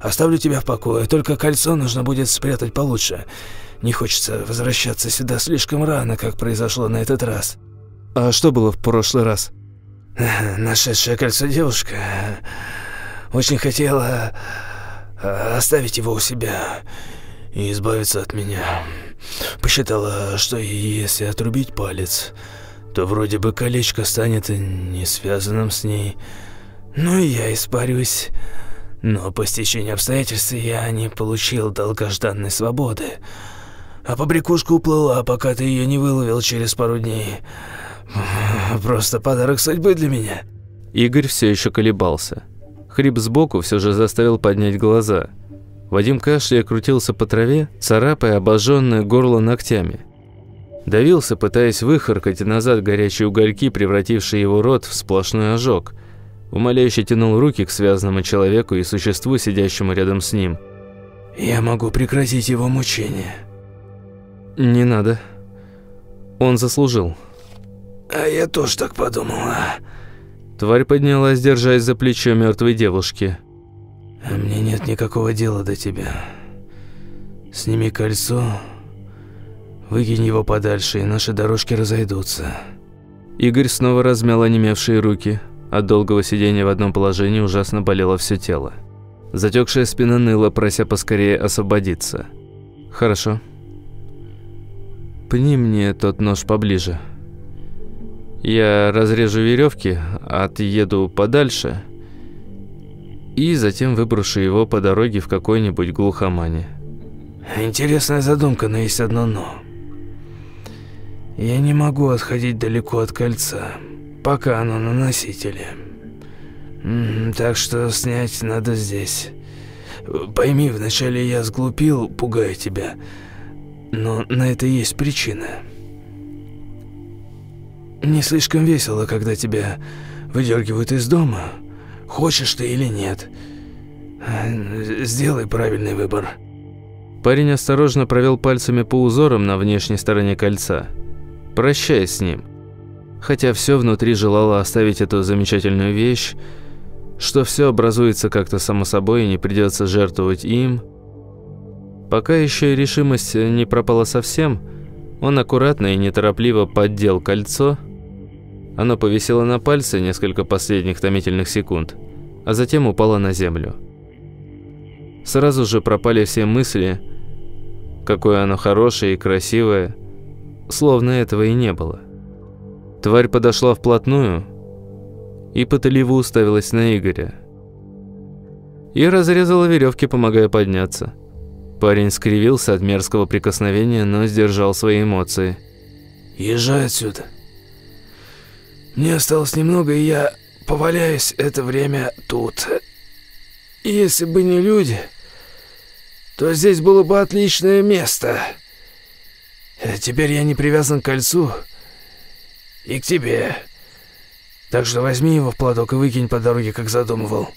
Оставлю тебя в покое, только кольцо нужно будет спрятать получше. Не хочется возвращаться сюда слишком рано, как произошло на этот раз. А что было в прошлый раз? *laughs* Нашедшая кольцо девушка очень хотела э, оставить его у себя и избавиться от меня. Посчитала, что если отрубить палец, то вроде бы колечко станет не связанным с ней. Ну и я испарюсь. Но по стечению обстоятельств я не получил долгожданной свободы. А побрякушка уплыла, пока ты ее не выловил через пару дней. Просто подарок судьбы для меня. Игорь все еще колебался. Хрип сбоку все же заставил поднять глаза. Вадим кашляя крутился по траве, царапая обожженное горло ногтями. Давился, пытаясь выхаркать назад горячие угольки, превратившие его рот в сплошной ожог. Умоляюще тянул руки к связанному человеку и существу, сидящему рядом с ним. «Я могу прекратить его мучение». «Не надо. Он заслужил». «А я тоже так подумала». Тварь поднялась, держась за плечо мертвой девушки. «А мне нет никакого дела до тебя. Сними кольцо, выкинь его подальше, и наши дорожки разойдутся». Игорь снова размял онемевшие руки. От долгого сидения в одном положении ужасно болело все тело. Затекшая спина ныла, прося поскорее освободиться. «Хорошо. Пни мне тот нож поближе». Я разрежу веревки, отъеду подальше и затем выброшу его по дороге в какой-нибудь глухомане. Интересная задумка, но есть одно «но». Я не могу отходить далеко от кольца, пока оно на носителе. Так что снять надо здесь. Пойми, вначале я сглупил, пугая тебя, но на это есть причина. Не слишком весело, когда тебя выдергивают из дома. Хочешь ты или нет. Сделай правильный выбор. Парень осторожно провел пальцами по узорам на внешней стороне кольца, прощаясь с ним. Хотя все внутри желало оставить эту замечательную вещь, что все образуется как-то само собой и не придется жертвовать им. Пока еще и решимость не пропала совсем, он аккуратно и неторопливо поддел кольцо, оно повисело на пальце несколько последних томительных секунд, а затем упало на землю. Сразу же пропали все мысли, какое оно хорошее и красивое, словно этого и не было. Тварь подошла вплотную и пытливо уставилась на Игоря. И разрезала веревки, помогая подняться. Парень скривился от мерзкого прикосновения, но сдержал свои эмоции. «Езжай отсюда», мне осталось немного, и я поваляюсь это время тут. Если бы не люди, то здесь было бы отличное место. Теперь я не привязан к кольцу и к тебе. Так что возьми его в платок и выкинь по дороге, как задумывал.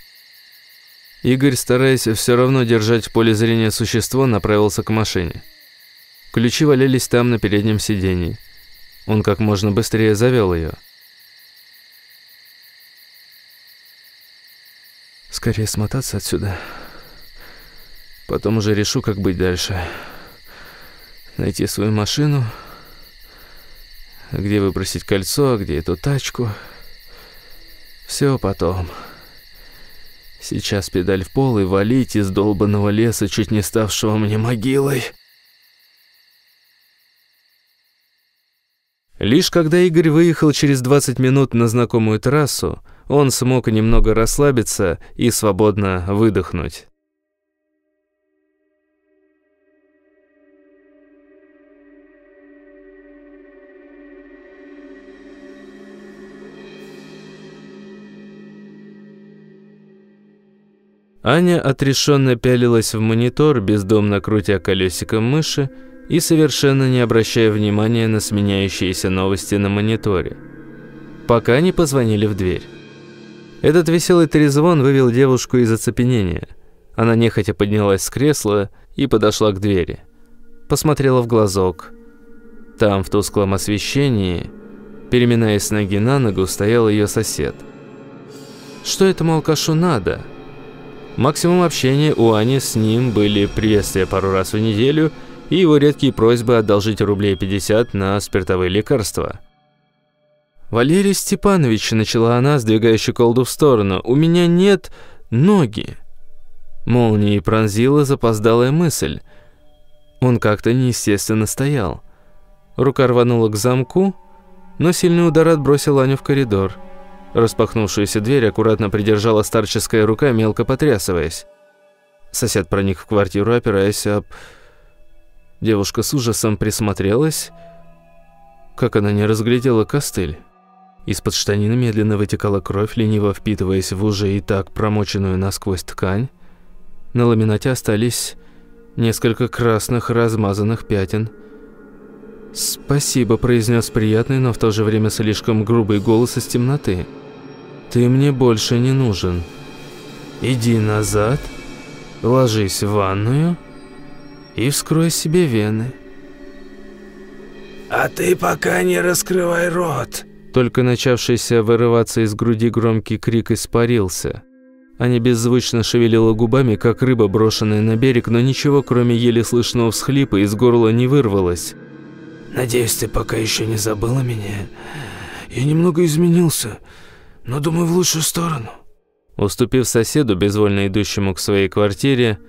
Игорь, стараясь все равно держать в поле зрения существо, направился к машине. Ключи валялись там, на переднем сиденье. Он как можно быстрее завел ее. Скорее смотаться отсюда. Потом уже решу, как быть дальше. Найти свою машину. Где выбросить кольцо, а где эту тачку. Все потом. Сейчас педаль в пол и валить из долбанного леса, чуть не ставшего мне могилой. Лишь когда Игорь выехал через 20 минут на знакомую трассу, он смог немного расслабиться и свободно выдохнуть. Аня отрешенно пялилась в монитор, бездомно крутя колесиком мыши и совершенно не обращая внимания на сменяющиеся новости на мониторе. Пока не позвонили в дверь. Этот веселый трезвон вывел девушку из оцепенения. Она нехотя поднялась с кресла и подошла к двери. Посмотрела в глазок. Там, в тусклом освещении, переминаясь с ноги на ногу, стоял ее сосед. Что этому алкашу надо? Максимум общения у Ани с ним были приветствия пару раз в неделю и его редкие просьбы одолжить рублей 50 на спиртовые лекарства. «Валерий Степанович», — начала она, сдвигая щеколду в сторону, — «у меня нет ноги». Молнией пронзила запоздалая мысль. Он как-то неестественно стоял. Рука рванула к замку, но сильный удар отбросил Аню в коридор. Распахнувшуюся дверь аккуратно придержала старческая рука, мелко потрясываясь. Сосед проник в квартиру, опираясь об... Девушка с ужасом присмотрелась, как она не разглядела костыль. Из-под штанины медленно вытекала кровь, лениво впитываясь в уже и так промоченную насквозь ткань. На ламинате остались несколько красных размазанных пятен. «Спасибо», – произнес приятный, но в то же время слишком грубый голос из темноты. «Ты мне больше не нужен. Иди назад, ложись в ванную и вскрой себе вены». «А ты пока не раскрывай рот!» Только начавшийся вырываться из груди громкий крик испарился. Аня беззвучно шевелила губами, как рыба, брошенная на берег, но ничего, кроме еле слышного всхлипа, из горла не вырвалось. «Надеюсь, ты пока еще не забыла меня. Я немного изменился, но думаю в лучшую сторону». Уступив соседу, безвольно идущему к своей квартире,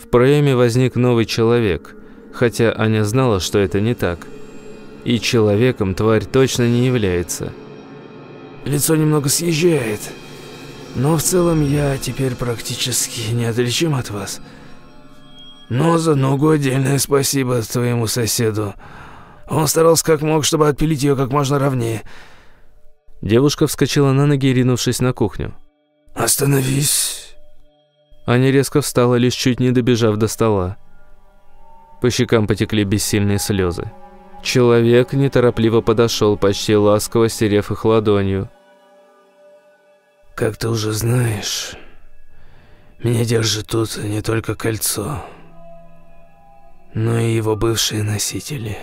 в проеме возник новый человек, хотя Аня знала, что это не так. И человеком тварь точно не является. Лицо немного съезжает, но в целом я теперь практически неотличим от вас. Но за ногу отдельное спасибо твоему соседу. Он старался как мог, чтобы отпилить ее как можно ровнее. Девушка вскочила на ноги, ринувшись на кухню. «Остановись!» Аня резко встала, лишь чуть не добежав до стола. По щекам потекли бессильные слезы. Человек неторопливо подошел, почти ласково стерев их ладонью. «Как ты уже знаешь, меня держит тут не только кольцо, но и его бывшие носители.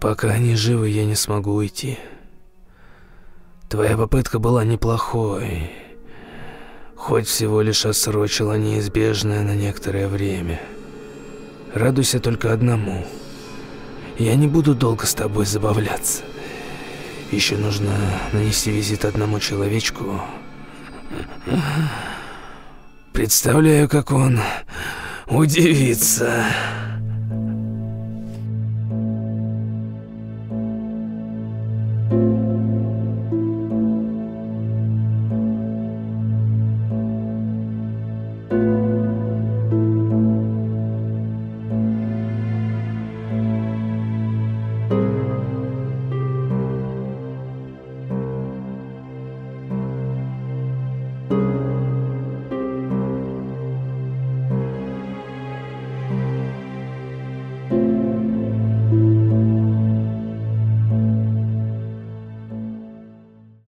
Пока они живы, я не смогу уйти. Твоя попытка была неплохой, хоть всего лишь отсрочила неизбежное на некоторое время. Радуйся только одному – я не буду долго с тобой забавляться. Еще нужно нанести визит одному человечку. Представляю, как он удивится.